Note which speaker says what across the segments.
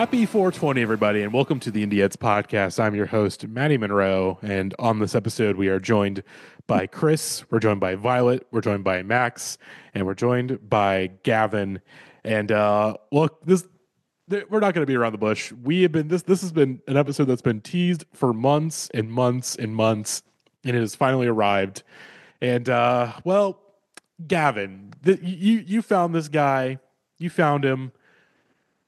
Speaker 1: Happy 420, everybody, and welcome to the Indie Heads podcast. I'm your host, Maddie Monroe, and on this episode, we are joined by Chris, we're joined by Violet, we're joined by Max, and we're joined by Gavin. And uh, look, this we're not going to be around the bush. We have been this. This has been an episode that's been teased for months and months and months, and it has finally arrived. And uh, well, Gavin, you you found this guy. You found him.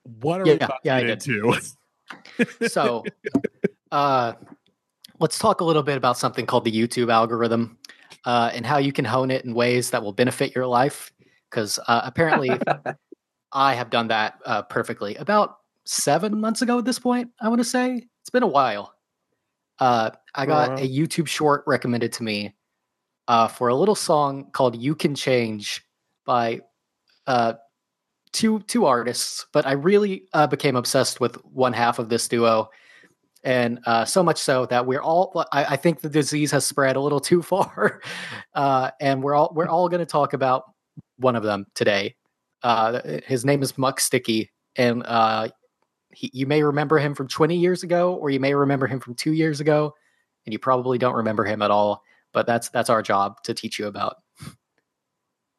Speaker 1: What are
Speaker 2: Yeah,
Speaker 1: we about
Speaker 2: yeah,
Speaker 1: to get into?
Speaker 2: So, uh, let's talk a little bit about something called the YouTube algorithm uh, and how you can hone it in ways that will benefit your life. Because uh, apparently, I have done that uh, perfectly about seven months ago at this point. I want to say it's been a while. Uh, I got a YouTube short recommended to me uh, for a little song called "You Can Change" by uh, two two artists, but I really uh, became obsessed with one half of this duo, and uh, so much so that we're all. I, I think the disease has spread a little too far, uh, and we're all we're all going to talk about one of them today. Uh, his name is Muck Sticky, and uh, he, you may remember him from 20 years ago, or you may remember him from two years ago, and you probably don't remember him at all. But that's that's our job to teach you about.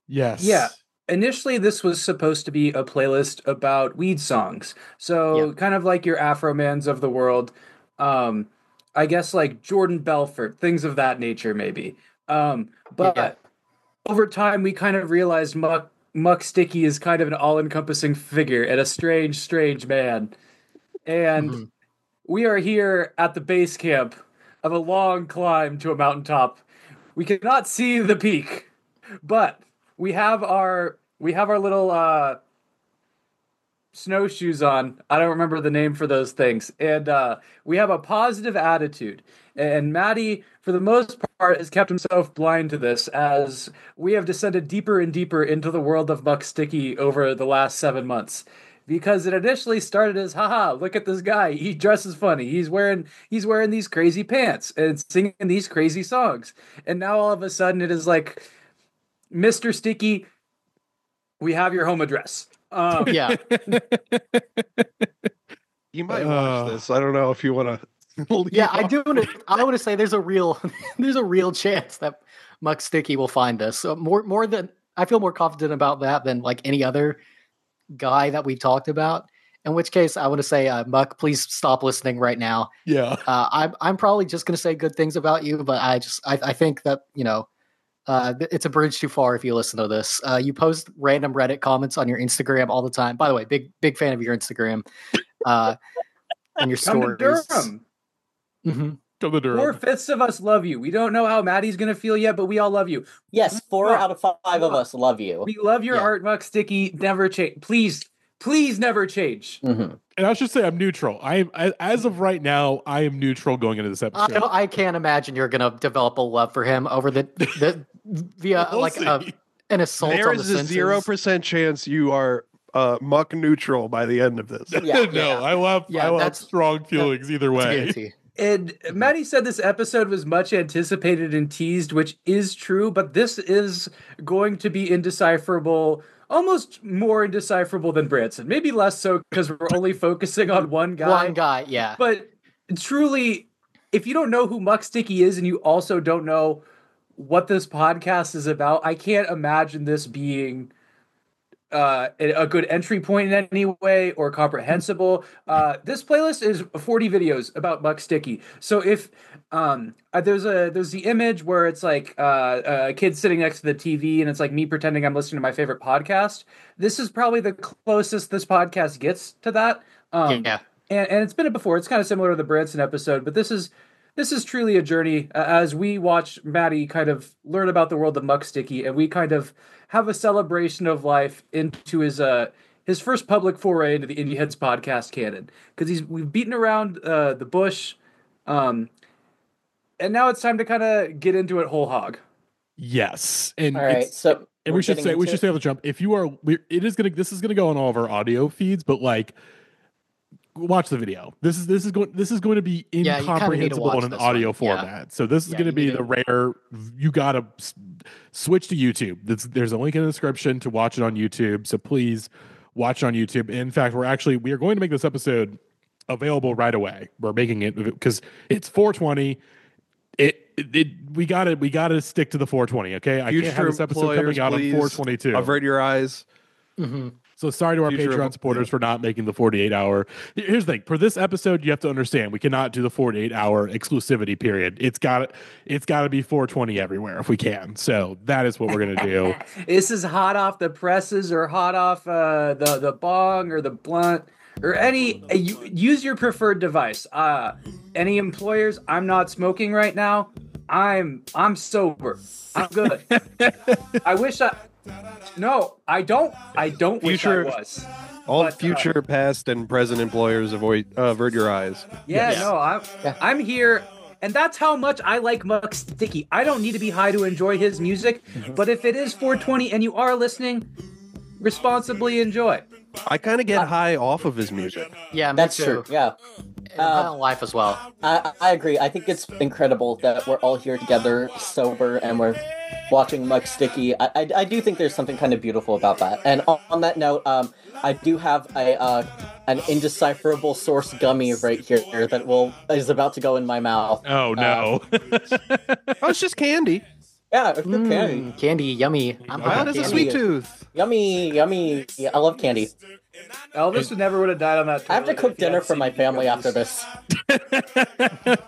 Speaker 1: yes.
Speaker 3: Yeah. Initially, this was supposed to be a playlist about weed songs. So,
Speaker 2: Yeah.
Speaker 3: kind of like your afro mans of the world. Um, I guess like Jordan Belfort, things of that nature, maybe. Um, but
Speaker 2: Yeah.
Speaker 3: over time, we kind of realized Muck, Muck Sticky is kind of an all encompassing figure and a strange, strange man. And
Speaker 2: Mhm.
Speaker 3: we are here at the base camp of a long climb to a mountaintop. We cannot see the peak, but we have our we have our little uh snowshoes on. I don't remember the name for those things. And uh we have a positive attitude. And Maddie, for the most part, has kept himself blind to this as we have descended deeper and deeper into the world of Muck Sticky over the last seven months. Because it initially started as, haha, look at this guy. He dresses funny. He's wearing he's wearing these crazy pants and singing these crazy songs. And now all of a sudden it is like, Mr. Sticky, we have your home address. Um,
Speaker 2: Yeah,
Speaker 4: You might
Speaker 1: Uh,
Speaker 4: watch this. I don't know if you want to.
Speaker 2: yeah. I do. Wanna, I want to say there's a real there's a real chance that Muck Sticky will find this. So more more than I feel more confident about that than like any other guy that we talked about. In which case, I want to say, uh, Muck, please stop listening right now.
Speaker 1: Yeah.
Speaker 2: Uh, I'm I'm probably just going to say good things about you, but I just I, I think that you know uh, it's a bridge too far if you listen to this. Uh, you post random Reddit comments on your Instagram all the time. By the way, big big fan of your Instagram uh, and your
Speaker 3: Come to
Speaker 2: stories.
Speaker 3: Durham.
Speaker 2: Mhm.
Speaker 1: Come to Durham.
Speaker 3: Four fifths of us love you. We don't know how Maddie's gonna feel yet, but we all love you.
Speaker 5: Yes, four out of five of us love you.
Speaker 3: We love your
Speaker 2: Yeah.
Speaker 3: art, Muck Sticky. Never change. Please, please never change.
Speaker 5: Mhm.
Speaker 1: And I should say I'm neutral. I am I, as of right now, I am neutral going into this episode.
Speaker 2: don't- I can't imagine you're going to develop a love for him over the the via
Speaker 1: We'll
Speaker 2: like a, an assault
Speaker 4: There
Speaker 2: on the
Speaker 4: a zero percent chance you are uh, muck neutral by the end of this.
Speaker 5: Yeah,
Speaker 1: no,
Speaker 2: yeah.
Speaker 1: I love
Speaker 2: Yeah,
Speaker 1: I will have strong feelings either way.
Speaker 3: And Maddie said this episode was much anticipated and teased, which is true, but this is going to be indecipherable, almost more indecipherable than Branson. Maybe less so because we're only focusing on one guy.
Speaker 2: One guy, yeah.
Speaker 3: But truly, if you don't know who Muck Sticky is and you also don't know what this podcast is about, I can't imagine this being uh, a good entry point in any way or comprehensible. Uh, this playlist is 40 videos about Muck Sticky. So if um, uh, there's a there's the image where it's like uh, a kid sitting next to the TV and it's like me pretending I'm listening to my favorite podcast. This is probably the closest this podcast gets to that. Um,
Speaker 2: yeah.
Speaker 3: and, and it's been it before. It's kind of similar to the Branson episode, but this is this is truly a journey uh, as we watch Maddie kind of learn about the world of Muck Sticky, and we kind of have a celebration of life into his uh his first public foray into the Indie Heads podcast canon because he's we've beaten around uh, the bush, um, and now it's time to kind of get into it whole hog.
Speaker 1: Yes, and
Speaker 5: All right, so
Speaker 1: and
Speaker 5: we're
Speaker 1: should say we should
Speaker 5: it?
Speaker 1: say on the jump. If you are, we it is gonna this is gonna go on all of our audio feeds, but like. Watch the video. This is this is going this is going to be
Speaker 2: Yeah, you kinda need to
Speaker 1: incomprehensible in an audio
Speaker 2: one. Yeah.
Speaker 1: format. So this is
Speaker 2: Yeah,
Speaker 1: going to be the rare. You gotta switch to YouTube. There's, there's a link in the description to watch it on YouTube. So please watch on YouTube. In fact, we're actually we are going to make this episode available right away. We're making it because it's 420. It, it, it we got to we got to stick to the 420. Okay, I can't have
Speaker 4: Future
Speaker 1: this episode coming
Speaker 4: employers,
Speaker 1: out on
Speaker 4: please
Speaker 1: 422.
Speaker 4: Avert your eyes.
Speaker 2: hmm
Speaker 1: So sorry to our
Speaker 4: Future
Speaker 1: Patreon
Speaker 4: of-
Speaker 1: supporters for not making the 48 hour. Here's the thing: for this episode, you have to understand we cannot do the 48 hour exclusivity period. It's got it's got to be 420 everywhere if we can. So that is what we're gonna do.
Speaker 3: This is hot off the presses or hot off uh, the the bong or the blunt or any. Uh, you, use your preferred device. Uh, any employers? I'm not smoking right now. I'm I'm sober. I'm good. I wish I. No, I don't. I don't
Speaker 4: Future-
Speaker 3: wish I was.
Speaker 4: All
Speaker 3: But, uh,
Speaker 4: future, past, and present employers avoid uh, avert your eyes.
Speaker 3: Yeah,
Speaker 1: Yes.
Speaker 3: no, I'm
Speaker 2: Yeah.
Speaker 3: I'm here, and that's how much I like Muck Sticky. I don't need to be high to enjoy his music,
Speaker 2: Mm-hmm.
Speaker 3: but if it is 420 and you are listening, responsibly enjoy.
Speaker 4: I kind of get high off of his music.
Speaker 2: Yeah,
Speaker 5: That's
Speaker 2: too.
Speaker 5: true. Yeah,
Speaker 2: And high life as well.
Speaker 5: I, I agree. I think it's incredible that we're all here together, sober, and we're watching Muck Sticky. I, I, I do think there's something kind of beautiful about that. And on, on that note, um, I do have a uh, an indecipherable source gummy right here that will is about to go in my mouth.
Speaker 1: Oh no!
Speaker 4: Oh, it's just candy.
Speaker 5: Yeah, it's good candy.
Speaker 2: Mm, candy, yummy. I'm
Speaker 4: Wow,
Speaker 2: hot
Speaker 4: that's a sweet tooth.
Speaker 5: Yummy, yummy. Yeah, I love candy.
Speaker 3: Elvis would never would have died on that.
Speaker 5: I have to cook dinner for my family after this.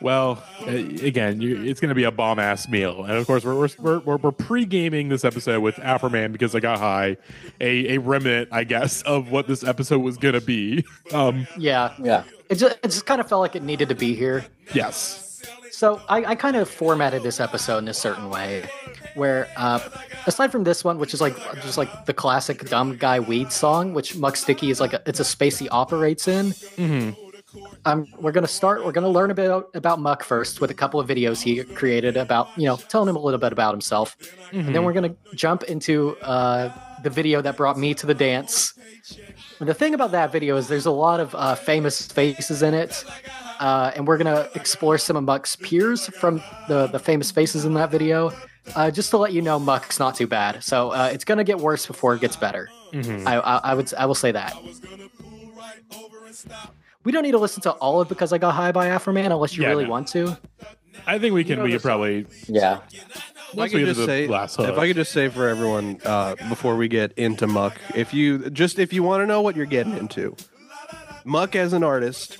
Speaker 1: well, uh, again, you, it's going to be a bomb ass meal, and of course, we're we're we're, we're pre gaming this episode with Afroman because I got high, a a remnant, I guess, of what this episode was going to be. Um,
Speaker 2: Yeah,
Speaker 5: Yeah.
Speaker 2: it just, it just kind of felt like it needed to be here.
Speaker 1: yes,
Speaker 2: So I, I kind of formatted this episode in a certain way, where uh, aside from this one, which is like just like the classic dumb guy weed song, which Muck Sticky is like a, it's a space he operates in.
Speaker 1: Mhm.
Speaker 2: Um, we're gonna start. We're gonna learn about about Muck first with a couple of videos he created about you know telling him a little bit about himself, and then we're gonna jump into uh, the video that brought me to the dance. And the thing about that video is there's a lot of uh, famous faces in it, uh, and we're gonna explore some of Muck's peers from the the famous faces in that video. Uh, just to let you know, Muck's not too bad. So uh, it's gonna get worse before it gets better.
Speaker 1: Mhm.
Speaker 2: I, I, I would I will say that. We don't need to listen to all of because I got high by Afroman unless you
Speaker 1: Yeah,
Speaker 2: really
Speaker 1: no.
Speaker 2: want to.
Speaker 1: I think we can
Speaker 3: know
Speaker 1: we
Speaker 3: the
Speaker 1: could probably
Speaker 5: Yeah.
Speaker 4: If I could just say, if. I could just say for everyone uh, before we get into Muck, if you just if you want to know what you're getting into, Muck as an artist,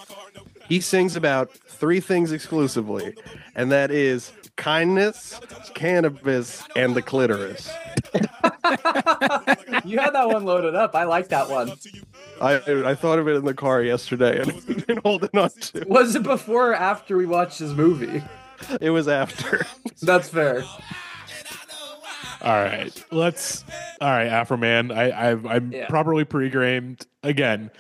Speaker 4: he sings about three things exclusively, and that is kindness, cannabis, and the clitoris.
Speaker 3: You had that one loaded up. I like that one.
Speaker 4: I I thought of it in the car yesterday and been holding on to. it.
Speaker 3: Was it before or after we watched his movie?
Speaker 4: It was after.
Speaker 3: That's fair.
Speaker 1: All right, let's. All right, Afroman. I, I've, I'm
Speaker 3: Yeah.
Speaker 1: properly pre-gamed again.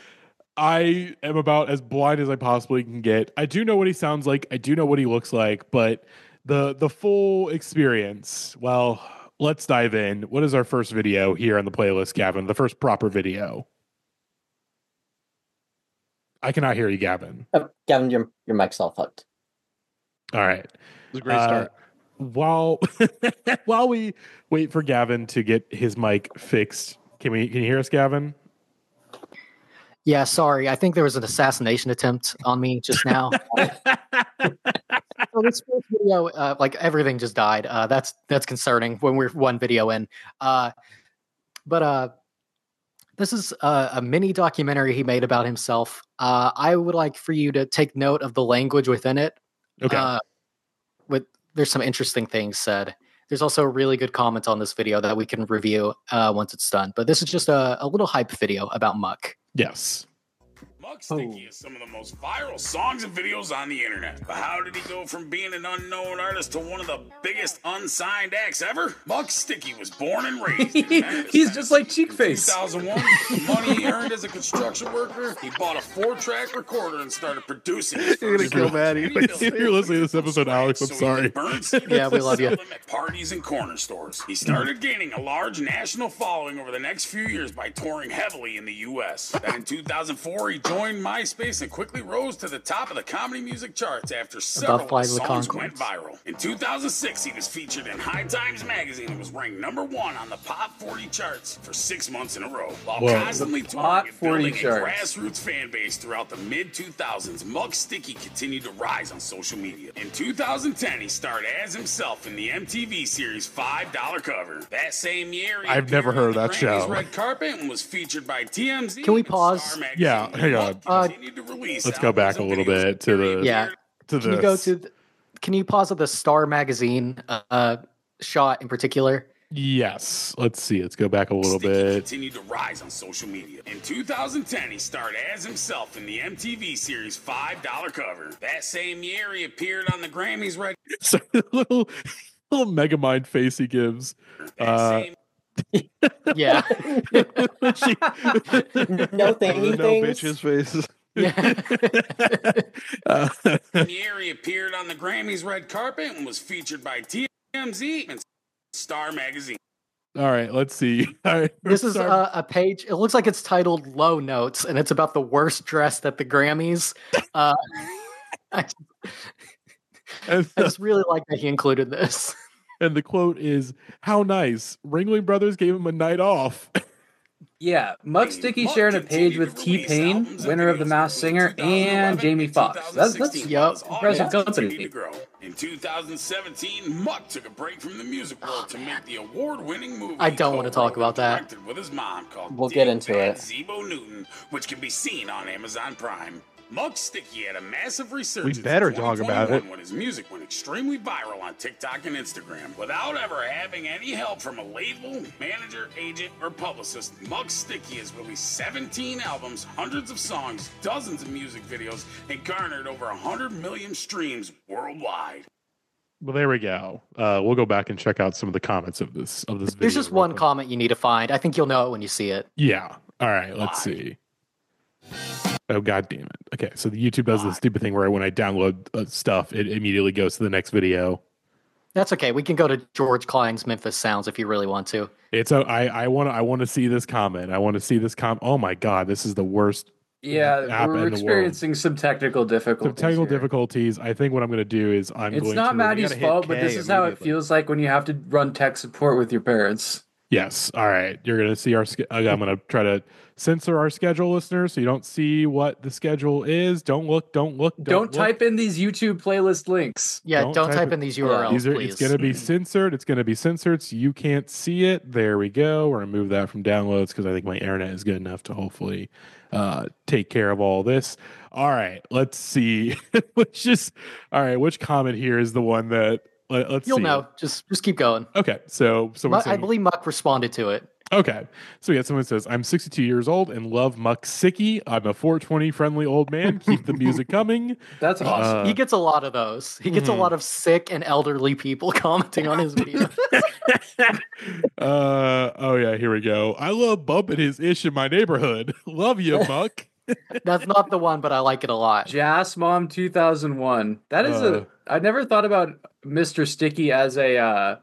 Speaker 1: I am about as blind as I possibly can get. I do know what he sounds like. I do know what he looks like, but the the full experience. Well, let's dive in. What is our first video here on the playlist, Gavin? The first proper video. I cannot hear you, Gavin.
Speaker 5: Uh, Gavin, your your mic's all fucked.
Speaker 1: All right.
Speaker 4: was a great
Speaker 1: Uh,
Speaker 4: start.
Speaker 1: while while we wait for Gavin to get his mic fixed, can we can you hear us, Gavin?
Speaker 2: Yeah, sorry. I think there was an assassination attempt on me just now. so this first video, uh, like everything just died. Uh, that's that's concerning when we're one video in. Uh, but uh, this is uh, a mini documentary he made about himself. Uh, I would like for you to take note of the language within it.
Speaker 1: Okay.
Speaker 2: Uh, with there's some interesting things said. There's also a really good comment on this video that we can review uh, once it's done. But this is just a, a little hype video about Muck.
Speaker 1: yes.
Speaker 6: Muck Sticky is some of the most viral songs and videos on the internet. But how did he go from being an unknown artist to one of the biggest unsigned acts ever? Muck Sticky was born and raised. in Memphis,
Speaker 3: He's just like Cheek
Speaker 6: In
Speaker 3: Face.
Speaker 6: 2001, the money he earned as a construction worker, he bought a four-track recorder and started producing. his
Speaker 4: You're gonna
Speaker 6: first
Speaker 4: kill. Maddie.
Speaker 1: if you're listening to this episode, Alex, I'm
Speaker 6: So
Speaker 1: sorry.
Speaker 6: did burns
Speaker 2: Yeah, we love you.
Speaker 6: sold them At parties and corner stores. He started gaining a large national following over the next few years by touring heavily in the U.S. Then in 2004, he joined joined MySpace and quickly rose to the top of the comedy music charts after several of
Speaker 2: Flight
Speaker 6: his songs went viral. In 2006, he was featured in High Times magazine and was ranked number one on the Pop 40 charts for six months in a row. While
Speaker 1: Whoa.
Speaker 6: constantly
Speaker 3: The
Speaker 6: touring and
Speaker 3: 40
Speaker 6: building a grassroots fan base throughout the mid 2000s, Muck Sticky continued to rise on social media. In 2010, he starred as himself in the MTV series $5 Cover. That same year, he
Speaker 1: I've never heard of that
Speaker 6: Grammys
Speaker 1: show.
Speaker 6: Red carpet and was featured by TMZ.
Speaker 2: Can we pause?
Speaker 6: Star
Speaker 1: Yeah, hang on.
Speaker 6: Muck
Speaker 2: Uh,
Speaker 6: continued to release
Speaker 1: Let's go back a little bit to the-
Speaker 2: Yeah.
Speaker 1: To
Speaker 2: Can you go to? The, can you pause at the Star Magazine uh, shot in particular?
Speaker 1: Yes. Let's see. Let's go back a little
Speaker 6: Sticky
Speaker 1: bit.
Speaker 6: continued to rise on social media. In 2010, he starred as himself in the MTV series $5 Cover. That same year, he appeared on the Grammys Red
Speaker 1: So the little little megamind face he gives.
Speaker 6: that
Speaker 1: Uh,
Speaker 6: same
Speaker 2: Yeah.
Speaker 1: She-
Speaker 5: No thingy
Speaker 4: no
Speaker 5: things.
Speaker 4: bitches faces.
Speaker 2: yeah.
Speaker 1: Uh,
Speaker 6: year, he appeared on the Grammys Red Carpet and was featured by TMZ and Star Magazine.
Speaker 1: all right, let's see. All right,
Speaker 2: This is a, a page. It looks like it's titled "Low Notes," and it's about the worst dressed at the Grammys. Uh, I,
Speaker 1: and,
Speaker 2: I just really like that he included this.
Speaker 1: And the quote is, "How nice! Ringling Brothers gave him a night off."
Speaker 3: Yeah, Muck Sticky
Speaker 6: Muck
Speaker 3: sharing a page with T Pain, winner of the
Speaker 6: videos
Speaker 3: Masked Singer, and Jamie Foxx. That's, that's
Speaker 6: 2016,
Speaker 2: Yup.
Speaker 6: while his
Speaker 3: impressive company.
Speaker 6: continued to grow. In 2017, Muck took a break from the music oh, world to make the award-winning movie.
Speaker 2: I don't wanna talk about that.
Speaker 6: With his mom called
Speaker 5: We'll get into
Speaker 6: Bad
Speaker 5: it.
Speaker 6: Zebo Newton, which can be seen on Amazon Prime. Muck Sticky had a massive resurgence.
Speaker 4: We better
Speaker 6: in
Speaker 4: talk about it.
Speaker 6: When his music went extremely viral on TikTok and Instagram, without ever having any help from a label, manager, agent, or publicist, Muck Sticky has released 17 albums, hundreds of songs, dozens of music videos, and garnered over 100 million streams worldwide.
Speaker 1: well, there we go. Uh, we'll go back and check out some of the comments of this of this video.
Speaker 2: There's just one
Speaker 1: quick.
Speaker 2: comment you need to find. I think you'll know it when you see it.
Speaker 1: Yeah. All right. Let's
Speaker 6: Why?
Speaker 1: see. Oh god damn it. Okay, so the YouTube does this stupid thing where when I download uh, stuff, it immediately goes to the next video.
Speaker 2: That's okay. We can go to George Klein's Memphis Sounds if you really want to.
Speaker 1: It's a, I I want to I want to see this comment. I want to see this com. Oh my god, this is the worst.
Speaker 3: yeah.
Speaker 1: app in the
Speaker 3: We're
Speaker 1: world.
Speaker 3: experiencing some technical
Speaker 1: Some
Speaker 3: difficulties.
Speaker 1: technical
Speaker 3: here.
Speaker 1: difficulties. I think what I'm going to do is I'm
Speaker 3: It's
Speaker 1: going
Speaker 3: not
Speaker 1: to
Speaker 3: Maddie's
Speaker 4: gotta hit
Speaker 3: fault, but
Speaker 4: K
Speaker 3: this is how it
Speaker 4: immediately.
Speaker 3: feels like when you have to run tech support with your parents.
Speaker 1: Yes. All right. You're going to see our. sch- I'm going to try to censor our schedule, listeners, so you don't see what the schedule is. Don't look. Don't look.
Speaker 3: Don't,
Speaker 1: Don't, look.
Speaker 3: type in these YouTube playlist links.
Speaker 2: Yeah,
Speaker 1: Don't
Speaker 2: don't,
Speaker 1: type
Speaker 2: type,
Speaker 1: it-
Speaker 2: in these URLs,
Speaker 1: These are, it's going to be censored. It's going to be censored, so you can't see it. There we go. We're going to move that from downloads because I think my internet is good enough to hopefully uh, take care of all this. All right, let's see. let's just. all right. Which comment here is the one that let, us
Speaker 2: You'll
Speaker 1: see.
Speaker 2: know. Just just keep going.
Speaker 1: Okay, so so
Speaker 2: Mu- I believe Muck responded to it.
Speaker 1: Okay, so yeah, someone says I'm 62 years old and love Muck Sticky. I'm a 420 friendly old man. Keep the music coming.
Speaker 3: That's awesome.
Speaker 1: Uh,
Speaker 2: he gets a lot of those. He gets
Speaker 1: mhm.
Speaker 2: a lot of sick and elderly people commenting on his video.
Speaker 1: uh oh yeah, here we go. I love bumping his ish in my neighborhood. love you, Muck.
Speaker 2: That's not the one, but I like it a lot.
Speaker 3: Jazz Mom 2001. That is
Speaker 1: Uh.
Speaker 3: a. I never thought about Mr. Sticky as a uh,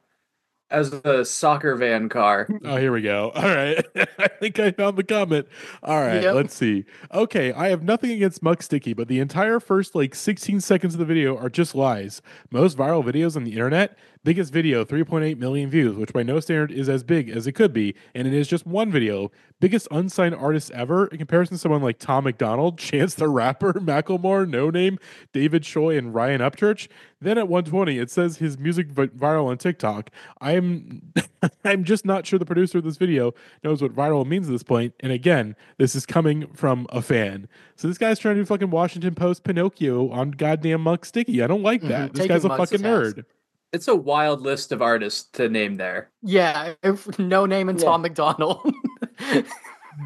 Speaker 3: as a soccer van car.
Speaker 1: Oh, here we go. All right. I think I found the comment. All right.
Speaker 2: Yep.
Speaker 1: Let's see. Okay. I have nothing against Muck Sticky, but the entire first like 16 seconds of the video are just lies. Most viral videos on the internet, biggest video, 3.8 million views, which by no standard is as big as it could be. And it is just one video. Biggest unsigned artist ever in comparison to someone like Tom MacDonald, Chance the Rapper, Macklemore, Noname, David Choi, and Ryan Upchurch. Then at 120, it says his music vi- viral on TikTok. I'm I'm just not sure the producer of this video knows what viral means at this point. And again, this is coming from a fan. So this guy's trying to do fucking Washington Post Pinocchio on goddamn Muck Sticky. I don't like that.
Speaker 2: Mhm.
Speaker 1: This
Speaker 2: Taking
Speaker 1: guy's a fucking
Speaker 2: ass.
Speaker 1: nerd.
Speaker 3: It's a wild list of artists to name there.
Speaker 2: Yeah, if- no name and
Speaker 5: Yeah.
Speaker 2: Tom MacDonald.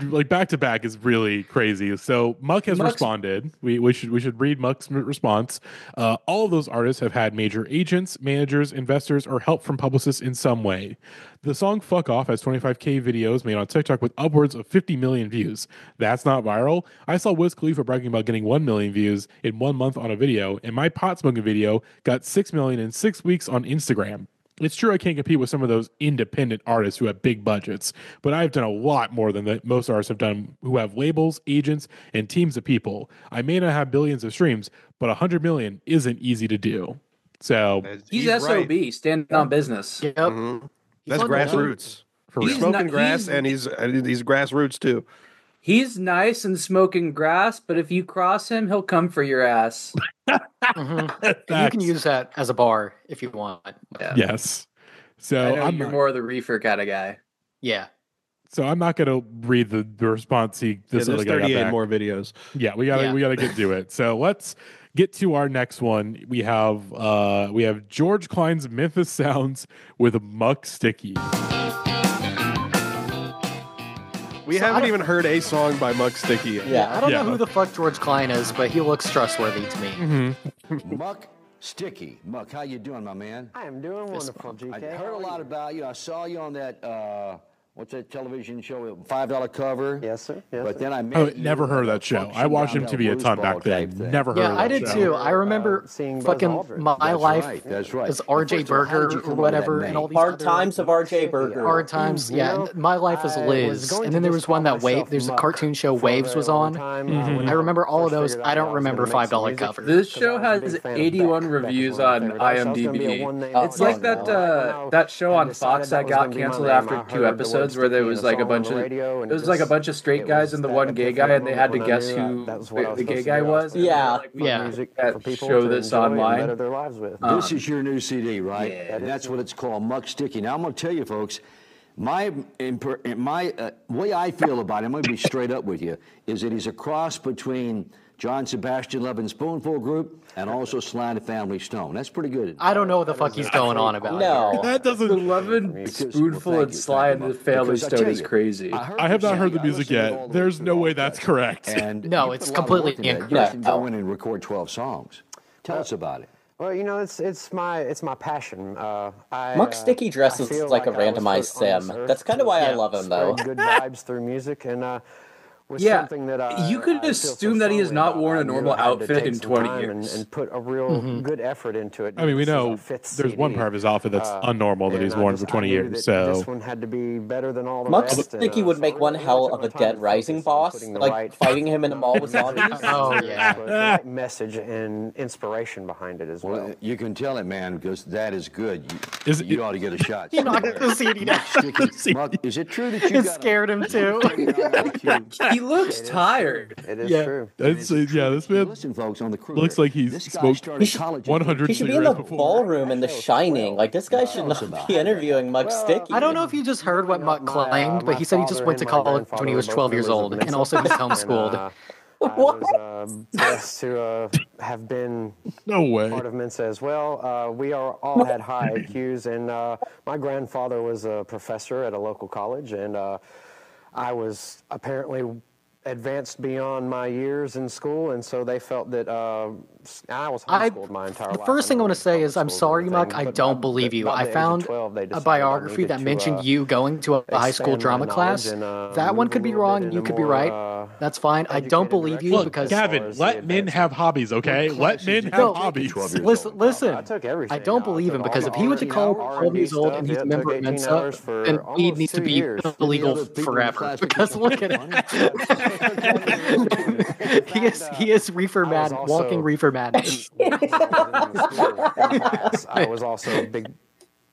Speaker 1: Like back to back is really crazy. So Muck has
Speaker 3: Muck's-
Speaker 1: responded. We we should we should read Muck's response. Uh, all of those artists have had major agents, managers, investors, or help from publicists in some way. The song "Fuck Off" has 25k videos made on TikTok with upwards of 50 million views. That's not viral. I saw Wiz Khalifa bragging about getting 1 million views in one month on a video, and my pot smoking video got 6 million in six weeks on Instagram it's true I can't compete with some of those independent artists who have big budgets, but I've done a lot more than most artists have done who have labels, agents, and teams of people. I may not have billions of streams, but 100 million isn't easy to do. So
Speaker 3: he's,
Speaker 4: he's
Speaker 3: SOB, right. standing on business.
Speaker 2: Yep.
Speaker 4: Mm-hmm. That's grassroots.
Speaker 1: For
Speaker 4: he's
Speaker 1: smoking
Speaker 3: not,
Speaker 4: grass
Speaker 3: he's,
Speaker 4: and he's he's grassroots too.
Speaker 3: He's nice and smoking grass, but if you cross him, he'll come for your ass.
Speaker 2: mm-hmm. You can use that as a bar if you want. Yeah.
Speaker 1: Yes. So I'm
Speaker 3: you're
Speaker 1: not,
Speaker 3: more of the reefer kind of guy.
Speaker 2: Yeah.
Speaker 1: So I'm not going to read the, the response. He this yeah, there's
Speaker 4: 38 more videos.
Speaker 1: Yeah, we got to
Speaker 2: yeah.
Speaker 1: we got to get to it. So let's get to our next one. We have uh we have George Klein's Memphis Sounds with Muck Sticky.
Speaker 4: We
Speaker 2: so
Speaker 4: haven't even heard a song by Muck Sticky. Yet.
Speaker 5: Yeah,
Speaker 2: I don't
Speaker 1: yeah.
Speaker 2: know who the fuck George Klein is, but he looks trustworthy to me.
Speaker 1: Mm-hmm.
Speaker 7: Muck Sticky, Muck, how you doing, my man?
Speaker 8: I am doing wonderful, GK.
Speaker 7: I heard a lot about you. I saw you on that. Uh, what's that television show? Five dollar cover.
Speaker 8: Yes, sir. Yes,
Speaker 7: but then I
Speaker 1: oh, never heard of that show. I watched
Speaker 7: him
Speaker 1: to be a ton back then. Never heard.
Speaker 2: Yeah,
Speaker 1: of that I
Speaker 2: did
Speaker 1: show.
Speaker 2: too. I remember
Speaker 8: uh, seeing
Speaker 2: fucking My
Speaker 7: that's
Speaker 2: Life.
Speaker 7: Right, that's right.
Speaker 2: As RJ
Speaker 7: Berger
Speaker 2: or whatever, and all these
Speaker 5: hard times of RJ Berger.
Speaker 2: Hard times. Yeah, you
Speaker 8: know,
Speaker 2: My Life
Speaker 8: as
Speaker 2: Liz, and then there was one that Wave. There's a cartoon show Waves was on.
Speaker 8: Mm-hmm.
Speaker 2: I remember all of those. I don't remember five dollar cover.
Speaker 3: This show has 81 reviews on IMDb. It's like that uh, that show on Fox
Speaker 8: that
Speaker 3: got canceled after two episodes
Speaker 8: episodes
Speaker 3: where there was like a bunch of
Speaker 8: radio
Speaker 3: it was just, like a bunch of straight guys and the one gay guy and they had to guess who
Speaker 8: that was
Speaker 3: the, gay guy
Speaker 8: was.
Speaker 5: Yeah,
Speaker 2: yeah.
Speaker 8: Music
Speaker 3: that show this online.
Speaker 8: Their lives with.
Speaker 3: Um,
Speaker 7: this is your new CD, right?
Speaker 3: Yeah,
Speaker 7: that's what it's called, Muck Sticky. Now I'm gonna tell you, folks. My my uh, way I feel about it. I'm going to be straight up with you, is that he's a cross between John Sebastian Lovin' Spoonful Group, and also Sly and the Family Stone. That's pretty good.
Speaker 2: I don't know what the fuck he's going on about.
Speaker 5: No,
Speaker 1: that doesn't.
Speaker 3: The
Speaker 7: Lovin'
Speaker 3: Spoonful
Speaker 7: well,
Speaker 3: and Sly and the Family Stone is crazy.
Speaker 1: I, have not heard the music yet. There's no way that's correct.
Speaker 7: And
Speaker 2: no, it's completely incorrect.
Speaker 7: You go in and record 12 songs. Tell us about it.
Speaker 8: Well, you know, it's it's my it's my passion. Uh, uh
Speaker 5: Sticky dresses
Speaker 8: like,
Speaker 5: like, a randomized Sim. That's kind
Speaker 8: of
Speaker 5: why
Speaker 2: yeah.
Speaker 5: I love him, though.
Speaker 8: Good vibes through music, and uh,
Speaker 3: yeah,
Speaker 8: something that I,
Speaker 3: you could
Speaker 8: I
Speaker 3: assume that he has not worn a normal outfit in 20 years
Speaker 8: and, and, put a real mm-hmm. good effort into it.
Speaker 1: I mean, we know there's one part of his outfit that's
Speaker 8: uh,
Speaker 1: unnormal that he's worn
Speaker 8: just,
Speaker 1: for 20 years. So
Speaker 8: this one had to be better than all the
Speaker 5: Mux
Speaker 8: rest.
Speaker 5: Think
Speaker 8: uh,
Speaker 5: he
Speaker 8: would
Speaker 5: make one hell of a Dead Rising boss, like
Speaker 8: right
Speaker 5: fighting him in a mall with zombies.
Speaker 2: oh yeah,
Speaker 8: message and inspiration behind it as well.
Speaker 7: You can tell it, man, because that is good. You,
Speaker 1: is
Speaker 7: you
Speaker 1: it,
Speaker 7: ought to get a shot.
Speaker 2: He knocked the going down.
Speaker 7: Is it true that you?
Speaker 2: Scared him too
Speaker 3: he looks it tired. True.
Speaker 8: It is
Speaker 2: yeah.
Speaker 8: true.
Speaker 1: It's, it's true. yeah, this man.
Speaker 7: Listen, folks, on the cruiser,
Speaker 1: looks like he's smoked
Speaker 7: one
Speaker 1: hundred.
Speaker 5: He should be in the
Speaker 1: before.
Speaker 5: ballroom in The Shining. Like this guy should not be interviewing Muck
Speaker 8: well,
Speaker 5: Sticky.
Speaker 2: I don't know if you just heard what Muck
Speaker 8: claimed, uh,
Speaker 2: but he said he just went to college when he was twelve years old, and also he's homeschooled.
Speaker 8: Uh, I what? was um, blessed to uh, have been
Speaker 1: no way.
Speaker 8: part of Mensa as well. Uh, we are all had high IQs, and uh, my grandfather was a professor at a local college, and uh, I was apparently advanced beyond my years in school, and so they felt that uh, I was homeschooled I, my entire
Speaker 2: the
Speaker 8: life.
Speaker 2: The first thing I want to say is I'm sorry, Muck. I don't believe you. I found
Speaker 8: 12,
Speaker 2: a biography that
Speaker 8: to,
Speaker 2: mentioned
Speaker 8: uh,
Speaker 2: you going to a high school drama class.
Speaker 8: And, uh,
Speaker 2: that one could be wrong. You could be right.
Speaker 8: Uh,
Speaker 2: That's fine. I don't believe you
Speaker 1: Look,
Speaker 2: because
Speaker 1: Gavin, let men have hobbies, okay? Let men have hobbies.
Speaker 2: Listen, listen.
Speaker 8: I
Speaker 2: don't believe him because if he went to college 12 years old and he's a member of Mensa, then weed needs to be illegal forever. Because look at him. He is he is reefer mad, walking reefer
Speaker 8: Superman. I was also a big,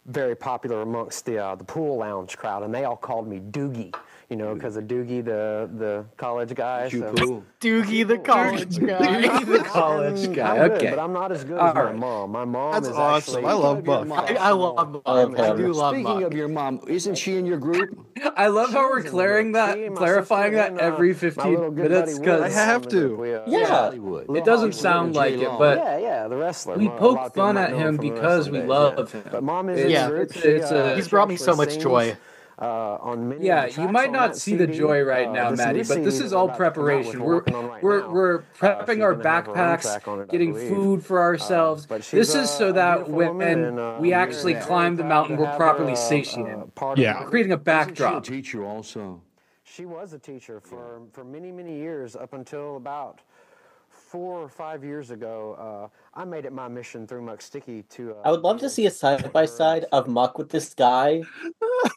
Speaker 8: very popular amongst the uh, the pool lounge crowd, and they all called me Doogie you know, because of Doogie, the the college guy. So.
Speaker 2: Doogie, the college guy.
Speaker 3: Doogie, the college guy.
Speaker 8: I'm
Speaker 3: okay, good,
Speaker 8: but I'm not as good
Speaker 3: All
Speaker 8: as my mom. My mom
Speaker 4: That's
Speaker 8: is
Speaker 4: awesome.
Speaker 8: Actually,
Speaker 4: I love Buck.
Speaker 2: I, I love
Speaker 5: Buck.
Speaker 2: I,
Speaker 5: I
Speaker 2: do love
Speaker 7: Speaking of your mom, isn't she in your group?
Speaker 3: I love how we're clearing that, clarifying that
Speaker 8: uh,
Speaker 3: every 15 minutes because
Speaker 4: I have to.
Speaker 8: Uh,
Speaker 5: yeah,
Speaker 7: yeah.
Speaker 3: it doesn't sound like it, but
Speaker 8: yeah, yeah, the wrestler.
Speaker 3: We poke fun at him because we love him.
Speaker 8: But mom is
Speaker 3: yeah,
Speaker 8: uh,
Speaker 2: he's brought me so much joy
Speaker 8: uh, on many.
Speaker 3: Yeah, you might not see
Speaker 8: CD, the
Speaker 3: joy right
Speaker 8: uh,
Speaker 3: now, Maddie, but this is all preparation.
Speaker 8: We're right
Speaker 3: we're, we're
Speaker 8: uh,
Speaker 3: prepping our backpacks,
Speaker 8: it,
Speaker 3: getting food for
Speaker 8: uh, ourselves.
Speaker 3: this is so that when
Speaker 8: and,
Speaker 3: we actually climb the mountain, we're properly satiated.
Speaker 1: Yeah,
Speaker 3: creating a backdrop.
Speaker 7: Teacher also.
Speaker 8: She was a teacher for for many many years up until about four or five years ago. Uh, I made it my mission through Muck Sticky to. Uh,
Speaker 5: I would love to see a side by side of Muck with this guy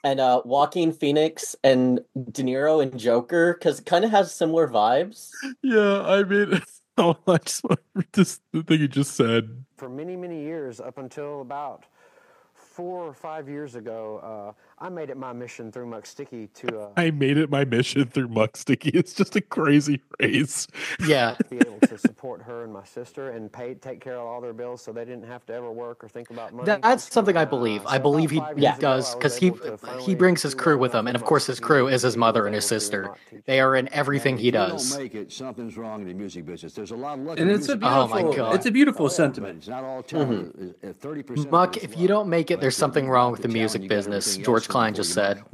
Speaker 5: and uh, Joaquin Phoenix and De Niro and Joker because it kind of has similar vibes.
Speaker 1: Yeah, I mean, oh, I just this the thing you just said.
Speaker 8: For many, many years, up until about four or five years ago, uh, I made it my mission through Muck Sticky to. Uh,
Speaker 1: I made it my mission through Muck Sticky. It's just a crazy phrase.
Speaker 2: Yeah.
Speaker 8: be able to support her and my sister and pay take care of all their bills so they didn't have to ever work or think about money.
Speaker 2: That's something I believe. I
Speaker 8: So
Speaker 2: believe he
Speaker 8: about five
Speaker 2: he
Speaker 8: years ago,
Speaker 2: does because he he brings his crew with him, and of course his crew is his mother and his sister. They are in everything he does.
Speaker 7: don't make it, something's wrong in the music business. There's a lot of luck.
Speaker 3: And
Speaker 7: in
Speaker 3: it's a
Speaker 7: music
Speaker 2: Oh
Speaker 3: beautiful,
Speaker 2: my God.
Speaker 3: it's a beautiful
Speaker 7: but
Speaker 3: sentiment.
Speaker 7: it's not all talent. Uh, Thirty percent.
Speaker 2: Muck, if you don't make it, there's something wrong with the music business. George Klein just said.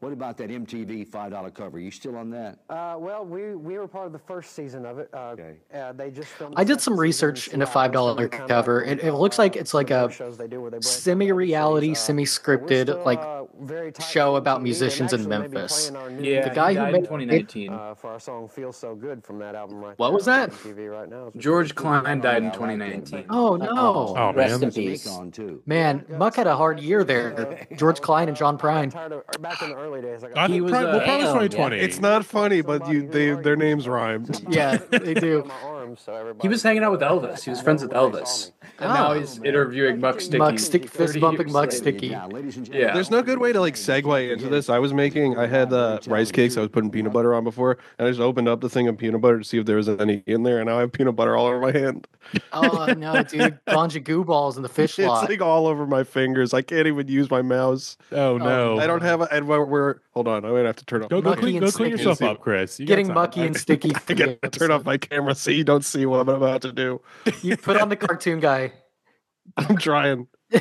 Speaker 7: What about that MTV five dollar cover? You still on that?
Speaker 8: Uh, well, we, we were part of the first season of it. Uh,
Speaker 7: Okay.
Speaker 8: uh, they just filmed
Speaker 2: I did some research into
Speaker 8: in Seattle,
Speaker 2: $5
Speaker 8: so kinda
Speaker 2: cover. It- it looks like it's like a
Speaker 8: the shows they do where they break down
Speaker 2: semi-reality.
Speaker 8: Uh,
Speaker 2: semi-scripted,
Speaker 8: we're
Speaker 2: like,
Speaker 8: uh, very
Speaker 2: show about musicians in
Speaker 8: They actually may be
Speaker 2: Memphis.
Speaker 8: playing our new
Speaker 3: Yeah,
Speaker 2: The guy who
Speaker 3: died
Speaker 2: made-
Speaker 3: in 2019.
Speaker 8: uh, for our song "Feels So Good" from that album right
Speaker 2: What was that?
Speaker 8: MTV right now.
Speaker 3: George Klein died in
Speaker 7: Yeah, I like
Speaker 3: 2019.
Speaker 2: Oh no,
Speaker 1: Oh,
Speaker 5: Rest
Speaker 1: man.
Speaker 5: in peace.
Speaker 7: too.
Speaker 2: man! Muck had a hard year there. George Klein and John Prine.
Speaker 8: Tired of- back in the early days, I got
Speaker 1: I
Speaker 3: He was,
Speaker 1: Prine, well,
Speaker 3: uh,
Speaker 1: Prine was
Speaker 5: Damn,
Speaker 1: 2020.
Speaker 4: It's not funny, but you they their names rhyme.
Speaker 2: Yeah, they do.
Speaker 8: My so everybody
Speaker 3: He was hanging out with Elvis. He was friends with
Speaker 8: know when they
Speaker 3: Elvis.
Speaker 8: saw me.
Speaker 3: And now
Speaker 2: Oh.
Speaker 3: he's interviewing Muck Sticky.
Speaker 2: Muck Sticky,
Speaker 3: 30
Speaker 2: fist bumping Muck. Sticky.
Speaker 7: Yeah, ladies and
Speaker 3: Yeah.
Speaker 4: There's no good way to like segue into this. I was making, I had uh, rice cakes. I was putting peanut butter on before, and I just opened up the thing of peanut butter to see if there was any in there, and now I have peanut butter all over my hand.
Speaker 2: Oh no, dude! Bunch of goo balls in the fish
Speaker 4: It's
Speaker 2: lot.
Speaker 4: like all over my fingers. I can't even use my mouse.
Speaker 1: oh no!
Speaker 4: I don't have a. And we're, we're hold on. I'm gonna have to turn off.
Speaker 1: Go, go clean, go clean yourself up, Chris. You
Speaker 2: Getting mucky and sticky.
Speaker 4: I gotta turn off my camera so you don't see what I'm about to do.
Speaker 2: You put on the cartoon guy.
Speaker 4: I'm trying.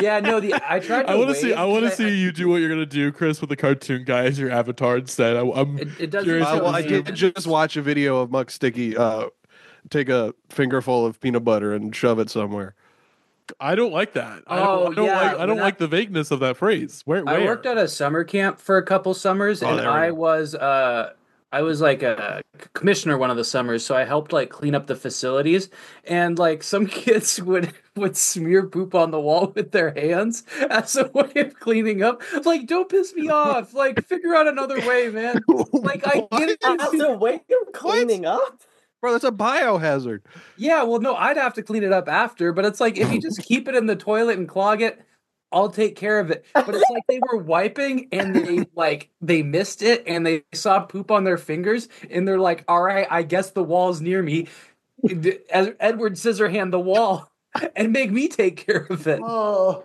Speaker 3: Yeah, no, the I tried. To
Speaker 1: I want to see. I want to
Speaker 3: but
Speaker 1: see you do what you're gonna do, Chris, with the cartoon guy as your avatar instead. I, am
Speaker 3: It, it doesn't.
Speaker 1: Curious
Speaker 4: Uh, well, I did just watch a video of Muck Sticky uh, take a fingerful of peanut butter and shove it somewhere.
Speaker 1: I don't like that. I
Speaker 3: Oh,
Speaker 1: don't, I don't
Speaker 3: yeah,
Speaker 1: like. I don't
Speaker 3: when
Speaker 1: like
Speaker 3: I-
Speaker 1: the vagueness of that phrase. Where?
Speaker 3: I worked at a summer camp for a couple summers,
Speaker 1: Oh,
Speaker 3: and I
Speaker 1: go.
Speaker 3: was uh I was like a commissioner one of the summers, so I helped like clean up the facilities, and like some kids would would smear poop on the wall with their hands as a way of cleaning up. Like, don't piss me off. Like, figure out another way, man. Like, I get it.
Speaker 5: As a way of cleaning up.
Speaker 4: Bro, that's a biohazard.
Speaker 3: Yeah, well, no, I'd have to clean it up after, but it's like if you just keep it in the toilet and clog it, I'll take care of it. But it's like they were wiping and they like they missed it and they saw poop on their fingers and they're like, "All right, I guess the wall's near me." As Edward Scissorhand the wall and make me take care of it.
Speaker 5: Oh.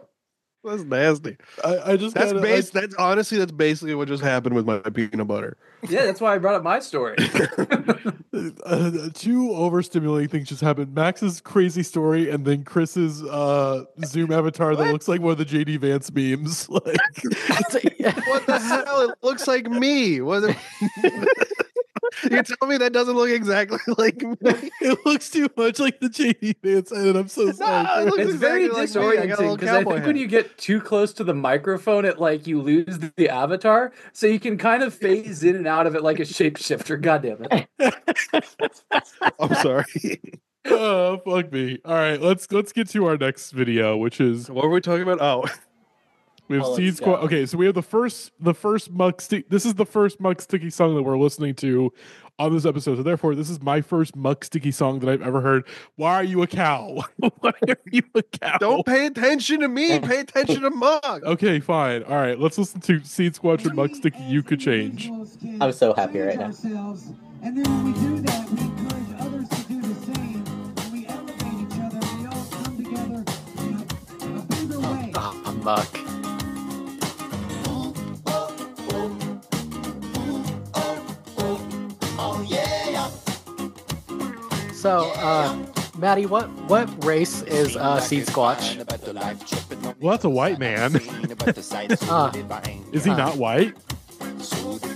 Speaker 4: That's nasty.
Speaker 1: I, I just
Speaker 4: That's
Speaker 1: gotta-
Speaker 4: base. That's honestly, that's basically what just happened with my peanut butter.
Speaker 3: Yeah, that's why I brought up my story.
Speaker 1: Uh, two overstimulating things just happened. Max's crazy story, and then Chris's uh, Zoom avatar that looks like one of the JD Vance memes. Like,
Speaker 4: What the hell? It looks like me. What? the- you tell me that doesn't look exactly like me.
Speaker 1: it looks too much like the JD Vance, and I'm so sorry.
Speaker 4: it looks
Speaker 3: it's very
Speaker 4: exactly like. I got a little
Speaker 3: disorienting because I
Speaker 4: cowboy
Speaker 3: think when you get too close to the microphone, it like you lose the, the avatar, so you can kind of phase in and out of it like a shapeshifter. God damn it!
Speaker 4: I'm sorry.
Speaker 1: oh fuck me! All right, let's let's get to our next video, which is
Speaker 4: what were we talking about? Oh,
Speaker 1: we have
Speaker 5: Oh,
Speaker 1: Seed
Speaker 5: let's
Speaker 1: Squad.
Speaker 5: go.
Speaker 1: Okay, so we have the first the first Muck Stick. This is the first Muck Sticky song that we're listening to on this episode. So therefore, this is my first Muck Sticky song that I've ever heard. Why are you a cow? Why are you a cow?
Speaker 4: don't pay attention to me. Pay attention to Muck.
Speaker 1: Okay, fine. All right, let's listen to Seed Squadron Muck Sticky. You could change.
Speaker 5: I'm so happy right now.
Speaker 9: Ourselves. And then when we do that, we encourage others to do the same. And we elevate each other. We all come together in a, in a bigger way.
Speaker 2: Ah, muck. So, uh, Maddie, what what race is uh, Seed Squatch?
Speaker 1: Well, that's a white man.
Speaker 2: Ah.
Speaker 1: Is he not white?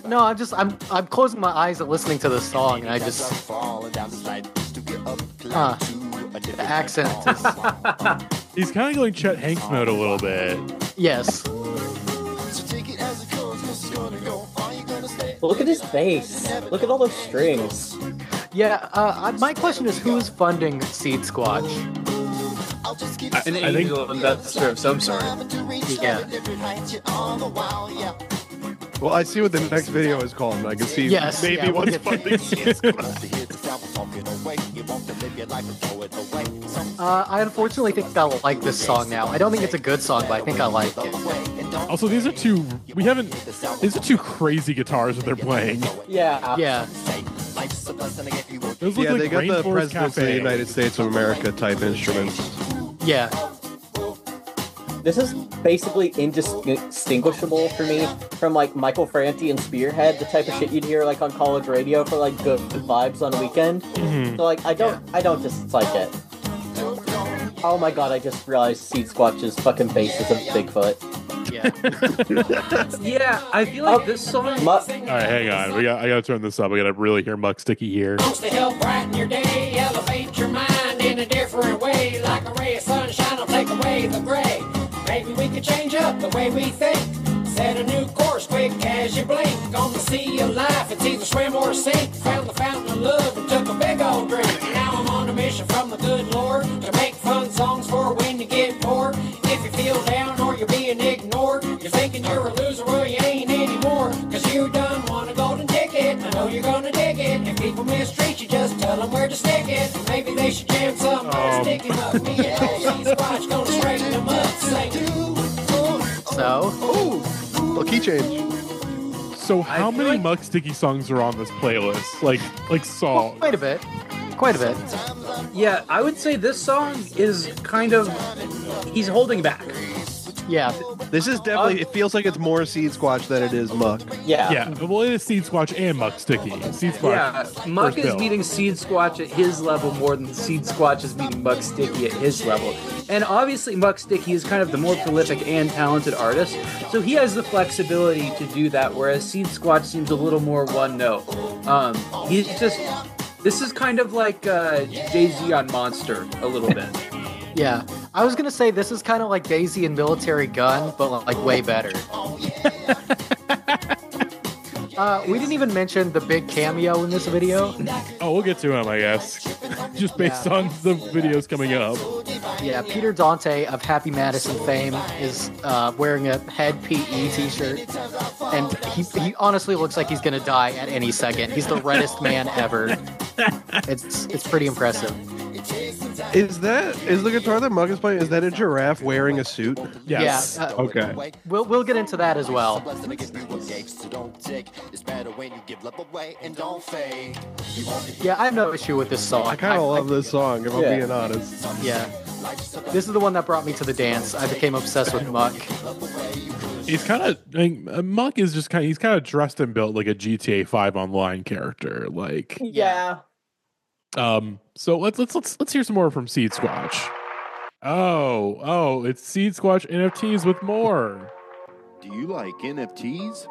Speaker 2: No, I'm just I'm I'm closing my eyes and listening to the song, and I just uh, the accent is
Speaker 1: He's kind of going Chet Hanks mode a little bit.
Speaker 2: yes.
Speaker 5: Look at his face. Look at all those strings.
Speaker 2: Yeah, uh, my question is who's funding Seed Squatch?
Speaker 3: An
Speaker 1: I think-
Speaker 3: angel investor of some sort.
Speaker 2: Yeah.
Speaker 4: Well, I see what the next video is called, and I can see
Speaker 2: Yes,
Speaker 4: maybe
Speaker 2: yeah, we'll
Speaker 4: what's
Speaker 2: get-
Speaker 4: funding.
Speaker 2: Uh, I unfortunately think I like this song now. I don't think it's a good song, but I think I like it.
Speaker 1: Also, these are two. We haven't. These are two crazy guitars that they're playing.
Speaker 5: Yeah.
Speaker 2: Yeah.
Speaker 1: Those look
Speaker 4: yeah,
Speaker 1: like
Speaker 4: they got the
Speaker 1: Rainforest
Speaker 4: Presidents of the United States of America type instruments.
Speaker 2: Yeah.
Speaker 5: This is basically indistinguishable for me from like Michael Franti and Spearhead, the type of shit you'd hear like on college radio for like good vibes on a weekend.
Speaker 1: Mhm.
Speaker 5: So like I don't I don't dislike it. Oh my god, I just realized Seed Squatch's fucking bass is a Bigfoot.
Speaker 2: Yeah.
Speaker 3: Yeah, I feel like this song.
Speaker 5: Mu-
Speaker 1: All right, hang on. We got. I gotta turn this up. I gotta really hear Muck Sticky here.
Speaker 10: to help brighten your day, elevate your mind in a different way. Like a ray of sunshine will take away the gray. Maybe we could change up the way we think. Set a new course quick as you blink. On the sea of life, it's either swim or sink. Found the fountain of love and took a big old drink. Now I'm on a mission from the good Lord to make fun songs for when you get bored. Tell them where to stick it. Maybe they should jam some
Speaker 1: Um.
Speaker 10: sticking up. Me and old Squatch gonna straighten them up. Sing.
Speaker 2: So,
Speaker 4: Well, key change.
Speaker 1: So, how many
Speaker 3: like-
Speaker 1: Muck Sticky songs are on this playlist? Like, like songs.
Speaker 2: quite a bit. Quite a bit.
Speaker 3: Yeah, I would say this song is kind of. He's holding back.
Speaker 2: Yeah.
Speaker 4: This is definitely. It feels like it's more Seed Squatch than it is Muck.
Speaker 5: yeah.
Speaker 1: Yeah, well, it is Seed Squatch and Muck Sticky. Seed Squatch.
Speaker 3: Yeah, Muck is
Speaker 1: bill.
Speaker 3: meeting Seed Squatch at his level more than Seed Squatch is meeting Muck Sticky at his level. And obviously, Muck Sticky is kind of the more prolific and talented artist, so he has the flexibility to do that, whereas Seed Squatch seems a little more one note. Um, he's just. This is kind of like uh, Jay Z on Monster, a little bit.
Speaker 2: Yeah. I was gonna say this is kind of like Dazy and Militarie Gun, but like way better. uh, we didn't even mention the big cameo in this video.
Speaker 1: Oh, we'll get to him, I guess. Just based on the videos coming up.
Speaker 2: Yeah, Peter Dante of Happy Madison fame is uh, wearing a Hed PE t-shirt, and he, he honestly looks like he's gonna die at any second. He's the reddest man ever. It's it's pretty impressive.
Speaker 4: Is that is the guitar that Muck is playing? Is that a giraffe wearing a suit?
Speaker 1: Yes.
Speaker 2: Yeah, uh,
Speaker 4: Okay.
Speaker 2: we'll we'll get into that as well. Yeah, I have no issue with this song.
Speaker 4: I kind of love this song, if I'm being honest.
Speaker 2: Yeah, this is the one that brought me to the dance. I became obsessed with Muck.
Speaker 1: He's kind of I mean, uh, Muck is just kind of he's kind of dressed and built like a GTA 5 online character. Like,
Speaker 5: Yeah.
Speaker 1: Um, so let's let's let's let's hear some more from Seed Squatch. Oh, oh, it's Seed Squatch NFTs with more.
Speaker 11: Do you like NFTs?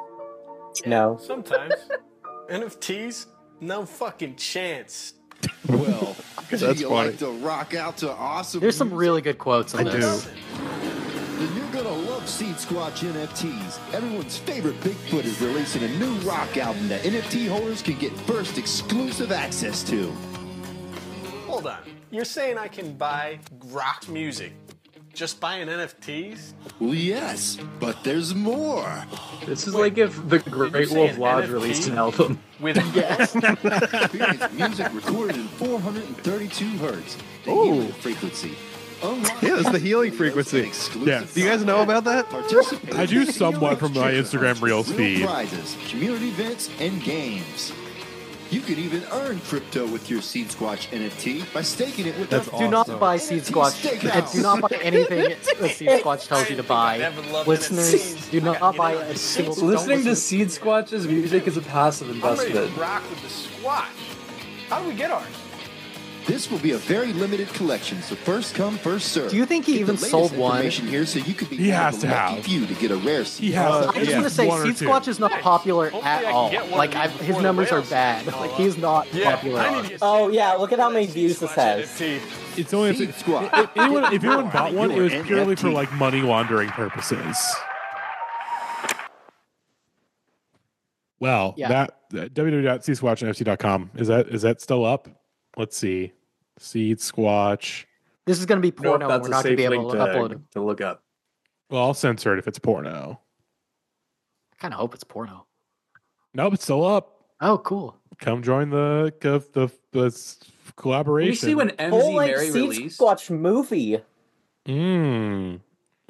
Speaker 5: No.
Speaker 12: Sometimes. NFTs? No fucking chance.
Speaker 11: Well, do
Speaker 4: That's
Speaker 11: you
Speaker 4: funny.
Speaker 11: like to rock out to awesome
Speaker 2: There's some really good quotes on
Speaker 4: I
Speaker 2: this.
Speaker 4: do.
Speaker 11: Then you're gonna love Seed Squatch NFTs. Everyone's favorite Bigfoot is releasing a new rock album that NFT holders can get first exclusive access to.
Speaker 12: Hold on. You're saying I can buy rock music just buying NFTs?
Speaker 11: Well, yes, but there's more.
Speaker 3: This is like if the Great Wolf Lodge
Speaker 12: NFT?
Speaker 3: released an album.
Speaker 12: With
Speaker 11: Experience music recorded in 432 hertz, the healing frequency. Unlock
Speaker 4: Yeah, it's the healing frequency.
Speaker 11: exclusive
Speaker 1: Yeah.
Speaker 4: Do you guys know about that?
Speaker 11: Participate
Speaker 1: I do somewhat from my Instagram Reels
Speaker 11: real
Speaker 1: feed.
Speaker 11: Prizes, community events, and games. You can even earn crypto with your Seed Squatch NFT by staking it with
Speaker 4: That's
Speaker 11: our
Speaker 2: Do not buy Seed Squatch, and do not buy anything that Seed Squatch tells you to buy.
Speaker 12: Never
Speaker 2: Listeners, do
Speaker 12: I gotta
Speaker 2: not
Speaker 12: get
Speaker 2: buy
Speaker 12: into
Speaker 2: a single. don't
Speaker 3: Listening to Seed Squatch's music is a passive
Speaker 12: I'm ready to
Speaker 3: investment.
Speaker 12: rock with the Squatch. How do we get ours?
Speaker 11: This will be a very limited collection, so first come, first serve.
Speaker 2: Do you think he
Speaker 11: Get the
Speaker 2: even
Speaker 11: latest
Speaker 2: sold one?
Speaker 11: information Here, so you could be
Speaker 1: He has to
Speaker 11: lucky
Speaker 1: have.
Speaker 11: few to get a rare
Speaker 1: He
Speaker 11: Seed
Speaker 1: has.
Speaker 2: I just want to say,
Speaker 1: one or
Speaker 2: Seed
Speaker 1: two.
Speaker 2: Squatch is not popular
Speaker 12: Hopefully
Speaker 2: at all. Like, I,
Speaker 12: these
Speaker 2: his numbers are bad. Like, he's not
Speaker 12: Yeah,
Speaker 2: popular.
Speaker 12: I need
Speaker 5: Oh, yeah, look at how many views this
Speaker 12: Squatch
Speaker 5: has.
Speaker 1: It's only if,
Speaker 11: Seed
Speaker 1: if,
Speaker 11: Squatch.
Speaker 1: if anyone if anyone bought one, it was
Speaker 11: Your
Speaker 1: purely for like money laundering purposes. Well,
Speaker 2: Yeah.
Speaker 1: that that www.seedsquatchnfc.com is that is that still up? Let's see. Seed Squatch.
Speaker 2: This is going to be
Speaker 3: Nope,
Speaker 2: porno. and
Speaker 3: that's
Speaker 2: we're not going to be able to
Speaker 3: to,
Speaker 2: upload it.
Speaker 3: to look up.
Speaker 1: Well, I'll censor it if it's porno.
Speaker 2: I kind of hope it's porno.
Speaker 1: Nope, it's still up.
Speaker 2: Oh, cool.
Speaker 1: Come join the the the, the collaboration.
Speaker 3: Can you see when MZ
Speaker 5: Full length
Speaker 3: Mary
Speaker 5: Seed
Speaker 3: released?
Speaker 5: Squatch movie.
Speaker 1: Mm.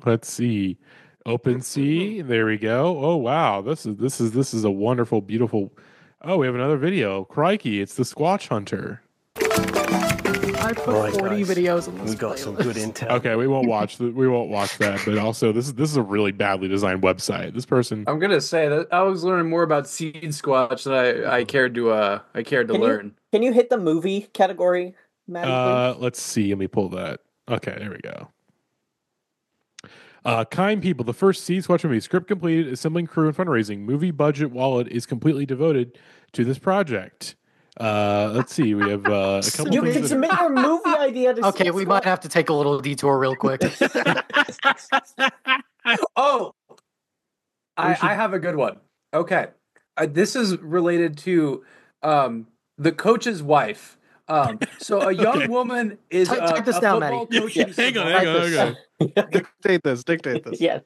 Speaker 1: Let's see. OpenSea. There we go. Oh wow. This is this is this is a wonderful, beautiful. Oh, we have another video. Crikey, it's the Squatch Hunter.
Speaker 2: I put
Speaker 12: All right,
Speaker 2: 40
Speaker 12: guys.
Speaker 2: videos in this
Speaker 12: We got some good intel.
Speaker 1: Okay, we won't watch the, we won't watch that. But also, this is this is a really badly designed website. This person.
Speaker 3: I'm gonna say that I was learning more about seed squatch than I, I cared to uh I cared to
Speaker 5: Can you-
Speaker 3: learn.
Speaker 5: Can you hit the movie category, Maddie?
Speaker 1: Uh, let's see. Let me pull that. Okay, there we go. Uh, kind people, the first Seed Squatch movie, script completed, assembling crew and fundraising. Movie budget wallet is completely devoted to this project. Uh, let's see. We have uh, a couple
Speaker 5: you can submit your movie idea to
Speaker 2: Okay, we might have to take a little detour real quick.
Speaker 3: Oh, I,
Speaker 1: should-
Speaker 3: I have a good one. Okay, uh, this is related to um the coach's wife. Um, so a young
Speaker 1: Okay.
Speaker 3: woman is
Speaker 2: Type-
Speaker 3: a,
Speaker 2: type this
Speaker 3: a
Speaker 2: down,
Speaker 3: football
Speaker 2: Maddie.
Speaker 3: coaching
Speaker 1: hang on, hang on, hang on.
Speaker 4: Dictate this. Dictate this.
Speaker 5: yeah.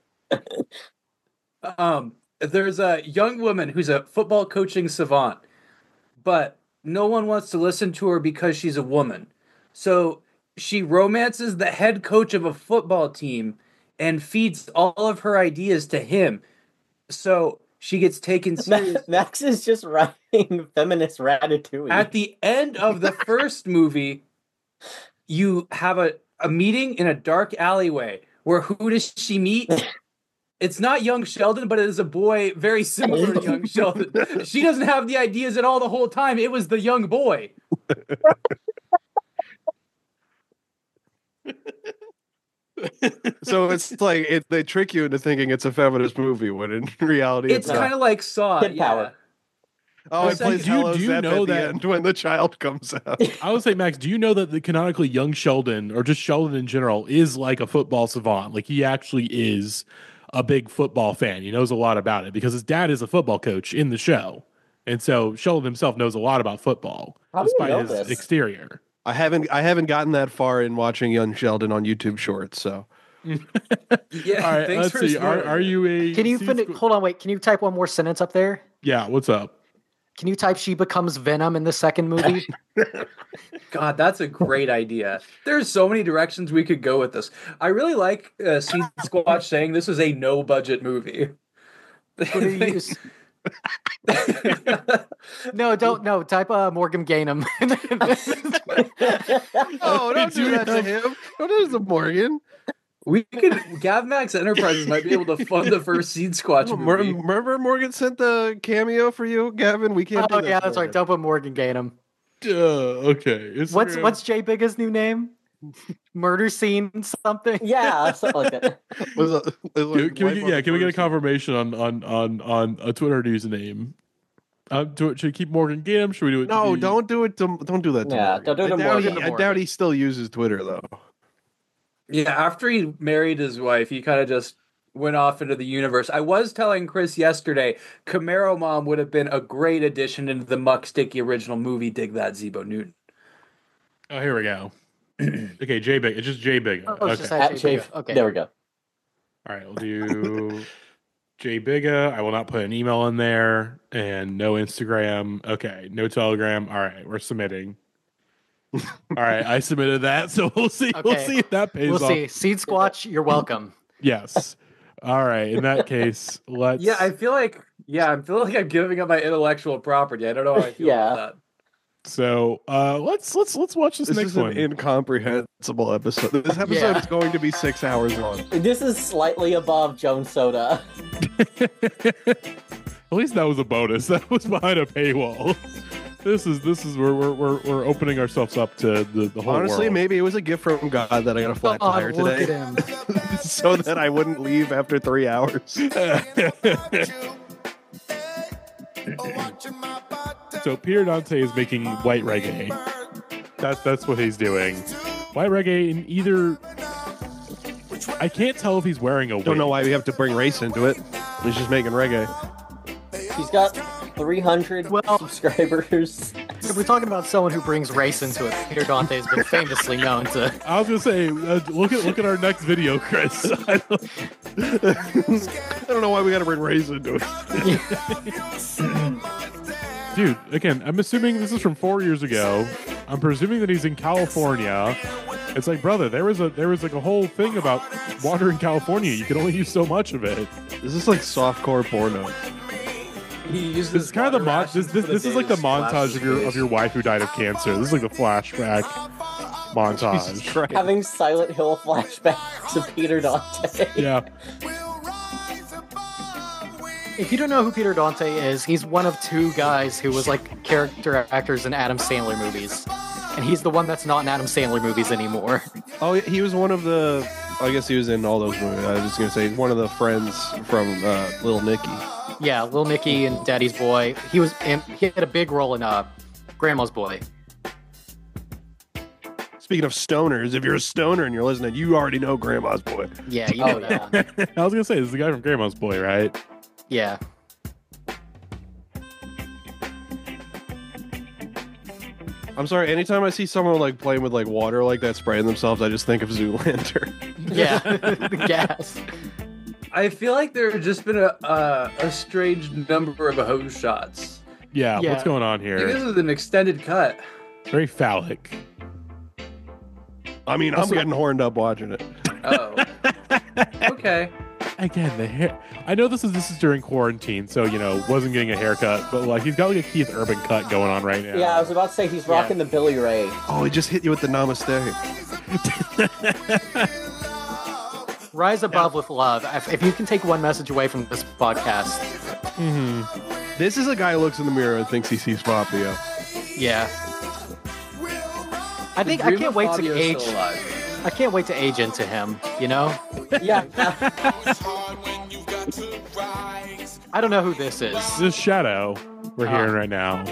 Speaker 3: Um, there's a young woman who's a football coaching savant, but no one wants to listen to her because she's a woman. So she romances the head coach of a football team and feeds all of her ideas to him. So she gets taken seriously.
Speaker 5: Max is just writing feminist ratatouille.
Speaker 3: At the end of the first movie, you have a, a meeting in a dark alleyway where who does she meet? It's not young Sheldon, but it is a boy very similar to young Sheldon. She doesn't have the ideas at all the whole time. It was the young boy.
Speaker 4: So it's like it, they trick you into thinking it's a feminist movie when in reality
Speaker 3: It's
Speaker 4: it's,
Speaker 3: kind of like Saw.
Speaker 5: Kid
Speaker 3: yeah.
Speaker 5: power.
Speaker 4: Oh, it
Speaker 1: Do you-
Speaker 4: plays
Speaker 1: do you- do you know
Speaker 4: at the
Speaker 1: that-
Speaker 4: end when the child comes out.
Speaker 1: I would say, Max, do you know that the canonically young Sheldon, or just Sheldon in general, is like a football savant? Like he actually is a big football fan. He knows a lot about it because his dad is a football coach in the show. And so Sheldon himself knows a lot about football,
Speaker 5: How do you
Speaker 1: despite
Speaker 5: know
Speaker 1: his
Speaker 5: this?
Speaker 1: exterior.
Speaker 4: I haven't I haven't gotten that far in watching Young Sheldon on YouTube Shorts. So
Speaker 3: Yeah.
Speaker 1: All right,
Speaker 3: thanks
Speaker 1: let's
Speaker 3: for
Speaker 1: see. Are, are you a?
Speaker 2: Can you
Speaker 1: seed
Speaker 2: finish?
Speaker 1: squ-
Speaker 2: Hold on, wait. Can you type one more sentence up there?
Speaker 1: Yeah. What's up?
Speaker 2: Can you type she becomes Venom in the second movie?
Speaker 3: God, that's a great idea. There's so many directions we could go with this. I really like uh, Seed Squatch saying this is a no budget movie.
Speaker 2: What do you use? no, don't. No, type uh, Morgan Gainham.
Speaker 4: Oh, don't do that to him. Don't do this to Morgan.
Speaker 3: We could Gavmax Enterprises might be able to fund the first Seed Squatch
Speaker 4: Mor-
Speaker 3: movie.
Speaker 4: Remember Morgan sent the cameo for you, Gavin? We can't.
Speaker 2: oh
Speaker 4: do
Speaker 2: yeah, that's right. Don't put Morgan Gainham.
Speaker 1: Uh, okay.
Speaker 2: What's
Speaker 1: Instagram.
Speaker 2: what's Jay Bigga's new name? Murder scene something.
Speaker 5: Yeah, something like that.
Speaker 4: Was a- was
Speaker 1: Can,
Speaker 4: like
Speaker 1: can we get, yeah, can we get a confirmation on on on on a Twitter username? Uh, do it, should we keep Morgan Gam? Should we do it?
Speaker 4: No,
Speaker 1: the-
Speaker 4: don't do it. To, don't do that. To
Speaker 5: Yeah,
Speaker 4: Morgan.
Speaker 5: don't do it
Speaker 4: I doubt, he,
Speaker 5: Morgan.
Speaker 4: I doubt he still uses Twitter though.
Speaker 3: Yeah, after he married his wife, he kind of just went off into the universe. I was telling Chris yesterday, Camaro Mom would have been a great addition into the Muck Sticky original movie. Dig that, Zebo Newton.
Speaker 1: Oh, here we go. okay, J Big. It's just J Big.
Speaker 2: Oh, oh
Speaker 1: okay.
Speaker 2: just
Speaker 5: At
Speaker 2: Jay
Speaker 5: Jay-
Speaker 2: Bigga. Okay.
Speaker 5: There we go.
Speaker 1: All right, we'll do J Biga. I will not put an email in there, and no Instagram. Okay, no Telegram. All right, we're submitting. All right, I submitted that, so we'll see. We'll see if that pays
Speaker 2: We'll
Speaker 1: off.
Speaker 2: see. Seed Squatch, you're welcome.
Speaker 1: Yes. All right. In that case, let's.
Speaker 3: Yeah, I feel like yeah, I feel like I'm giving up my intellectual property. I don't know how I feel
Speaker 5: Yeah.
Speaker 3: about
Speaker 1: So uh, let's let's let's watch this,
Speaker 4: This
Speaker 1: next
Speaker 4: is
Speaker 1: one.
Speaker 4: an incomprehensible episode. This episode
Speaker 2: Yeah.
Speaker 4: is going to be six hours long.
Speaker 5: This is slightly above Jones Soda.
Speaker 1: At least that was a bonus. That was behind a paywall. This is this is where we're we're, we're opening ourselves up to the, the whole
Speaker 4: Honestly,
Speaker 1: world.
Speaker 4: maybe it was a gift from God that I got a flat
Speaker 2: Oh,
Speaker 4: tire today, so that I wouldn't leave after three hours.
Speaker 1: so Peter Dante is making white reggae. That's that's what he's doing. White reggae in either. I can't tell if he's wearing a. White.
Speaker 4: Don't
Speaker 1: wig.
Speaker 4: know why we have to bring race into it. He's just making reggae.
Speaker 5: He's got 300 well, subscribers.
Speaker 2: If we're talking about someone who brings race into it, Peter Dante has been famously known to.
Speaker 1: I was gonna say, uh, look at look at our next video, Chris. I don't,
Speaker 4: I don't know why we got to bring race into it.
Speaker 1: dude, again, I'm assuming this is from four years ago. I'm presuming that he's in California. It's like, brother, there was a there was like a whole thing about water in California. You could only use so much of it.
Speaker 4: This is like softcore porno.
Speaker 3: He uses
Speaker 1: This is kind of the
Speaker 3: water
Speaker 1: mon- this this, this is like the montage of your of your wife who died of cancer. This is like the flashback montage.
Speaker 5: Having Silent Hill flashback to Peter Dante.
Speaker 1: Yeah.
Speaker 2: If you don't know who Peter Dante is, he's one of two guys who was like character actors in Adam Sandler movies. And he's the one that's not in Adam Sandler movies anymore.
Speaker 4: Oh, he was one of the. I guess he was in all those movies. I was just gonna say one of the friends from uh, Little Nicky.
Speaker 2: Yeah, Little Nicky and Daddy's Boy. He was in, he had a big role in uh, Grandma's Boy.
Speaker 4: Speaking of stoners, if you're a stoner and you're listening, you already know Grandma's Boy.
Speaker 2: Yeah, you
Speaker 5: Oh,
Speaker 2: know that.
Speaker 1: I was gonna say this is the guy from Grandma's Boy, right?
Speaker 2: Yeah.
Speaker 4: I'm sorry. Anytime I see someone like playing with like water like that, spraying themselves, I just think of Zoolander.
Speaker 2: Yeah, the gas.
Speaker 3: I feel like there have just been a uh, a strange number of hose shots.
Speaker 1: Yeah,
Speaker 2: Yeah.
Speaker 1: what's going on here?
Speaker 3: This
Speaker 1: here?
Speaker 3: is an extended cut.
Speaker 1: Very phallic.
Speaker 4: I mean, I'm
Speaker 1: Also-
Speaker 4: getting horned up watching it.
Speaker 3: Oh. okay.
Speaker 1: Again, the hair. I know this is this is during quarantine, so you know wasn't getting a haircut, but like he's got like a Keith Urban cut going on right now.
Speaker 5: Yeah, I was about to say he's
Speaker 2: Yeah.
Speaker 5: rocking the Billy Ray.
Speaker 4: Oh, he just hit you with the namaste.
Speaker 2: Rise above with love. If, if you can take one message away from this podcast, mm-hmm.
Speaker 4: This is a guy who looks in the mirror and thinks he sees Fabio.
Speaker 2: yeah. I think I can't
Speaker 3: of
Speaker 2: wait to
Speaker 3: Fabio's
Speaker 2: age.
Speaker 3: Still alive.
Speaker 2: I can't wait to age into him. You know.
Speaker 5: Yeah.
Speaker 2: I don't know who this is.
Speaker 1: This shadow we're
Speaker 2: Ah.
Speaker 1: hearing right now.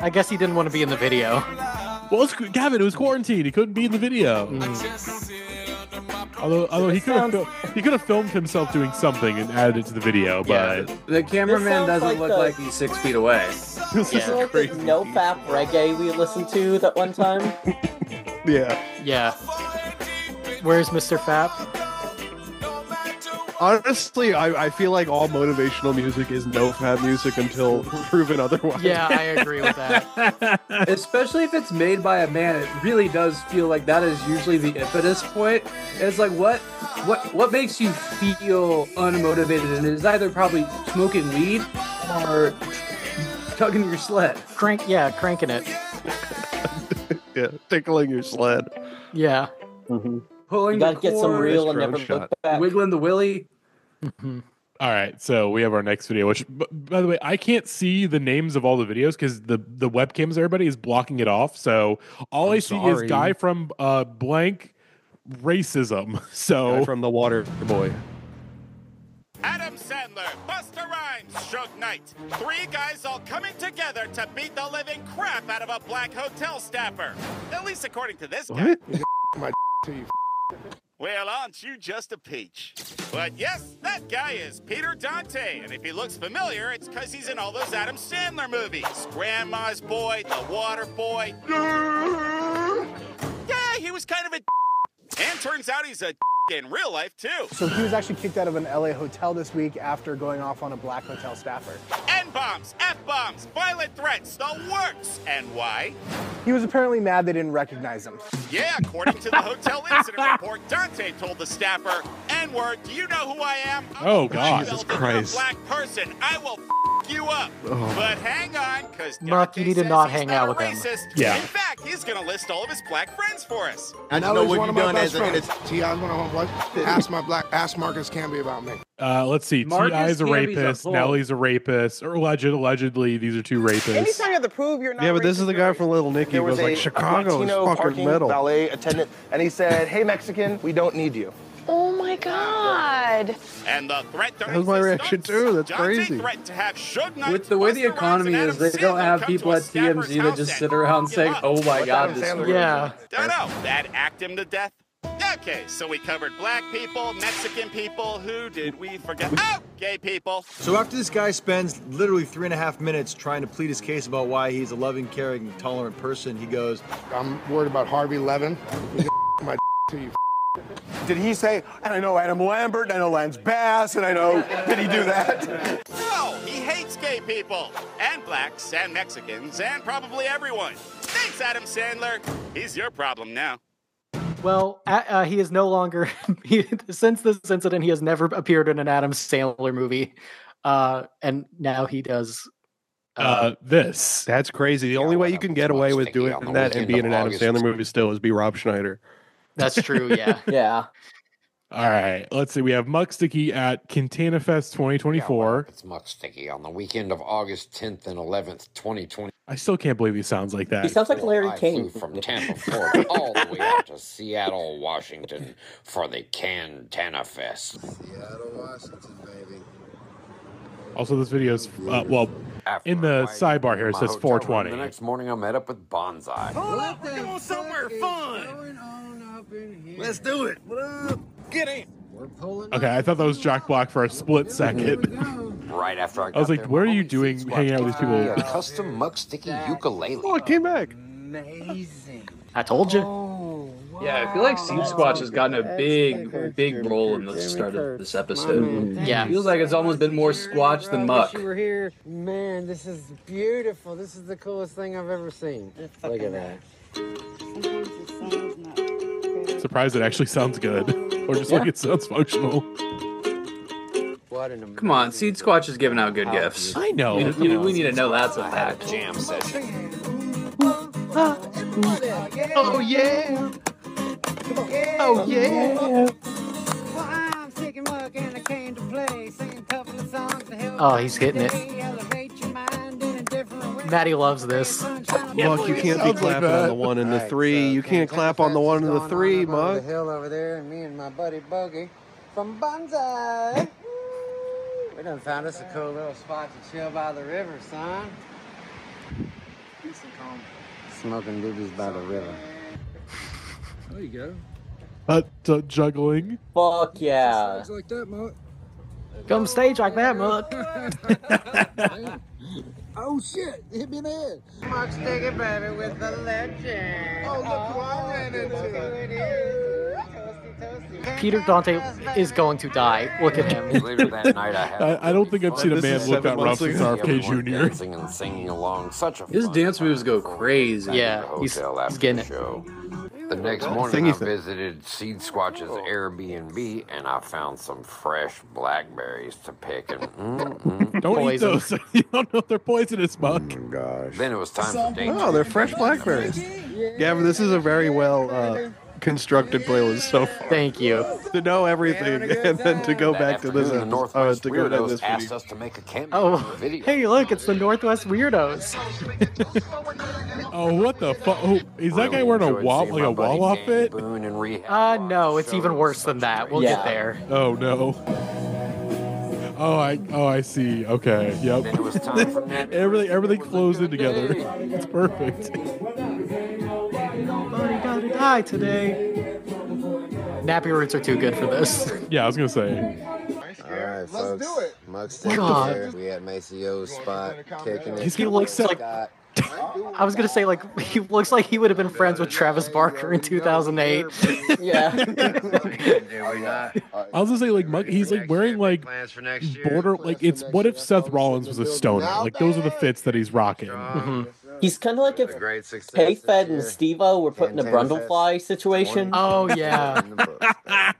Speaker 2: I guess he didn't want to be in the video.
Speaker 1: Well, it's, Gavin, it was quarantine. He couldn't be in the video. Although, although he could have
Speaker 5: sounds-
Speaker 1: fil- he could have filmed himself doing something and added it to the video,
Speaker 3: Yeah,
Speaker 1: but
Speaker 3: the cameraman doesn't
Speaker 5: like
Speaker 3: look
Speaker 5: the-
Speaker 3: like he's six feet away.
Speaker 5: This is like the no fap reggae we listened to that one time.
Speaker 4: Yeah.
Speaker 2: Yeah. Where's Mr. Fap?
Speaker 4: Honestly, I, I feel like all motivational music is no fab music until proven otherwise.
Speaker 2: Yeah, I agree with that.
Speaker 3: Especially if it's made by a man, it really does feel like that is usually the impetus point. It's like what what what makes you feel unmotivated and it's either probably smoking weed or tugging your sled.
Speaker 2: Crank, yeah, cranking it.
Speaker 4: yeah, tickling your sled.
Speaker 2: Yeah. Mm-hmm.
Speaker 3: Pulling
Speaker 5: You gotta
Speaker 3: the
Speaker 5: get some real and
Speaker 4: drone
Speaker 5: never
Speaker 4: shot.
Speaker 5: look back.
Speaker 3: wiggling the willy.
Speaker 1: all right. So we have our next video. Which, b- by the way, I can't see the names of all the videos because the the webcams everybody is blocking it off. So all i
Speaker 4: I'm
Speaker 1: see
Speaker 4: sorry.
Speaker 1: is guy from uh blank racism. So
Speaker 4: Guy from the water boy.
Speaker 13: Adam Sandler, Busta Rhymes, Suge Knight. Three guys all coming together to beat the living crap out of a black hotel staffer. At least according to this guy.
Speaker 4: What?
Speaker 13: Well, aren't you just a peach? But yes, that guy is Peter Dante, and if he looks familiar, it's because he's in all those Adam Sandler movies. Grandma's Boy, The Water Boy. Yeah, he was kind of a and turns out he's a in real life, too.
Speaker 14: So he was actually kicked out of an LA hotel this week after going off on a black hotel staffer.
Speaker 13: N-bombs, F-bombs, violent threats, the works. And why?
Speaker 14: He was apparently mad they didn't recognize him.
Speaker 13: Yeah, according to the hotel incident report, Dante told the staffer, N-word, do you know who I am? Oh, I'm
Speaker 1: Oh, God.
Speaker 13: black
Speaker 1: Jesus
Speaker 13: belt a
Speaker 1: Christ.
Speaker 13: black person. I will f- you up.
Speaker 1: Oh.
Speaker 13: But hang on, because
Speaker 2: Mark, you need to not hang out with him.
Speaker 1: Yeah.
Speaker 13: In fact, he's going to list all of his black friends for us.
Speaker 15: I know
Speaker 16: he's
Speaker 15: what
Speaker 16: one
Speaker 15: you
Speaker 16: of my
Speaker 15: done as a
Speaker 16: friends. T.I. is one of my black. Ask my black. Ask Marcus Camby about me.
Speaker 1: uh, let's see. Ti is a
Speaker 3: Camby's a
Speaker 1: rapist.
Speaker 3: bull.
Speaker 1: Nelly's a rapist. Or alleged, allegedly, these are two rapists.
Speaker 17: Anytime you have to prove you're not
Speaker 4: Yeah, but this is the guy from Little Nicky.
Speaker 17: There
Speaker 4: who
Speaker 17: was,
Speaker 4: was like
Speaker 17: a,
Speaker 4: Chicago is
Speaker 17: Latino
Speaker 4: fucking
Speaker 17: parking
Speaker 4: metal.
Speaker 17: valet attendant, and he said, "Hey, Mexican, we don't need you."
Speaker 18: Oh my god.
Speaker 13: And the threat
Speaker 4: That was my reaction too. That's crazy.
Speaker 13: threatened to have
Speaker 3: With the way the economy is,
Speaker 13: Adam
Speaker 3: they don't have people at
Speaker 13: a
Speaker 3: TMZ that just sit around saying, "Oh my
Speaker 17: What's
Speaker 3: god, this
Speaker 2: Yeah.
Speaker 13: Don't know. That act him to death? Okay, so we covered black people, Mexican people. Who did we forget? Oh, gay people.
Speaker 15: So after this guy spends literally three and a half minutes trying to plead his case about why he's a loving, caring, tolerant person, he goes,
Speaker 16: I'm worried about Harvey Levin. He's my to you.
Speaker 17: Did he say, and I know Adam Lambert, and I know Lance Bass, and I know, did he do that?
Speaker 13: No, he hates gay people, and blacks, and Mexicans, and probably everyone. Thanks, Adam Sandler. He's your problem now.
Speaker 2: Well, uh, he is no longer he, since this incident. He has never appeared in an Adam Sandler movie, uh, and now he does.
Speaker 1: Uh, this.
Speaker 4: That's crazy. The only way you can get away with doing that and
Speaker 2: weekend
Speaker 4: be in
Speaker 2: of
Speaker 4: an Adam Sandler movie still is be Rob Schneider.
Speaker 2: That's true. Yeah.
Speaker 5: yeah.
Speaker 1: All right. Let's see. We have Muck Sticky at Quintana Fest 2024.
Speaker 19: It's Muck Sticky on the weekend of August 10th and 11th, 2020.
Speaker 1: I still can't believe he sounds like that.
Speaker 19: He sounds like Larry I flew from Tampa, Florida, all the way out to Seattle, Washington for the Cantana Fest.
Speaker 20: Seattle, Washington, baby.
Speaker 1: Also, this video is, uh, well, in the sidebar here, it says 420.
Speaker 19: The next morning, I met up with Bonsai.
Speaker 20: Hold up, we're going somewhere fun. Let's do it. What up? Get in. We're pulling
Speaker 1: Okay, I thought that was Jack Black for a split second.
Speaker 19: Right after I got
Speaker 1: I was like,
Speaker 19: there,
Speaker 1: what are you doing hanging out with these
Speaker 19: Squad gave me
Speaker 1: people?
Speaker 19: A custom Muck Sticky ukulele.
Speaker 4: Oh, it came back.
Speaker 20: Amazing.
Speaker 2: I told you.
Speaker 3: Oh, yeah, I feel like Seed Squatch has gotten a big, big role in the start of this episode. Mm.
Speaker 2: Yeah.
Speaker 3: feels like it's almost been more Squatch than Muck.
Speaker 21: You were here, man. This is beautiful. This is the coolest thing I've ever seen. Look at that.
Speaker 1: Surprised it actually sounds good, or just like it sounds functional.
Speaker 21: What an
Speaker 3: Come on, Seed Squatch is giving out good gifts.
Speaker 1: I know.
Speaker 3: We, we- we need to know that's a fact.
Speaker 19: Jam session.
Speaker 21: Oh yeah.
Speaker 2: Oh yeah.
Speaker 21: I'm Sticky Muck and I came to play, sing a couple of songs to help
Speaker 2: Oh, he's hitting it. Maddie loves this.
Speaker 4: Muck, you can't be
Speaker 1: Sounds like
Speaker 4: clapping on the one and the
Speaker 21: Alright,
Speaker 4: three. You can't clap on the one and the three,
Speaker 21: on up
Speaker 4: Muck.
Speaker 21: The hill over there, and me and my buddy Bogey from Bonsai. we done found us a cool little spot to chill by the river, son. Peace and calm. Smoking doobies by the river.
Speaker 20: There you go.
Speaker 1: Uh, t- juggling.
Speaker 5: Fuck yeah.
Speaker 20: Sounds like that, Muck.
Speaker 2: Come stage like that, Muck.
Speaker 20: Oh shit! Hit me in the head.
Speaker 21: Muck Sticky Baby with the legend.
Speaker 20: Oh, look who I ran into.
Speaker 2: Peter Dante is going to die. Look at him.
Speaker 19: Later that night, I had.
Speaker 1: I, I don't think I've seen a man look that rough
Speaker 4: months
Speaker 1: since
Speaker 4: ago.
Speaker 1: RFK Jr.
Speaker 19: dancing and singing along. Such a
Speaker 3: His dance moves go crazy.
Speaker 2: Yeah,
Speaker 19: the
Speaker 2: he's-
Speaker 19: hotel
Speaker 2: he's getting
Speaker 19: the
Speaker 2: it.
Speaker 19: show. The next morning, I visited Seed Squatch's Airbnb and I found some fresh blackberries to pick. And mm, mm.
Speaker 1: Don't eat those. you don't know if they're poisonous, Muck.
Speaker 19: gosh. Then it was time for date.
Speaker 4: Oh, they're fresh blackberries. Gavin, this is a very well uh, constructed playlist so far.
Speaker 2: Thank you.
Speaker 4: To know everything and then to go
Speaker 19: That
Speaker 4: back to this
Speaker 19: afternoon, the
Speaker 4: episode, uh,
Speaker 19: Northwest
Speaker 4: to go to
Speaker 19: Weirdos
Speaker 4: this
Speaker 19: asked
Speaker 4: video.
Speaker 19: us to make a cameo
Speaker 2: Oh,
Speaker 19: the video.
Speaker 2: hey, look, it's the Northwest Weirdos.
Speaker 1: Oh, what the fuck? Oh, is that guy wearing a
Speaker 19: enjoyed
Speaker 1: wall like a
Speaker 19: buddy
Speaker 1: wall
Speaker 19: Dan
Speaker 1: outfit?
Speaker 19: Boone and Rehab
Speaker 2: Uh, no, it's even worse than that. We'll
Speaker 5: Yeah.
Speaker 2: get there.
Speaker 1: Oh no. Oh, I oh I see. Okay. Yep.
Speaker 19: Then it was time for Nat.
Speaker 1: everything everything flows in together. It's perfect.
Speaker 2: Buddy gotta die today. Nappy roots are too good for this.
Speaker 1: Yeah, I was gonna say.
Speaker 20: All right. Let's
Speaker 16: do it.
Speaker 20: Muck Sticky
Speaker 2: God.
Speaker 20: here. We at Macio's spot, kicking it.
Speaker 2: He looks like
Speaker 20: Scott.
Speaker 2: I was gonna say like he looks like he would have been friends with Travis Barker in 2008.
Speaker 5: Yeah.
Speaker 1: I was gonna say like Muck, he's like wearing like border like it's what if Seth Rollins was a stoner? Like those are the fits that he's rocking.
Speaker 2: Mhm.
Speaker 5: He's kind of like if
Speaker 20: Great success.
Speaker 5: Pay Fed and
Speaker 20: year.
Speaker 5: Steve-O were put in a Brundlefly situation.
Speaker 2: Oh yeah.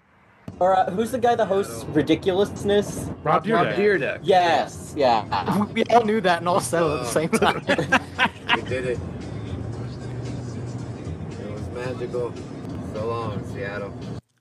Speaker 20: In.
Speaker 5: Or uh, who's the guy that hosts Ridiculousness?
Speaker 1: Rob
Speaker 3: Rob
Speaker 1: Dyrdek.
Speaker 3: Dyrdek.
Speaker 5: Yes, yeah.
Speaker 2: We all knew that and all said it at the same time.
Speaker 20: We did it. It was magical. So long, Seattle.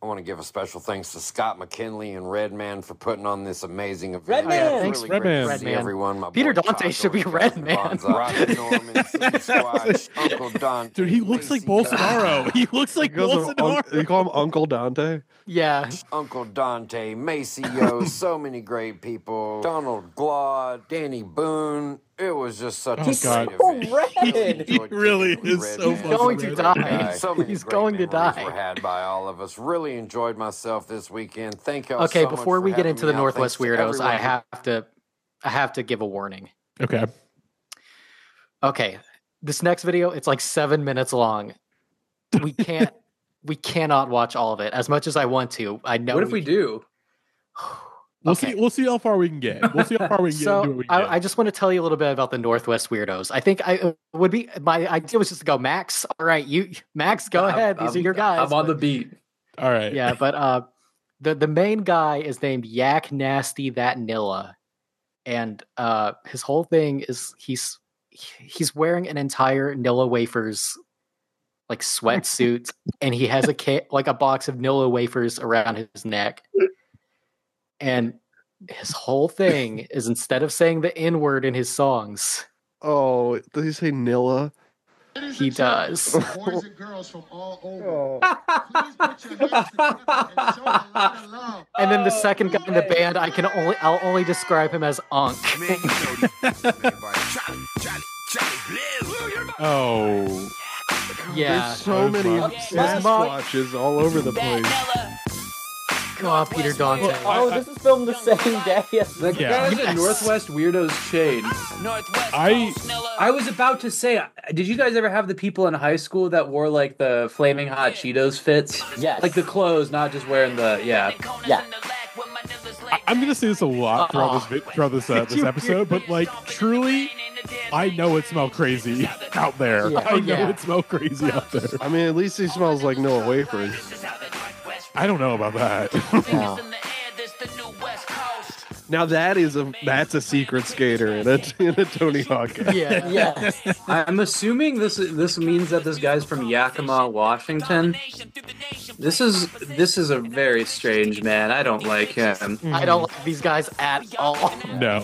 Speaker 19: I want to give a special thanks to Scott McKinley and Redman for putting on this amazing event.
Speaker 5: Redman!
Speaker 19: It's
Speaker 2: Thanks,
Speaker 19: really great to
Speaker 1: Redman.
Speaker 19: see
Speaker 2: Redman.
Speaker 19: everyone. My
Speaker 2: Peter
Speaker 19: boy
Speaker 2: Dante
Speaker 19: Taco,
Speaker 2: should be
Speaker 19: Justin
Speaker 2: Redman.
Speaker 19: Bonza, Norman, Steve Squatch, Uncle Don.
Speaker 1: Dude, he looks like Bolsonaro. He looks like
Speaker 4: He calls
Speaker 1: Bolsonaro.
Speaker 4: Unc- you call him Uncle Dante?
Speaker 2: yeah.
Speaker 19: Uncle Dante, Maceo, so many great people. Donald Glaude, Danny Boone, It was just such
Speaker 1: Oh,
Speaker 19: a
Speaker 1: God.
Speaker 19: great
Speaker 1: So
Speaker 5: red.
Speaker 19: Really
Speaker 1: He really
Speaker 19: kicking it with
Speaker 1: is
Speaker 19: Red
Speaker 1: so
Speaker 19: Man.
Speaker 1: going to die.
Speaker 19: So many
Speaker 2: He's going to die.
Speaker 19: Were had by all of us. Really enjoyed myself this weekend. Thank you.
Speaker 2: Okay,
Speaker 19: so much
Speaker 2: before
Speaker 19: for
Speaker 2: we get into the. Northwest Weirdos, I have to I have to give a warning.
Speaker 1: Okay.
Speaker 2: Okay. This next video, it's like seven minutes long. We can't we cannot watch all of it as much as I want to. I know
Speaker 3: What if we do?
Speaker 1: We'll see. We'll see how far we can get. We'll see how far we can get.
Speaker 2: so
Speaker 1: into what we can get.
Speaker 2: I, I just want to tell you a little bit about the Northwest Weirdos. I think I it would be my idea was just to go Max. All right, you Max, go
Speaker 3: I'm-
Speaker 2: ahead. These
Speaker 3: I'm-
Speaker 2: are your guys.
Speaker 3: I'm on the beat.
Speaker 1: All right.
Speaker 2: yeah, but uh, the the main guy is named Yak Nasty That Nilla, and uh, his whole thing is he's he's wearing an entire Nilla wafers like sweatsuit, and he has a ca- like a box of Nilla wafers around his neck, and his whole thing is instead of saying the N word in his songs,
Speaker 4: Oh, does he say Nilla?
Speaker 2: he does.
Speaker 16: Boys and girls from all over. Oh. Please put your hands together and show a lot of love.
Speaker 2: And then the second guy in the oh, band, I can only I'll only describe him as Unk.
Speaker 1: Oh.
Speaker 2: yeah.
Speaker 4: There's so many Sasquatches all over the place.
Speaker 2: God, Peter Dante.
Speaker 5: Oh, this is filmed the same day as
Speaker 3: The
Speaker 1: Yeah.
Speaker 3: guys at Northwest Weirdos chain.
Speaker 1: I
Speaker 3: I was about to say, did you guys ever have the people in high school that wore like the flaming hot Cheetos fits?
Speaker 5: Yes.
Speaker 3: Like the clothes, not just wearing the yeah.
Speaker 5: Yeah.
Speaker 1: I- I'm gonna say this a lot throughout this vid- throughout this uh, this episode, but like truly, I know it smelled crazy out there.
Speaker 2: Yeah.
Speaker 1: I know
Speaker 2: Yeah.
Speaker 1: it smelled crazy out there.
Speaker 4: I mean, at least he smells like Noah wafers.
Speaker 1: I don't know about that.
Speaker 5: Yeah.
Speaker 4: Now that is a that's a secret skater in a in a Tony Hawk.
Speaker 2: Yeah.
Speaker 5: Yes.
Speaker 3: I'm assuming this this means that this guy's from Yakima, Washington. This is this is a very strange man. I don't like him.
Speaker 2: I don't like these guys at all.
Speaker 1: no.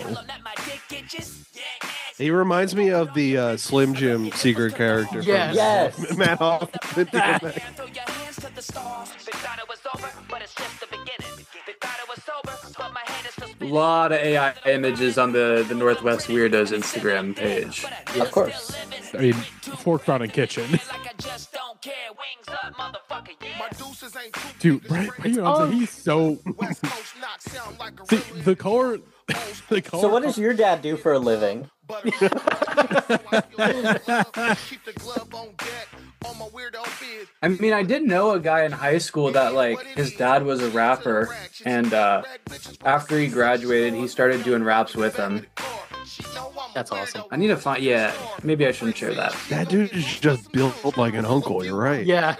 Speaker 4: He reminds me of the uh, Slim Jim secret character. from
Speaker 2: Yes.
Speaker 5: Yes.
Speaker 4: Mat Hoffman.
Speaker 3: A lot of AI images on the the Northwest Weirdos Instagram page.
Speaker 5: Of course.
Speaker 1: I mean, fork found in kitchen. Dude, Brian, Brian Johnson, he's so. See, the color, the color.
Speaker 5: So what does your dad do for a living?
Speaker 3: I mean, I did know a guy in high school that like his dad was a rapper, and uh, after he graduated, he started doing raps with him.
Speaker 2: That's awesome.
Speaker 3: I need to find. Yeah, maybe I shouldn't share that.
Speaker 4: That dude is just built like an uncle. You're right.
Speaker 2: Yeah.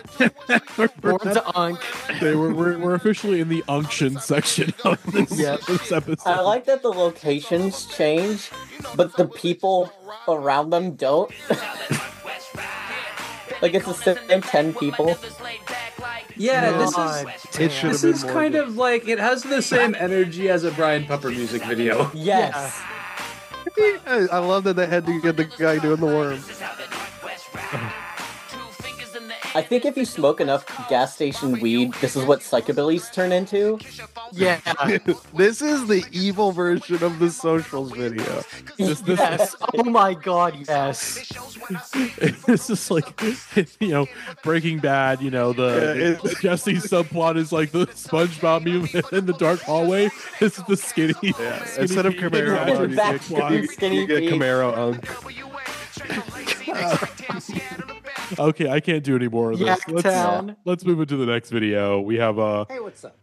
Speaker 2: Born to Unk.
Speaker 1: They were, we're, we're officially in the unction section of this,
Speaker 2: Yeah.
Speaker 1: this episode.
Speaker 5: I like that the locations change, but the people around them don't. Like it's the same ten people.
Speaker 3: Yeah, this
Speaker 2: God
Speaker 3: is
Speaker 4: It
Speaker 3: this is
Speaker 4: more
Speaker 3: kind
Speaker 4: good.
Speaker 3: of like it has the same energy as a Brian Pupper music video.
Speaker 5: Yes.
Speaker 4: I I love that they had to get the guy doing the worm.
Speaker 5: I think if you smoke enough gas station weed, this is what psychobillies turn into.
Speaker 2: Yeah.
Speaker 4: this is the evil version of the socials video.
Speaker 1: This, this,
Speaker 2: Yes. Oh my god, yes.
Speaker 1: this is like, you know, Breaking Bad. You know, the,
Speaker 4: Yeah,
Speaker 1: the Jesse subplot is like the SpongeBob meme in the dark hallway. This is the skinny.
Speaker 4: Yeah,
Speaker 1: skinny
Speaker 4: instead of Camaro,
Speaker 1: Patrick
Speaker 4: you get,
Speaker 5: skinny
Speaker 4: you get Camaro Unk.
Speaker 1: Uh, Okay, I can't do any more of this. Let's,
Speaker 2: Yacktown.
Speaker 1: let's move into the next video. We have uh
Speaker 21: Hey, what's up?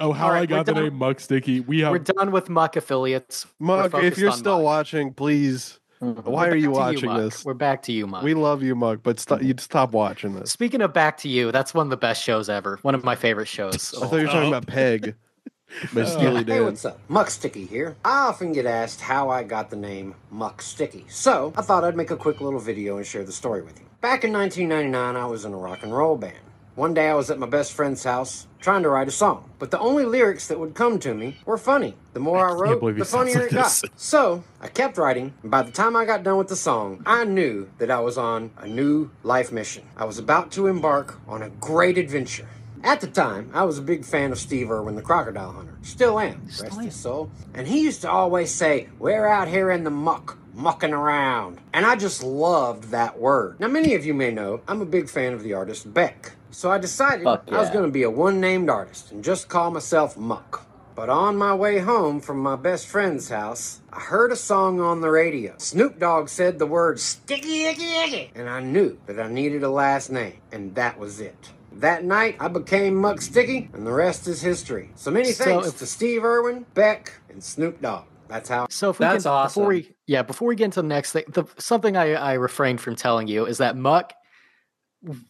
Speaker 1: oh how
Speaker 2: All right,
Speaker 1: I got the
Speaker 2: done.
Speaker 1: name Muck Sticky. We have
Speaker 2: We're done with Muck affiliates.
Speaker 4: Muck, if you're still
Speaker 2: Muck.
Speaker 4: watching, please. Why
Speaker 2: We're
Speaker 4: are you watching
Speaker 2: Muck.
Speaker 4: this?
Speaker 2: We're back to you, Muck.
Speaker 4: We love you, Muck, but stop, you'd stop watching this.
Speaker 2: Speaking of Back to You, that's one of the best shows ever. One of my favorite shows.
Speaker 4: I thought you were talking about Peg by Steely
Speaker 21: Hey,
Speaker 4: Dan.
Speaker 21: what's up? Muck Sticky here. I often get asked how I got the name Muck Sticky, so I thought I'd make a quick little video and share the story with you. Back in 1999, I was in a rock and roll band. One day I was at my best friend's house trying to write a song, but the only lyrics that would come to me were funny. The more I wrote,
Speaker 1: believe
Speaker 21: the funnier
Speaker 1: like
Speaker 21: it got. So I kept writing, and by the time I got done with the song, I knew that I was on a new life mission. I was about to embark on a great adventure. At the time, I was a big fan of Steve Irwin, the crocodile hunter. Still am, rest his soul. And he used to always say, We're out here in the muck, mucking around. And I just loved that word. Now, many of you may know I'm a big fan of the artist Beck. So I decided
Speaker 5: Fuck
Speaker 21: I was going to be a one named artist and just call myself Muck. But on my way home from my best friend's house, I heard a song on the radio. Snoop Dogg said the word sticky icky icky, and I knew that I needed a last name, and that was it. That night, I became Muck Sticky, and the rest is history. So many
Speaker 2: So
Speaker 21: thanks to Steve Irwin, Beck, and Snoop Dogg. That's how.
Speaker 2: So if we
Speaker 3: That's
Speaker 2: can,
Speaker 3: awesome.
Speaker 2: Before we, yeah, before we get into the next thing, the something I, I refrained from telling you is that Muck,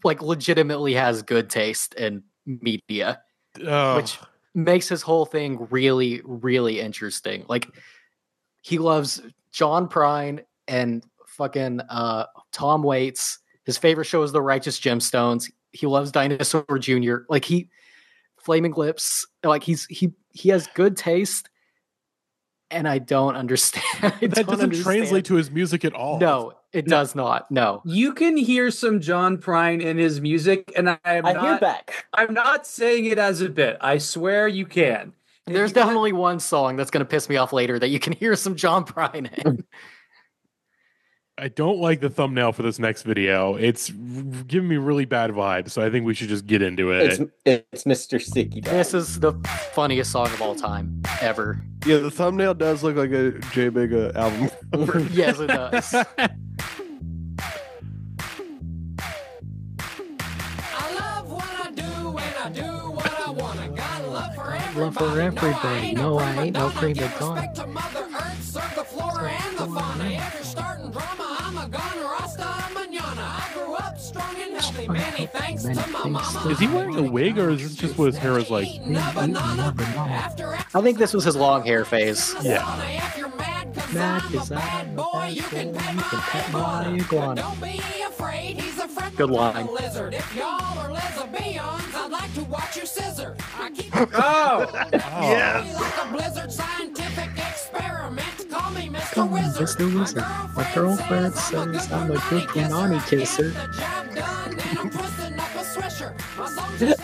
Speaker 2: like, legitimately has good taste in media,
Speaker 1: Oh,
Speaker 2: which makes his whole thing really, really interesting. Like, he loves John Prine and fucking uh, Tom Waits. His favorite show is The Righteous Gemstones. He loves Dinosaur Jr. Like he, Flaming Lips. Like he's he he has good taste, and I don't understand. I
Speaker 1: that
Speaker 2: don't
Speaker 1: doesn't
Speaker 2: understand.
Speaker 1: translate to his music at all.
Speaker 2: No, it does not. No.
Speaker 3: You can hear some John Prine in his music, and I am
Speaker 5: I
Speaker 3: not.
Speaker 5: hear Beck.
Speaker 3: I'm not saying it as a bit. I swear you can.
Speaker 2: There's definitely one song that's going to piss me off later that you can hear some John Prine in.
Speaker 1: I don't like the thumbnail for this next video. It's giving me really bad vibes, so I think we should just get into it.
Speaker 5: It's, it's Mr. Sticky Dog.
Speaker 2: this is the funniest song of all time ever.
Speaker 4: Yeah, the thumbnail does look like a J Big uh, album. cover.
Speaker 2: yes, it does.
Speaker 10: I love what I do and I do what I want. I got love for everybody.
Speaker 2: Love for everybody. No, I ain't no prima donna.
Speaker 10: To Mother and healthy. Many to my mama.
Speaker 1: Is he wearing a wig or is this just what his hair is like?
Speaker 2: I think this was his long hair phase.
Speaker 1: Yeah.
Speaker 2: Mad cause I'm a bad boy, you can pet my iguana.
Speaker 10: Don't be afraid, he's a friend
Speaker 2: Good line.
Speaker 10: of the lizard. Call me Mr.
Speaker 2: Come
Speaker 10: Wizard.
Speaker 2: My girlfriend says I'm a good punani kisser.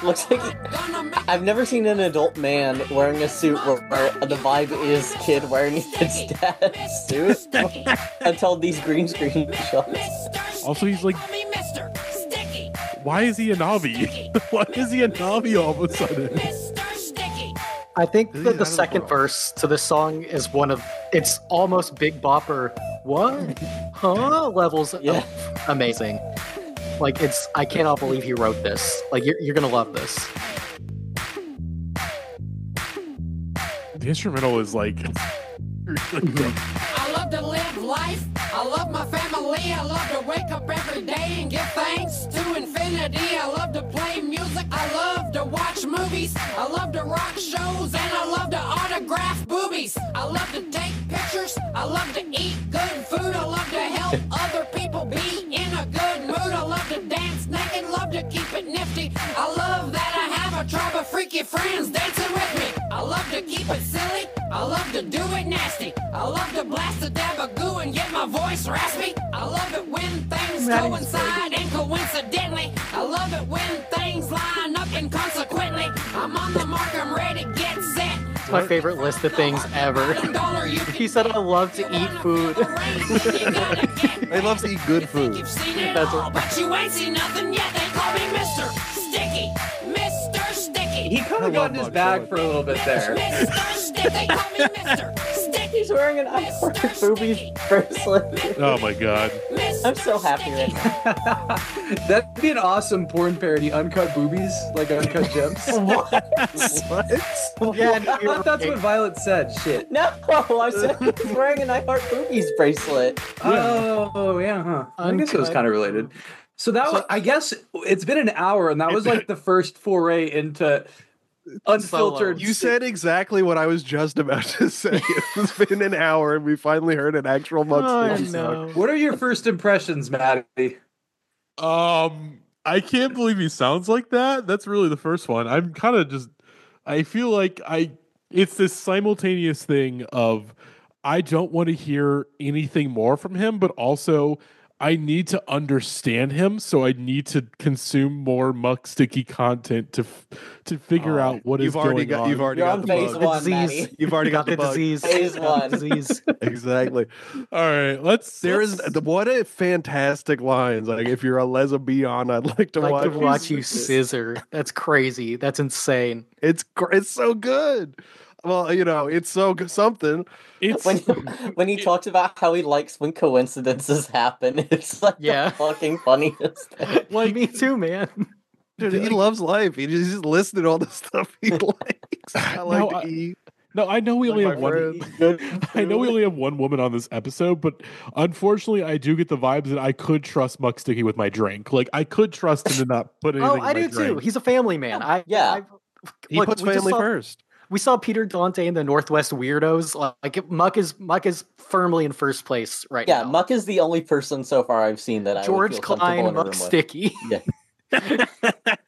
Speaker 5: Looks like I've never seen an adult man wearing a suit where, where the vibe is kid wearing his dad's suit until these green screen shots.
Speaker 1: Also, he's like, why is he a Navi? why is he a Navi all of a sudden?
Speaker 2: I think
Speaker 1: This
Speaker 2: that
Speaker 1: is
Speaker 2: the second
Speaker 1: the-
Speaker 2: verse to this song is one of it's almost Big Bopper. What? Huh? Levels
Speaker 5: Yeah.
Speaker 2: of amazing. Like it's I cannot believe he wrote this. Like you're you're gonna love this.
Speaker 1: The instrumental is like.
Speaker 10: I mm-hmm. Love to live life. I love my family. I love to wake up every day and give thanks to infinity. I love to play music. I love to watch movies. I love to rock shows and I love to autograph boobies. I love to take pictures. I love to eat good food. I love to help other people be in a good mood. I love to dance naked. Love to keep it nifty. I love that a tribe of freaky friends dancing with me. I love to keep it silly. I love to do it nasty. I love to blast a dab of goo and get my voice raspy. I love it when things coincide and coincidentally. I love it when things line up inconsequently. I'm on the mark, I'm ready, get set.
Speaker 2: It's my favorite list of things ever. he said I love to eat food.
Speaker 4: I love to eat good food.
Speaker 10: Seen it
Speaker 2: That's what-
Speaker 10: but you ain't seen nothing yet. They call me Mr. Sticky. Mr. Sticky.
Speaker 3: he kind of got in his bag for a little bit there.
Speaker 10: Mr. Sticky. They call me Mr. Sticky.
Speaker 5: He's wearing an awkward boobies bracelet.
Speaker 1: Oh my god.
Speaker 5: I'm so happy right now.
Speaker 3: That'd be an awesome porn parody. Uncut boobies, like uncut gems.
Speaker 5: what?
Speaker 2: Yeah,
Speaker 3: I thought that's what Violet said. Shit.
Speaker 5: No, I said he's wearing an I Heart Boobies bracelet.
Speaker 3: Oh, yeah, huh. I guess it was kind of related. So that was, I guess it's been an hour, and that was like the first foray into unfiltered.
Speaker 4: You said exactly what I was just about to say. It's been an hour and we finally heard an actual Muck
Speaker 2: Oh,
Speaker 4: Sticky song.
Speaker 2: no.
Speaker 3: What are your first impressions, Maddie?
Speaker 1: Um, I can't believe he sounds like that. That's really the first one. I'm kind of just. I feel like I. It's this simultaneous thing of I don't want to hear anything more from him, but also I need to understand him, so I need to consume more Muck Sticky content to f- to figure out what is
Speaker 4: you've already
Speaker 1: going
Speaker 4: got
Speaker 1: on.
Speaker 4: you've already
Speaker 5: You're
Speaker 4: got
Speaker 5: on
Speaker 4: the
Speaker 5: phase
Speaker 4: bug.
Speaker 5: one,
Speaker 2: disease.
Speaker 5: Maddie.
Speaker 4: You've already got the,
Speaker 2: the disease.
Speaker 5: Phase one.
Speaker 2: disease.
Speaker 4: Exactly.
Speaker 1: All right, let's.
Speaker 4: There is
Speaker 1: let's-
Speaker 4: the what a fantastic lines. Like if you're a lesbian, I'd like to
Speaker 2: like
Speaker 4: watch.
Speaker 2: to watch you scissor. That's crazy. That's insane.
Speaker 4: It's gr- it's so good. Well, you know, it's so g- something.
Speaker 1: It's
Speaker 5: When when he talks about how he likes when coincidences happen, it's like
Speaker 2: Yeah.
Speaker 5: the fucking funniest. thing.
Speaker 2: Like me too, man.
Speaker 4: Dude, he loves life. He just, he's just listed all the stuff he likes. I like
Speaker 1: No,
Speaker 4: to
Speaker 1: I-
Speaker 4: eat.
Speaker 1: no, I know we only
Speaker 4: like
Speaker 1: have
Speaker 4: my
Speaker 1: one. I know we only have one woman on this episode, but unfortunately, I do get the vibes that I could trust Muck Sticky with my drink. Like I could trust him to not put oh, anything. In it.
Speaker 2: Oh,
Speaker 1: in
Speaker 2: I
Speaker 1: my
Speaker 2: do too. He's a family man. I
Speaker 5: Yeah.
Speaker 2: I,
Speaker 4: He
Speaker 2: look,
Speaker 4: puts family
Speaker 2: saw-
Speaker 4: first.
Speaker 2: We saw Peter Dante in the Northwest Weirdos. Like Muck is Muck is firmly in first place right
Speaker 5: Yeah,
Speaker 2: now.
Speaker 5: Muck is the only person so far I've seen that I
Speaker 2: George
Speaker 5: feel
Speaker 2: Klein, Muck. Sticky.
Speaker 5: Yeah.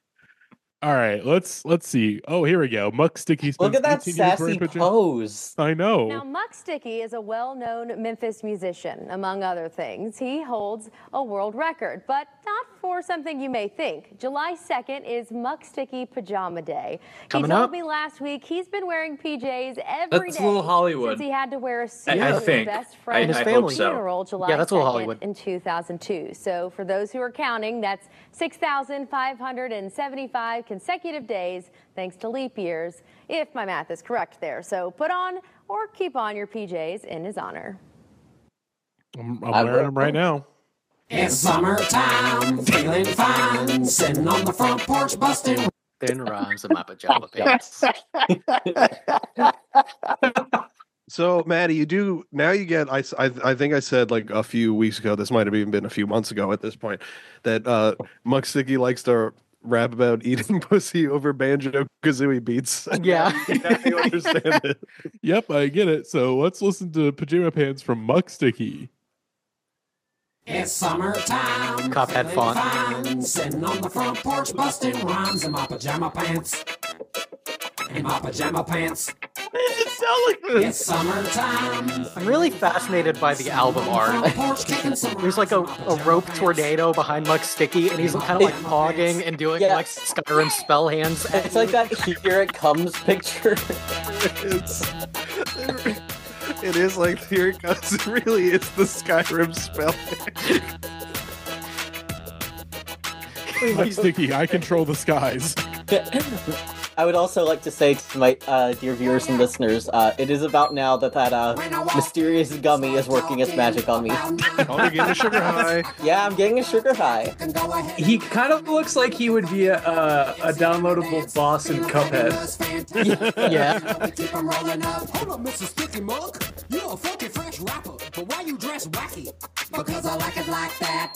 Speaker 1: All right, let's let's see. Oh, here we go. Muck Sticky.
Speaker 5: Look at that
Speaker 1: 18 years wearing
Speaker 5: sassy pose.
Speaker 1: I know.
Speaker 22: Now, Muck Sticky is a well known Memphis musician, among other things. He holds a world record, but not for something you may think. July 2nd is Muck Sticky Pajama Day.
Speaker 2: Coming
Speaker 22: he told
Speaker 2: up.
Speaker 22: me last week he's been wearing PJs every day
Speaker 3: That's a little Hollywood.
Speaker 22: since he had to wear a suit
Speaker 3: I
Speaker 22: for his
Speaker 3: think.
Speaker 22: best
Speaker 3: I-
Speaker 22: friend's
Speaker 2: I hope
Speaker 3: so.
Speaker 22: funeral July
Speaker 2: Yeah, that's a
Speaker 22: 2nd
Speaker 2: Hollywood.
Speaker 22: in 2002. So, for those who are counting, that's 6,575 consecutive days, thanks to leap years, if my math is correct there. So, put on or keep on your PJs in his honor.
Speaker 1: I'm, I'm wearing them right now.
Speaker 10: It's summertime, feeling fine, sitting on the front porch busting.
Speaker 2: Thin rhymes in my pajama pants.
Speaker 4: So, Maddie, you do now. You get. I I think I said like a few weeks ago. This might have even been a few months ago at this point. That uh, Muck Sticky likes to rap about eating pussy over banjo kazooie beats.
Speaker 2: Yeah.
Speaker 4: now you understand it.
Speaker 1: Yep, I get it. So let's listen to Pajama Pants from Muck Sticky.
Speaker 10: It's summertime,
Speaker 2: Cuphead
Speaker 10: feeling
Speaker 2: font.
Speaker 10: fine, sitting on the front porch busting rhymes in my pajama pants. In my pajama pants. It's summertime.
Speaker 2: I'm really fascinated by the album art. There's like a, a rope tornado behind Muck Sticky, and he's kind of like hogging and doing
Speaker 5: Yeah.
Speaker 2: like Skyrim spell hands.
Speaker 5: It's like that here it comes picture.
Speaker 4: It's, it is like here it comes. It really is the Skyrim spell.
Speaker 1: Muck Sticky, I control the skies.
Speaker 5: I would also like to say to my uh, dear viewers and listeners, uh, it is about now that that uh, mysterious gummy is working its magic on me.
Speaker 4: Oh, you're getting a sugar high.
Speaker 5: Yeah, I'm getting a sugar high.
Speaker 3: He kind of looks like he would be a, a, a downloadable boss in Cuphead.
Speaker 2: yeah.
Speaker 10: Keep 'em. Hold up, Mr. Sticky Muck. You're a funky fresh rapper, but why you dress wacky? Because I like it like that.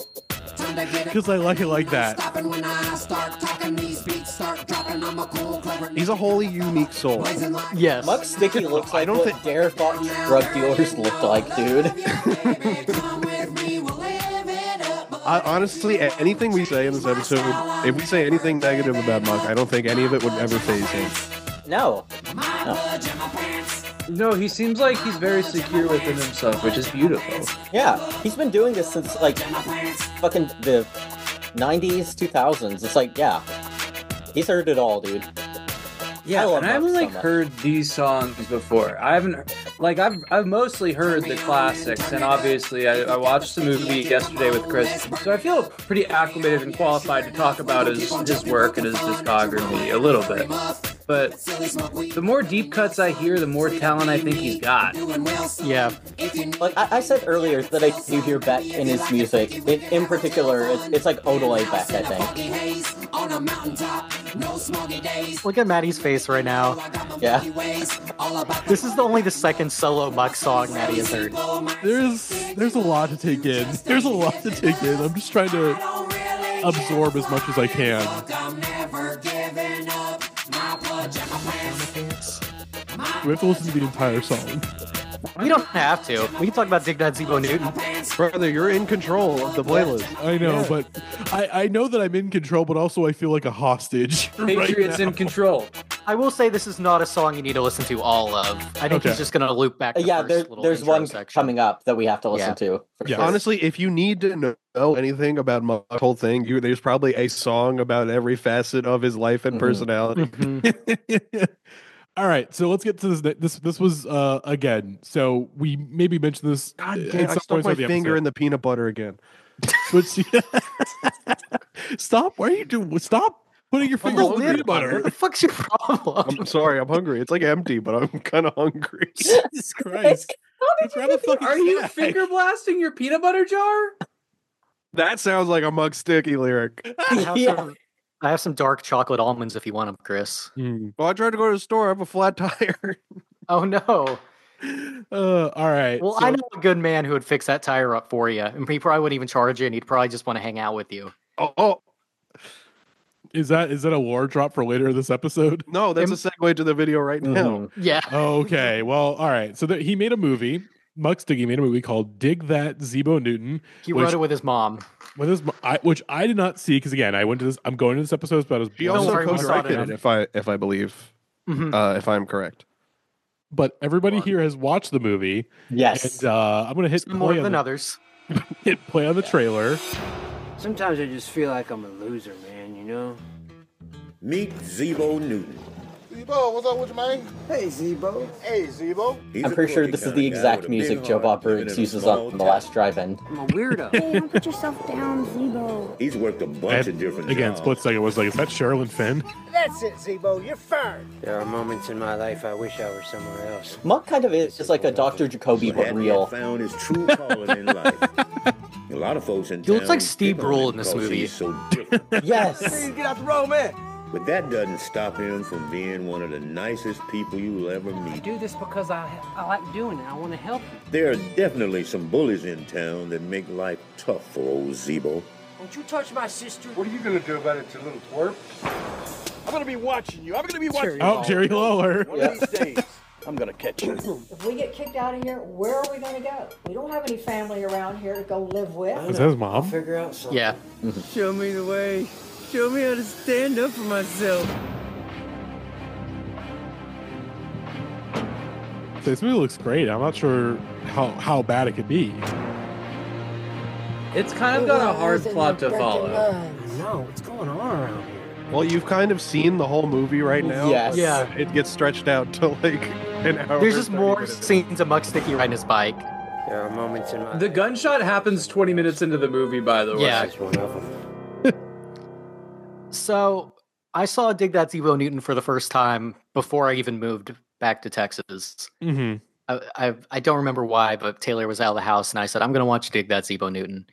Speaker 10: Time to get it.
Speaker 1: Because I like it like that.
Speaker 10: Stopping when I start talking, these beats start dropping. I'm a cool, clever.
Speaker 4: He's a wholly unique soul.
Speaker 2: Yes.
Speaker 5: Muck Sticky looks like I
Speaker 4: don't
Speaker 5: what
Speaker 4: think-
Speaker 5: Dare thought drug dealers looked like, dude.
Speaker 10: Come with me, we'll live it up.
Speaker 4: I, honestly, anything we say in this episode, if we say anything negative about Muck, I don't think any of it would ever phase him.
Speaker 5: No.
Speaker 3: No, he seems like he's very secure within himself, which is beautiful.
Speaker 5: Yeah, he's been doing this since like fucking the 90s, 2000s. It's like, yeah, he's heard it all, dude.
Speaker 3: Yeah,
Speaker 5: I
Speaker 3: and I haven't
Speaker 5: so
Speaker 3: like heard these songs before. I haven't like I've I've mostly heard the classics, and obviously I, I watched the movie yesterday with Chris, so I feel pretty acclimated and qualified to talk about his his work and his discography a little bit. But the more deep cuts I hear, the more talent I think he's got.
Speaker 2: Yeah.
Speaker 5: Like I, I said earlier that I do hear Beck in his music. In, in particular, it's, it's like Odelay Beck, I think.
Speaker 10: On a mountaintop, no smoggy days.
Speaker 2: Look at Maddie's face right now.
Speaker 5: Yeah.
Speaker 2: This is the only the second solo Muck song Maddie has heard.
Speaker 1: There's there's a lot to take in. There's a lot to take in. I'm just trying to absorb as much as I can. We have to listen to the entire song.
Speaker 2: We don't have to. We can talk about Dig That Zebo Newton.
Speaker 4: Brother, you're in control of the playlist.
Speaker 1: I know,
Speaker 4: Yeah.
Speaker 1: but I, I know that I'm in control, but also I feel like a hostage.
Speaker 3: Patriots
Speaker 1: now.
Speaker 3: in control.
Speaker 2: I will say this is not a song you need to listen to all of. I think
Speaker 1: Okay.
Speaker 2: he's just going to loop back. The
Speaker 5: yeah,
Speaker 2: first
Speaker 5: there,
Speaker 2: little
Speaker 5: there's
Speaker 2: intro
Speaker 5: one
Speaker 2: section.
Speaker 5: coming up that we have to listen
Speaker 2: Yeah.
Speaker 5: to. For
Speaker 1: Yeah.
Speaker 5: sure.
Speaker 4: Honestly, if you need to know anything about my whole thing, you there's probably a song about every facet of his life and
Speaker 5: Mhm.
Speaker 4: personality.
Speaker 2: Mhm.
Speaker 1: All right, so let's get to this. This this was uh again. So we maybe mentioned this.
Speaker 4: God damn, I
Speaker 1: some
Speaker 4: stuck my finger in the peanut butter again.
Speaker 1: Which- stop! Why are you doing? Stop putting your finger in the peanut
Speaker 2: What
Speaker 1: butter.
Speaker 2: the fuck's your problem?
Speaker 4: I'm sorry, I'm hungry. It's like empty, but I'm kind of hungry.
Speaker 1: Jesus Christ! Grab a fucking
Speaker 3: Are you
Speaker 1: snack.
Speaker 3: finger blasting your peanut butter jar?
Speaker 4: That sounds like a Muck Sticky lyric.
Speaker 5: Yeah.
Speaker 2: Some, I have some dark chocolate almonds if you want them, Chris.
Speaker 1: Hmm.
Speaker 4: Well, I tried to go to the store. I have a flat tire.
Speaker 2: Oh no.
Speaker 1: Uh, all right.
Speaker 2: Well,
Speaker 1: so-
Speaker 2: I know a good man who would fix that tire up for you, and he probably wouldn't even charge you, and he'd probably just want to hang out with you.
Speaker 4: Oh, oh
Speaker 1: Is that is that a war drop for later in this episode?
Speaker 4: no, that's a segue to the video right now.
Speaker 5: Mhm.
Speaker 2: Yeah.
Speaker 1: Okay. Well, all right. So that he made a movie. Muck Sticky made a movie called "Dig That" Zebo Newton.
Speaker 2: He
Speaker 1: which,
Speaker 2: wrote it with his mom.
Speaker 1: With his, I, which I did not see because again, I went to this. I'm going to this episode, but I was
Speaker 4: He
Speaker 1: blown
Speaker 4: also
Speaker 2: worry, we saw it
Speaker 4: co-directed it, if I if I believe,
Speaker 2: Mhm.
Speaker 4: uh, if I'm correct.
Speaker 1: But everybody here has watched the movie,
Speaker 5: Yes.
Speaker 1: and uh, I'm gonna hit
Speaker 2: more than
Speaker 1: the,
Speaker 2: others.
Speaker 1: hit play on the trailer.
Speaker 20: Sometimes I just feel like I'm a loser, man, you know?
Speaker 23: Meet Zebo Newton.
Speaker 16: Zebo, what's up with you, man?
Speaker 20: Hey, Zebo.
Speaker 16: Hey, Zebo.
Speaker 23: He's
Speaker 5: I'm pretty sure this is the exact
Speaker 23: with a big
Speaker 5: music Joe
Speaker 23: heart,
Speaker 5: Bob Briggs uses on the last drive-in.
Speaker 20: I'm a weirdo.
Speaker 24: Hey, don't put yourself down, Zebo.
Speaker 23: He's worked a bunch of different
Speaker 1: again,
Speaker 23: jobs.
Speaker 1: split second was like, is that Sherilyn Fenn?
Speaker 16: That's it, Zebo. You're fired.
Speaker 20: There are moments in my life I wish I were somewhere else.
Speaker 5: Muck kind of is, is like a Dr. Jacoby,
Speaker 23: But
Speaker 5: but
Speaker 23: hadn't
Speaker 5: real.
Speaker 23: found his true calling in life. A lot of folks in
Speaker 2: He looks like Steve
Speaker 23: pick on
Speaker 2: Brule in this movie.
Speaker 23: He's so different.
Speaker 5: Yes.
Speaker 16: Get out the road, man. Eh?
Speaker 23: But that doesn't stop him from being one of the nicest people you'll ever meet.
Speaker 20: I
Speaker 23: meet.
Speaker 20: do this because I, I like doing it. I want to help you.
Speaker 23: There are definitely some bullies in town that make life tough for old Zebo.
Speaker 20: Don't you touch my sister.
Speaker 16: What are you gonna do about it, you little twerp? I'm gonna be watching you. I'm gonna be watching
Speaker 1: Oh, Jerry Lawler.
Speaker 16: One of these days, I'm gonna catch you.
Speaker 25: If we get kicked out of here, where are we going to go? We don't have any family around here to go live with.
Speaker 1: Is that his mom?
Speaker 20: Figure out something.
Speaker 2: Yeah.
Speaker 20: Show me the way. Show me how to stand up for myself.
Speaker 1: This movie looks great. I'm not sure how how bad it could be.
Speaker 3: It's kind of got a hard plot to follow.
Speaker 20: No, what's going on around here?
Speaker 4: Well, you've kind of seen the whole movie right now.
Speaker 5: Yes.
Speaker 2: Yeah.
Speaker 4: It gets stretched out to like an hour.
Speaker 2: There's just more scenes of Muck Sticky riding his bike.
Speaker 20: There are moments in my
Speaker 3: The gunshot happens 20 minutes into the movie, by the way.
Speaker 2: Yeah. So I saw Dig That Zebo Newton for the first time before I even moved back to Texas.
Speaker 1: Mm-hmm.
Speaker 2: I, I I don't remember why, but Taylor was out of the house, and I said I'm going to watch Dig That Zebo Newton,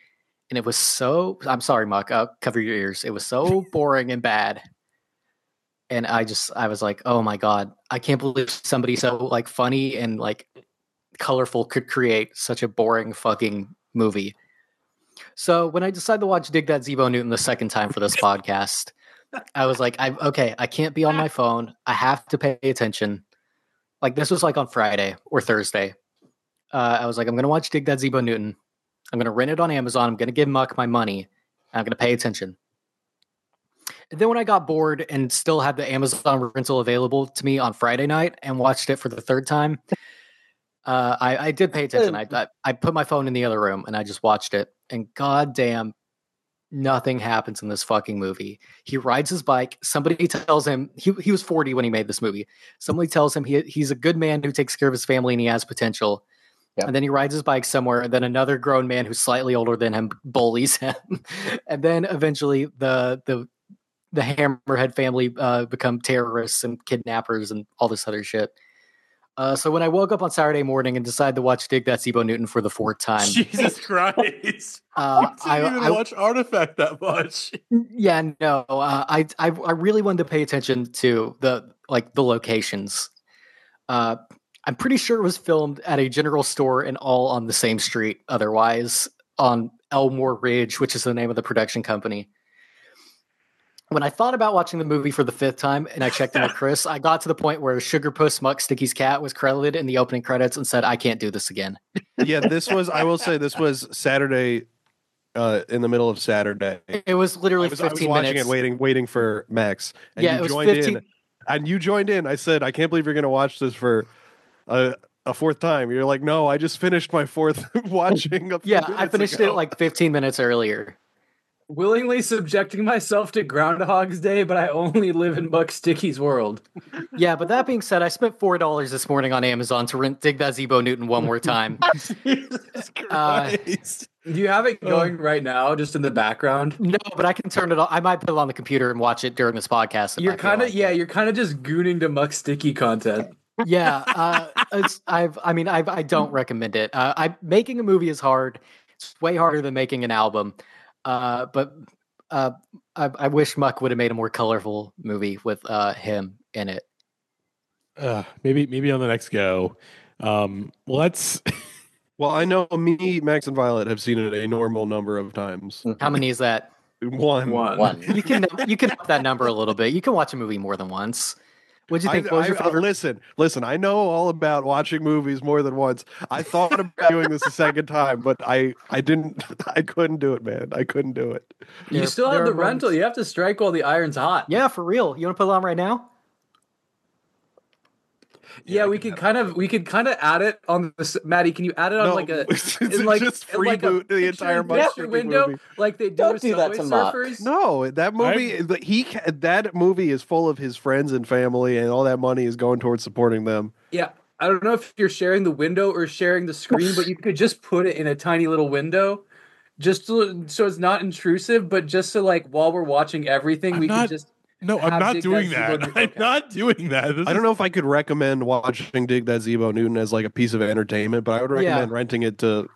Speaker 2: and it was so. I'm sorry, Muck. Uh, cover your ears. It was so boring and bad, and I just I was like, oh my god, I can't believe somebody so like funny and like colorful could create such a boring fucking movie. So when I decided to watch Dig That Zebo Newton the second time for this podcast, I was like, I okay, I can't be on my phone. I have to pay attention. Like this was like on Friday or Thursday. Uh, I was like, I'm gonna watch Dig That Zebo Newton. I'm gonna rent it on Amazon. I'm gonna give Muck my money. And I'm gonna pay attention. And then when I got bored and still had the Amazon rental available to me on Friday night and watched it for the third time, uh, I, I did pay attention. I, I I put my phone in the other room and I just watched it. And goddamn, nothing happens in this fucking movie. He rides his bike. Somebody tells him he, he was 40 when he made this movie. Somebody tells him he, he's a good man who takes care of his family and he has potential. And then he rides his bike somewhere, and then another grown man who's slightly older than him bullies him. and then eventually the the the Hammerhead family uh, become terrorists and kidnappers and all this other shit. Uh, so when I woke up on Saturday morning and decided to watch Dig That Zebo Newton for the fourth time,
Speaker 1: Jesus Christ!
Speaker 2: uh,
Speaker 1: I
Speaker 2: I,
Speaker 1: didn't even
Speaker 2: I-
Speaker 1: watch Artifact that much.
Speaker 2: yeah, no, uh, I, I I really wanted to pay attention to the like the locations. Uh, I'm pretty sure it was filmed at a general store and all on the same street. Otherwise, on Elmore Ridge, which is the name of the production company. When I thought about watching the movie for the fifth time and I checked in with Chris, I got to the point where Sugar Puss Muck Sticky's cat was credited in the opening credits and said, "I can't do this again."
Speaker 4: yeah, this was. I will say this was Saturday, uh, in the middle of Saturday.
Speaker 2: It was literally
Speaker 4: I was, I was
Speaker 2: 15
Speaker 4: watching
Speaker 2: minutes.
Speaker 4: it, waiting, waiting for Max. And
Speaker 2: Yeah,
Speaker 4: you
Speaker 2: it was
Speaker 4: joined
Speaker 2: 15
Speaker 4: in and you joined in. I said, I can't believe you're going to watch this for a, a fourth time. You're like, no, I just finished my fourth watching.
Speaker 2: Yeah, I finished
Speaker 4: ago."
Speaker 2: it like 15 minutes earlier.
Speaker 3: Willingly subjecting myself to Groundhog's Day, but I only live in Muck Sticky's world.
Speaker 2: Yeah, but that being said, I spent four dollars this morning on Amazon to rent Dig That Zebo Newton one more time. Uh,
Speaker 3: Do you have it going right now, just in the background?
Speaker 2: no, but I can turn it on. I might put it on the computer and watch it during this podcast. if
Speaker 3: You're kind of
Speaker 2: like
Speaker 3: yeah,
Speaker 2: it.
Speaker 3: you're kind of just gooning to Muck Sticky content.
Speaker 2: yeah. Uh, it's, I've. I mean, I've, I don't recommend it. Uh, I making a movie is hard. It's way harder than making an album. Uh, but uh, I, I wish Muck would have made a more colorful movie with uh, him in it.
Speaker 1: Uh, maybe maybe on the next go. Um, let's.
Speaker 4: Well, I know me, Max, and Violet have seen it a normal number of times.
Speaker 2: How many is that?
Speaker 4: One.
Speaker 3: One.
Speaker 2: You can you can up that number a little bit. You can watch a movie more than once. What'd you think?
Speaker 4: I,
Speaker 2: what was your
Speaker 4: I-
Speaker 2: favorite?
Speaker 4: listen, listen. I know all about watching movies more than once. I thought about doing this a second time, but I, I didn't. I couldn't do it, man. I couldn't do it.
Speaker 3: You
Speaker 2: There-
Speaker 3: still have the rental.
Speaker 2: moments-
Speaker 3: You have to strike while the iron's hot.
Speaker 2: Yeah, for real. You want to put it on right now?
Speaker 3: Yeah, we could kind of we could kind of add it on the Maddie. Can you add it on
Speaker 4: No,
Speaker 3: like a in like
Speaker 4: just
Speaker 3: in like a
Speaker 4: the entire
Speaker 3: picture
Speaker 4: Muck
Speaker 3: in
Speaker 4: Sticky
Speaker 3: window
Speaker 4: movie.
Speaker 3: like they do
Speaker 5: Don't
Speaker 3: with
Speaker 5: do that to Muck.
Speaker 3: Surfers?
Speaker 4: No, that movie. the- He that movie is full of his friends and family, and all that money is going towards supporting them.
Speaker 3: Yeah, I don't know if you're sharing the window or sharing the screen, but you could just put it in a tiny little window, just to, so it's not intrusive, but just so like while we're watching everything,
Speaker 1: I'm
Speaker 3: we
Speaker 1: not-
Speaker 3: can just
Speaker 1: No, I'm not
Speaker 3: Dig
Speaker 1: doing
Speaker 3: That
Speaker 1: that.
Speaker 3: Zebo
Speaker 1: I'm not doing that. This
Speaker 4: I don't know if I could recommend watching Dig That Zebo Newton as like a piece of entertainment, but I would
Speaker 2: Yeah.
Speaker 4: recommend renting it to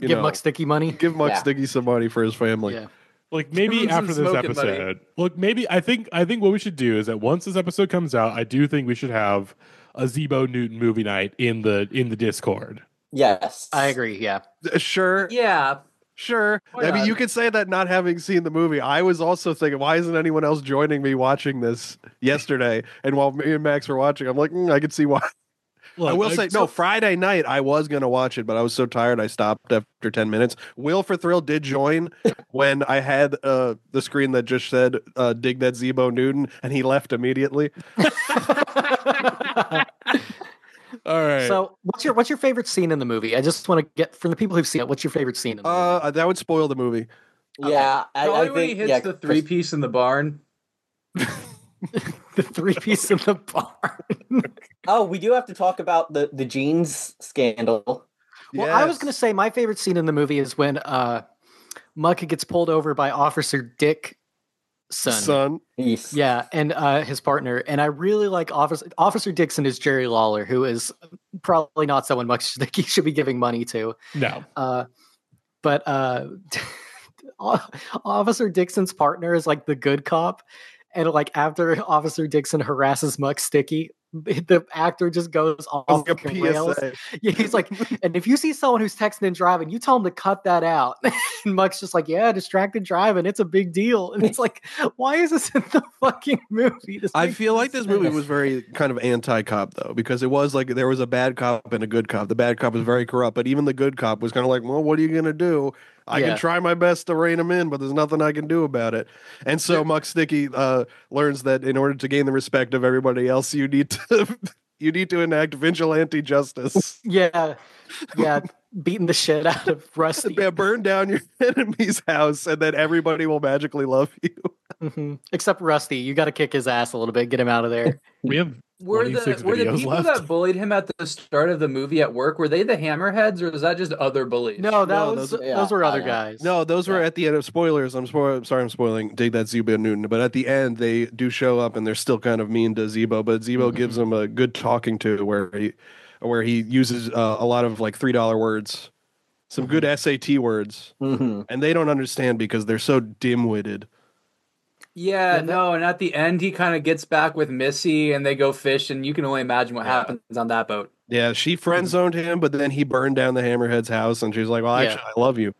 Speaker 4: you
Speaker 2: Give
Speaker 4: know,
Speaker 2: Muck Sticky money.
Speaker 4: give Muck
Speaker 5: Yeah.
Speaker 4: Sticky some money for his family.
Speaker 2: Yeah.
Speaker 1: like maybe
Speaker 3: Give
Speaker 1: after this
Speaker 3: smoking money.
Speaker 1: episode look maybe i think i think what we should do is that once this episode comes out i do think we should have a zebo newton movie night in the in the discord
Speaker 5: Yes.
Speaker 2: I agree. Yeah.
Speaker 4: Sure,
Speaker 3: yeah.
Speaker 4: Sure.
Speaker 3: Why
Speaker 4: I mean,
Speaker 3: not?
Speaker 4: you could say that not having seen the movie. I was also thinking, why isn't anyone else joining me watching this yesterday? And while me and Max were watching, I'm like, mm, I could see why. I will
Speaker 1: like,
Speaker 4: say,
Speaker 1: so-
Speaker 4: no, Friday night I was going to watch it, but I was so tired I stopped after 10 minutes. Will for Thrill did join when I had uh, the screen that just said, uh, dig that Zebo Newton, and he left immediately.
Speaker 1: all right
Speaker 2: So, what's your what's your favorite scene in the movie? I just want to get from the people who've seen it. What's your favorite scene in the movie?
Speaker 4: Uh, that would spoil the movie.
Speaker 5: Yeah, I,
Speaker 3: Probably
Speaker 5: I
Speaker 3: when he
Speaker 5: think
Speaker 3: hits
Speaker 5: yeah,
Speaker 3: the three piece in the barn.
Speaker 2: the three piece in the barn.
Speaker 5: Oh, we do have to talk about the the jeans scandal.
Speaker 2: Well, I was going to say my favorite scene in the movie is when uh, Muck gets pulled over by Officer Dick Son.
Speaker 4: Son.
Speaker 5: Yes.
Speaker 2: Yeah, and uh, his partner. And I really like Officer Officer Dixon is Jerry Lawler, who is probably not someone Muck should, he should be giving money to.
Speaker 1: no
Speaker 2: Uh, but uh, Officer Dixon's partner is like the good cop, and like after Officer Dixon harasses Muck Sticky, the actor just goes off
Speaker 4: Like
Speaker 2: fucking rails. Yeah, he's like, and if you see someone who's texting and driving, you tell them to cut that out. and Muck's just like, yeah, distracted driving, it's a big deal. And it's like, why is this in the fucking movie? This
Speaker 4: I feel like this movie was very kind of anti-cop though, because it was like there was a bad cop and a good cop. The bad cop was very corrupt, but even the good cop was kind of like, "Well, what are you gonna do? I
Speaker 2: Yeah.
Speaker 4: can try my best to rein him in, but there's nothing I can do about it." And so Muck Sticky uh, learns that in order to gain the respect of everybody else, you need to you need to enact vigilante justice.
Speaker 2: Yeah, yeah, beating the shit out of Rusty.
Speaker 4: Yeah, burn down your enemy's house, and then everybody will magically love you.
Speaker 2: Mhm. Except Rusty, you got to kick his ass a little bit, get him out of there.
Speaker 1: we have
Speaker 3: Were the were the people
Speaker 1: left.
Speaker 3: that bullied him at the start of the movie at work? Were they the hammerheads, or was that just other bullies?
Speaker 2: No, that
Speaker 4: No,
Speaker 2: was
Speaker 4: those-
Speaker 2: those, were other guys.
Speaker 4: No, those were at the end of spoilers. I'm, spo- I'm sorry, I'm spoiling. Dig that Zebo Newton, but at the end they do show up and they're still kind of mean to Zebo. But Zebo gives them a good talking to where he where he uses uh, a lot of like three dollar words, some good SAT words,
Speaker 5: Mhm.
Speaker 4: and they don't understand because they're so dim witted.
Speaker 3: Yeah,
Speaker 2: Yeah,
Speaker 3: no, and at the end he kind of gets back with Missy and they go fish and you can only imagine what happens on that boat.
Speaker 4: Yeah, she friend zoned him, but then he burned down the Hammerhead's house, and she's like, "Well,
Speaker 2: Yeah.
Speaker 4: actually, I love you."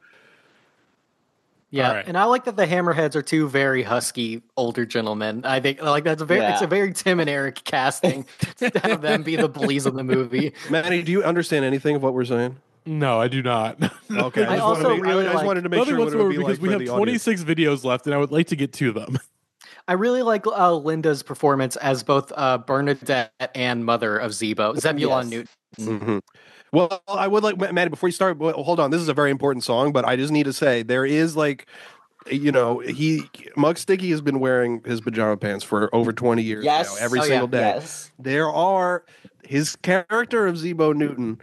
Speaker 2: Yeah,
Speaker 1: All right.
Speaker 2: and I like that the Hammerheads are two very husky older gentlemen. I think like that's a very it's a very Tim and Eric casting to have them be the bullies in the movie.
Speaker 4: Manny, do you understand anything of what we're saying?
Speaker 1: No i do not
Speaker 4: Okay,
Speaker 2: I
Speaker 4: just wanted
Speaker 2: also
Speaker 4: to make-
Speaker 2: really
Speaker 4: I just
Speaker 2: like-
Speaker 4: wanted to make sure what it would be
Speaker 1: because
Speaker 4: like
Speaker 1: we have
Speaker 4: the audience.
Speaker 1: 26 videos left and i would like to get to them
Speaker 2: I really like uh, Linda's performance as both uh, Bernadette and mother of Zebo, Zebulon
Speaker 5: Yes.
Speaker 2: Newton.
Speaker 4: Mhm. Well, I would like Maddie before you start. well, Hold on, this is a very important song, but I just need to say there is like, you know, he Muck Sticky has been wearing his pajama pants for over twenty years
Speaker 5: Yes.
Speaker 4: now, every
Speaker 5: Oh, yeah.
Speaker 4: single day.
Speaker 5: Yes.
Speaker 4: There are his character of Zebo Newton.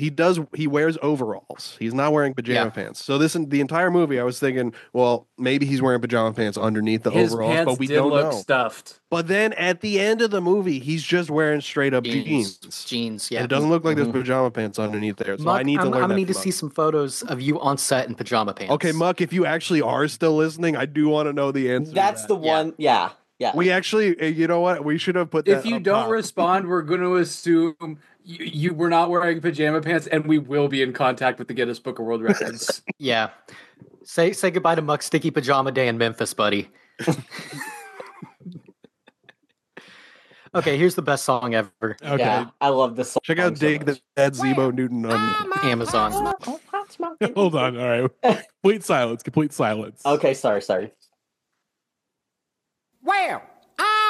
Speaker 4: He does. He wears overalls. He's not wearing pajama
Speaker 3: Yeah.
Speaker 4: pants. So this in the entire movie, I was thinking, well, maybe he's wearing pajama pants underneath the
Speaker 3: His
Speaker 4: overalls,
Speaker 3: pants
Speaker 4: but we
Speaker 3: did
Speaker 4: don't
Speaker 3: look
Speaker 4: know.
Speaker 3: stuffed.
Speaker 4: But then at the end of the movie, he's just wearing straight up jeans.
Speaker 2: Jeans. Jeans,
Speaker 4: And
Speaker 2: yeah.
Speaker 4: it doesn't look like there's pajama pants underneath there. So
Speaker 2: Muck,
Speaker 4: I need to
Speaker 2: I'm,
Speaker 4: learn
Speaker 2: I'm gonna need to
Speaker 4: from
Speaker 2: see some photos of you on set in pajama pants.
Speaker 4: Okay, Muck, if you actually are still listening, I do want to know the answer. to
Speaker 5: That's
Speaker 4: that.
Speaker 5: the one. Yeah. Yeah.
Speaker 4: We actually, uh, you know what? We should have put that.
Speaker 3: If you
Speaker 4: up
Speaker 3: don't
Speaker 4: top.
Speaker 3: respond, we're going to assume you, you were not wearing pajama pants, and we will be in contact with the Guinness Book of World Records.
Speaker 2: Yeah. Say say goodbye to Muck Sticky Pajama Day in Memphis, buddy. okay, here's the best song ever.
Speaker 1: Okay.
Speaker 5: Yeah, I love this song.
Speaker 4: Check out
Speaker 5: so
Speaker 4: Dig
Speaker 5: much.
Speaker 4: that Zebo Newton on
Speaker 2: Amazon.
Speaker 1: Hold on. All right. Complete silence. Complete silence.
Speaker 5: Okay, sorry, sorry.
Speaker 10: Well,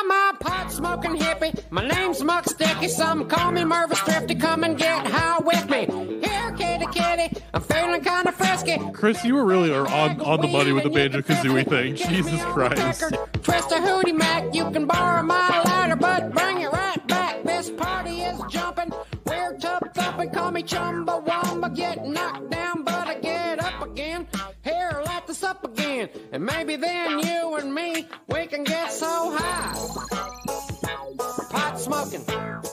Speaker 10: I'm a pot smoking hippie. My name's Muck Sticky. Some call me Mervis Thrifty. Come and get high with me. Here, kitty, kitty. I'm feeling kind of frisky.
Speaker 1: Chris, you were really are on, on the money with the Banjo Kazooie thing. Jesus Christ.
Speaker 10: Twist a hootie mac. You can borrow my ladder, but bring it right back. This party is jumping. We're tub thumping. Call me Chumbawamba. Get knocked up. And maybe then you and me, we can get so high. Pot smoking.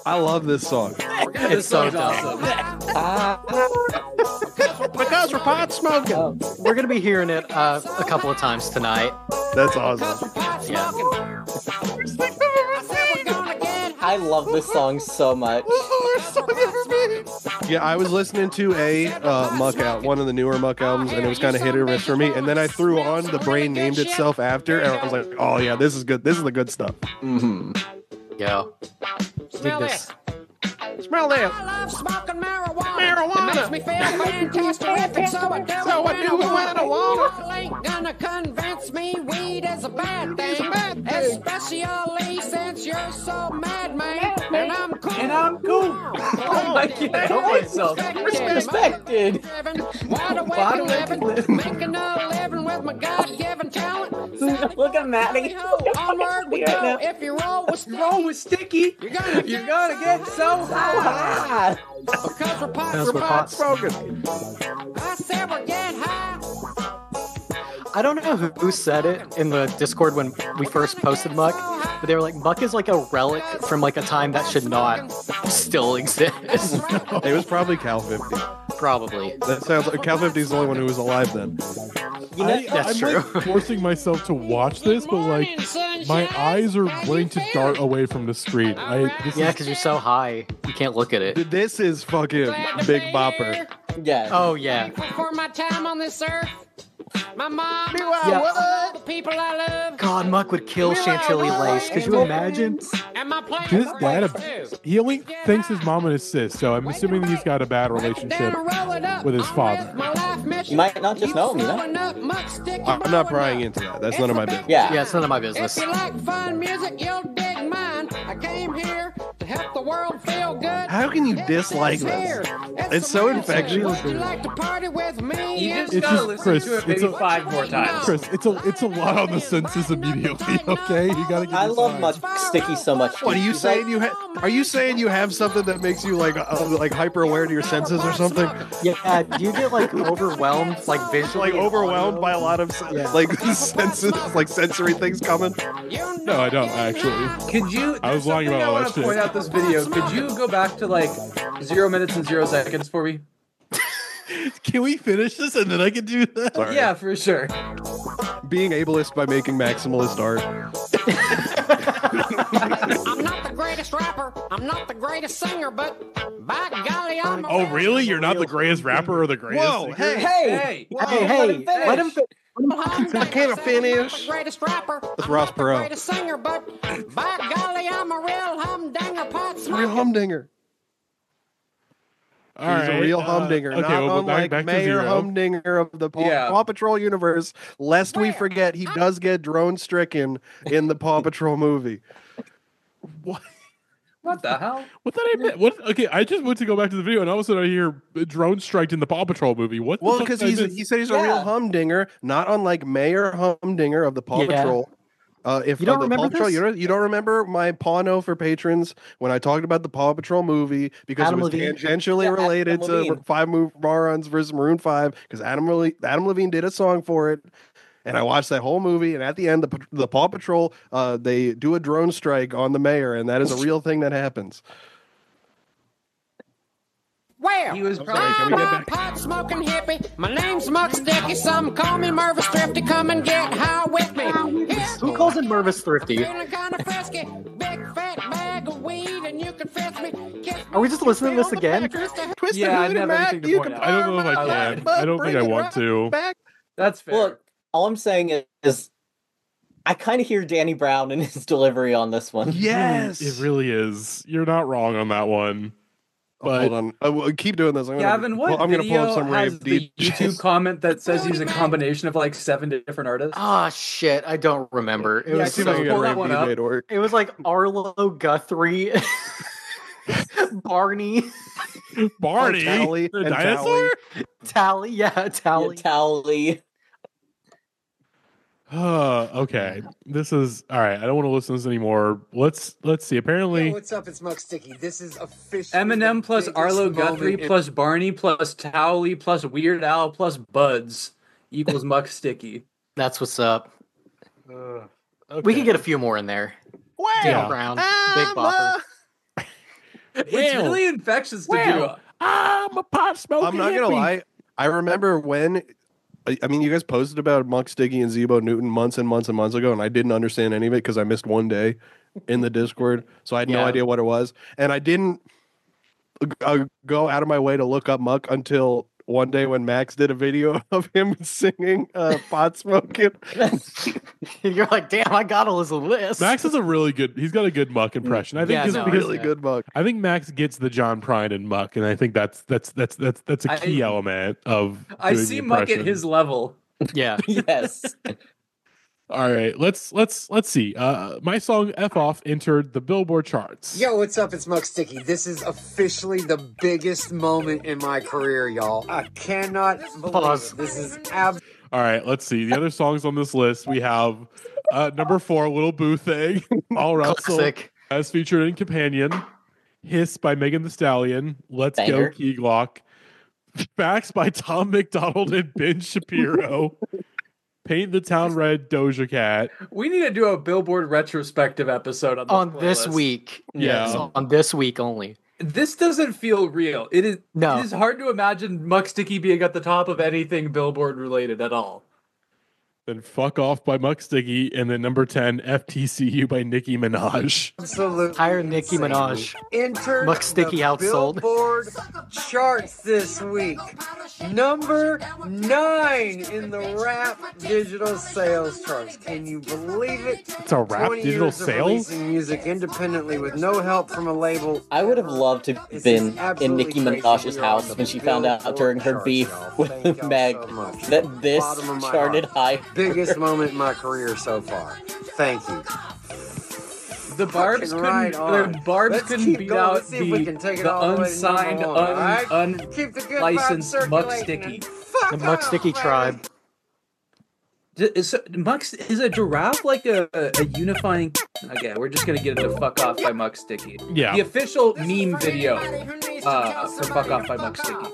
Speaker 4: I love this song.
Speaker 2: It's so awesome.
Speaker 4: because we're pot smoking.
Speaker 2: We're gonna be hearing it uh, a couple of times tonight.
Speaker 4: That's awesome.
Speaker 2: Yeah.
Speaker 5: I love this song so much.
Speaker 4: Yeah, I was listening to a uh, Muck out, one of the newer Muck albums, and it was kind of hit or miss for me. And then I threw on the brain named itself after, and I was like, oh yeah, this is good. This is the good stuff.
Speaker 5: Mm-hmm.
Speaker 2: Yeah.
Speaker 10: Smell this.
Speaker 4: Smell that.
Speaker 10: I love smoking marijuana. It makes me feel fantastic. So I do
Speaker 4: So I do it when I wanna.
Speaker 10: Y'all ain't gonna convince me weed is a bad thing. Especially since you're so mad, man. I'm cool.
Speaker 3: and I'm cool. oh, I help myself.
Speaker 5: Respected.
Speaker 10: Wide awake
Speaker 3: Wide awake and
Speaker 10: living. Making a living with my God-given talent.
Speaker 5: Look at Maddie.
Speaker 10: Onward we go. If you roll with
Speaker 3: Roll with sticky.
Speaker 10: you're gonna
Speaker 3: You're gonna get so high.
Speaker 5: Ah,
Speaker 10: because we're pot
Speaker 2: Because we're pot
Speaker 4: smoking.
Speaker 10: I said we're get high.
Speaker 2: I don't know who, who said it in the Discord when we first posted Muck, but they were like, Muck is like a relic from like a time that should not still exist.
Speaker 4: It was probably Cal 50.
Speaker 2: Probably.
Speaker 4: That sounds like Cal 50 is the only one who was alive then.
Speaker 5: you know,
Speaker 1: I,
Speaker 2: That's
Speaker 1: I'm
Speaker 2: true.
Speaker 1: like forcing myself to watch this, but like my eyes are wanting to dart away from the screen. I this
Speaker 2: Yeah, because you're so high, you can't look at it.
Speaker 4: This is fucking Big Bopper.
Speaker 5: yeah.
Speaker 2: Oh yeah.
Speaker 10: For my time on this earth, my mom,
Speaker 2: Yeah.
Speaker 10: all the people I love,
Speaker 2: God, Muck would kill Chantilly Lace. Could you imagine?
Speaker 10: and my plans
Speaker 1: his dad.
Speaker 10: life, too.
Speaker 1: He only thinks his mom and his sis, so I'm assuming he's got a bad relationship with his father.
Speaker 5: You might not just know him, you know?
Speaker 4: I'm not prying into that. That's none of my business.
Speaker 5: Yeah.
Speaker 2: Yeah, it's none of my
Speaker 10: If
Speaker 2: business.
Speaker 10: you like fun music, you'll dig mine. I came here to help the world feel good.
Speaker 4: How can you dislike this?
Speaker 10: it's
Speaker 4: It's so infectious.
Speaker 10: Would you like to party with me?
Speaker 3: You just
Speaker 1: It's
Speaker 3: gotta
Speaker 1: just-
Speaker 3: listen
Speaker 1: Chris,
Speaker 3: to it
Speaker 1: it's
Speaker 3: maybe
Speaker 1: a-
Speaker 3: five more times.
Speaker 1: Chris, it's a it's a lot on the senses immediately. Okay, you gotta. Give
Speaker 5: I love
Speaker 1: time.
Speaker 5: Muck Sticky so much.
Speaker 4: What are you
Speaker 5: He's like-
Speaker 4: saying? You ha- are you saying you have something that makes you like uh, like hyper aware to your senses or something?
Speaker 2: Yeah, do you get like overwhelmed, like visually?
Speaker 4: Like overwhelmed by a lot of sen-
Speaker 2: Yeah.
Speaker 4: like senses, like sensory things coming.
Speaker 1: No, I don't actually.
Speaker 3: Could you?
Speaker 1: I was lying about all that
Speaker 3: to
Speaker 1: shit.
Speaker 3: Point out this video. Could you go back to like zero minutes and zero seconds for me?
Speaker 1: Can we finish this and then I can do that?
Speaker 4: Sorry.
Speaker 3: Yeah, for sure.
Speaker 4: Being ableist by making maximalist art.
Speaker 10: I'm not the greatest rapper. I'm not the greatest singer, but by golly, I'm a
Speaker 1: Oh, really? You're not the greatest rapper or the greatest.
Speaker 4: Whoa,
Speaker 1: singer?
Speaker 4: hey,
Speaker 5: Hey,
Speaker 3: Hey,
Speaker 2: Hey, hey, let him. Fi-
Speaker 4: I can't finish.
Speaker 10: the greatest rapper.
Speaker 4: That's
Speaker 10: I'm
Speaker 4: Ross
Speaker 10: not the
Speaker 4: Perot.
Speaker 10: greatest singer, but by golly, I'm a real humdinger pot
Speaker 4: Real humdinger.
Speaker 1: All
Speaker 4: He's a
Speaker 1: right,
Speaker 4: real
Speaker 1: uh,
Speaker 4: humdinger,
Speaker 1: okay,
Speaker 4: not
Speaker 1: well, back-
Speaker 4: unlike
Speaker 1: back to
Speaker 4: Mayor. Humdinger of the Paw,
Speaker 3: Yeah.
Speaker 4: Paw Patrol universe. Lest we forget, he does get drone stricken in the Paw Patrol movie.
Speaker 3: What the hell?
Speaker 1: What did I miss? What? Okay, I just went to go back to the video, and all of a sudden I hear drone strike in the Paw Patrol movie. What?
Speaker 4: Well, because
Speaker 1: did I
Speaker 4: he's
Speaker 1: miss?
Speaker 4: he said he's a real humdinger, not unlike Mayor Humdinger of the Paw
Speaker 2: Yeah.
Speaker 4: Patrol. Uh, if
Speaker 2: You don't
Speaker 4: uh, the
Speaker 2: remember
Speaker 4: Paw Patrol,
Speaker 2: this?
Speaker 4: you don't, you don't remember my Pawno for patrons when I talked about the Paw Patrol movie because
Speaker 2: Adam
Speaker 4: it was
Speaker 2: Levine.
Speaker 4: tangentially
Speaker 5: Yeah,
Speaker 4: related to Five Mo- Morons versus Maroon Five because Adam Le- Adam Levine did a song for it. And I watched that whole movie, and at the end, the, the Paw Patrol uh, they do a drone strike on the mayor, and that is a real thing that happens.
Speaker 10: Well,
Speaker 3: He was
Speaker 10: I'm
Speaker 3: probably-
Speaker 1: can we get
Speaker 10: a
Speaker 1: back-
Speaker 10: pot smoking hippie. My name's Muck Sticky. Some call me Mervis Thrifty. Come and get high with me.
Speaker 2: Who calls him Mervis Thrifty?
Speaker 10: Feeling kind of frisky. Big fat bag of weed, and you can fetch me.
Speaker 2: Are we just listening to this again?
Speaker 4: Twisted
Speaker 3: Yeah, I
Speaker 4: Hood
Speaker 3: didn't have
Speaker 4: Mac,
Speaker 3: anything to
Speaker 4: you
Speaker 3: point
Speaker 4: can
Speaker 3: out.
Speaker 1: I don't know if I
Speaker 3: I
Speaker 1: can. I don't think I want to.
Speaker 4: Back.
Speaker 3: That's fair.
Speaker 5: Look, all I'm saying is, I kind of hear Danny Brown in his delivery on this one.
Speaker 4: Yes,
Speaker 1: It really is. You're not wrong on that one. But
Speaker 4: Hold on, well, keep doing this. I'm gonna,
Speaker 3: Gavin, what
Speaker 4: well, I'm gonna pull up some
Speaker 3: has the YouTube comment that says he's a combination of like seven different artists?
Speaker 2: Ah, shit. I don't remember. It
Speaker 3: Yeah,
Speaker 2: was so
Speaker 3: I can get
Speaker 2: good.
Speaker 3: pull that one up.
Speaker 4: DJ to work.
Speaker 2: It was like Arlo Guthrie, Barney,
Speaker 1: Barney,
Speaker 4: Tally
Speaker 1: the
Speaker 4: and
Speaker 1: dinosaur.
Speaker 2: Tally. Yeah,
Speaker 5: Yeah,
Speaker 2: Tally.
Speaker 5: Tally.
Speaker 1: Uh, okay, this is all right. I don't want to listen to this anymore. Let's let's see. Apparently,
Speaker 21: Yo, what's up? It's Muck Sticky. This is officially
Speaker 3: Eminem
Speaker 21: the
Speaker 3: plus Arlo
Speaker 21: moment
Speaker 3: Guthrie
Speaker 21: in-
Speaker 3: plus Barney plus Towley plus Weird Al plus Buds equals Muck Sticky.
Speaker 2: That's what's up.
Speaker 1: okay.
Speaker 2: We can get a few more in there. Dan Brown, Big Bopper.
Speaker 3: It's
Speaker 1: Well,
Speaker 3: really infectious to
Speaker 1: well, I'm a pot smoking.
Speaker 4: I'm not gonna lie. I remember when. I I mean, you guys posted about Muck Sticky and Zebo Newton months and months and months ago, and I didn't understand any of it because I missed one day in the Discord, so I had no idea what it was, and I didn't uh, go out of my way to look up Muck until one day when Max did a video of him singing uh, "Pot Smoking."
Speaker 2: You're like, damn, I got a list.
Speaker 1: Max is a really good. He's got a good Muck impression. I think
Speaker 2: Yeah,
Speaker 1: it's
Speaker 2: no,
Speaker 1: because
Speaker 4: really
Speaker 2: yeah.
Speaker 4: good Muck.
Speaker 1: I think Max gets the John Prine and Muck, and I think that's that's that's that's that's a key element of.
Speaker 3: I see Muck at his level.
Speaker 2: Yeah.
Speaker 5: Yes.
Speaker 1: All right, let's let's let's see. Uh, my song "F Off" entered the Billboard charts.
Speaker 21: Yo, what's up? It's Muck Sticky. This is officially the biggest moment in my career, y'all. I cannot believe
Speaker 2: Pause.
Speaker 21: it. This is ab.
Speaker 1: All right, let's see the other songs on this list. We have uh, number four, "Little Boo Thing," All Russell as featured in Companion, "Hiss" by Megan Thee Stallion, "Let's
Speaker 5: Banger.
Speaker 1: Go" Key Glock, "Facts" by Tom MacDonald and Ben Shapiro, "Paint the Town Red" Doja Cat.
Speaker 3: We need to do a Billboard retrospective episode on,
Speaker 2: On
Speaker 3: this,
Speaker 2: this week.
Speaker 1: Yeah.
Speaker 2: Yes, on this week only.
Speaker 3: This doesn't feel real. It is.
Speaker 2: No.
Speaker 3: It is hard to imagine Muck Sticky being at the top of anything Billboard related at all.
Speaker 1: Then "Fuck Off" by Muck Sticky, and then number ten, "FTCU" by Nicki Minaj.
Speaker 21: Absolutely.
Speaker 2: Hire Nicki
Speaker 21: insane.
Speaker 2: Minaj.
Speaker 21: Entered
Speaker 2: Muck Sticky
Speaker 21: the
Speaker 2: outsold.
Speaker 21: Billboard charts this week. Number nine in the rap digital sales charts. Can you believe it?
Speaker 1: It's a rap
Speaker 21: 20
Speaker 1: digital
Speaker 21: years of
Speaker 1: sales.
Speaker 21: releasing music independently with no help from a label.
Speaker 5: I would have loved to have been in
Speaker 21: absolutely
Speaker 5: Nicki. Minaj's
Speaker 21: We are on
Speaker 5: house when she found out during her beef with Meg
Speaker 21: so
Speaker 5: that this
Speaker 21: Bottom of my
Speaker 5: charted high.
Speaker 21: Biggest moment in my career so far. Thank you.
Speaker 3: The Barbs couldn't.
Speaker 21: right.
Speaker 3: The Barbs
Speaker 21: Let's
Speaker 3: couldn't beat
Speaker 21: going.
Speaker 3: out
Speaker 21: Let's see
Speaker 3: the,
Speaker 21: if we can take it
Speaker 3: the
Speaker 21: all the way to
Speaker 3: unsigned,
Speaker 21: number one,
Speaker 3: un,
Speaker 21: Keep
Speaker 3: unlicensed
Speaker 21: vibes
Speaker 3: Muck Sticky.
Speaker 2: The Muck Sticky tribe.
Speaker 3: D- Is, Muck, is a giraffe like a, a unifying? Okay, we're just gonna get into "Fuck Off" by Muck Sticky.
Speaker 1: Yeah.
Speaker 3: The official meme video uh, for "Fuck Off" by Muck Sticky.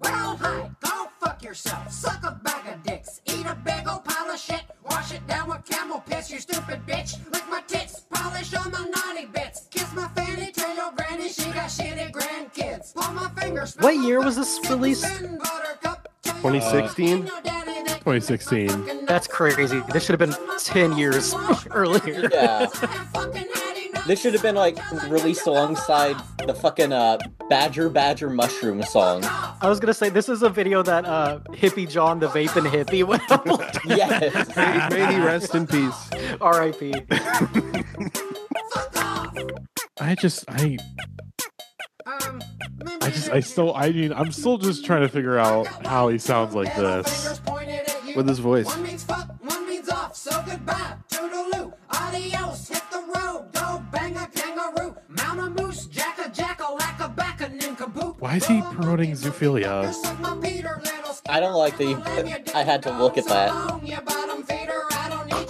Speaker 10: Well, hi, go fuck yourself. Suck a bag of dicks. Eat a big old pile of shit. Wash it down with camel piss, you stupid bitch. Lick my tits. Polish on my naughty bits. Kiss my fanny, tell your granny she got shitty grandkids. Pull my fingers.
Speaker 2: What year was this released?
Speaker 4: 2016.
Speaker 1: 2016.
Speaker 2: That's crazy. This should have been 10 years earlier.
Speaker 5: Yeah. This should have been like released alongside the fucking uh, Badger Badger Mushroom song.
Speaker 2: I was gonna say this is a video that uh Hippie John the Vape and Hippie went uploaded.
Speaker 5: Yes.
Speaker 4: May, may he rest in peace.
Speaker 2: R.I.P.
Speaker 1: I just I
Speaker 10: Um,
Speaker 1: I just, I still, I mean, I'm still just trying to figure out how he sounds like this.
Speaker 4: with his voice.
Speaker 10: One means fuck, one means off, so goodbye, toodaloo, adios, hit the road, go bang a kangaroo, mount a moose, jack a jackal, lack a back a nincompoop.
Speaker 1: Why is he promoting zoophilia?
Speaker 5: I don't like the. I had to look at that.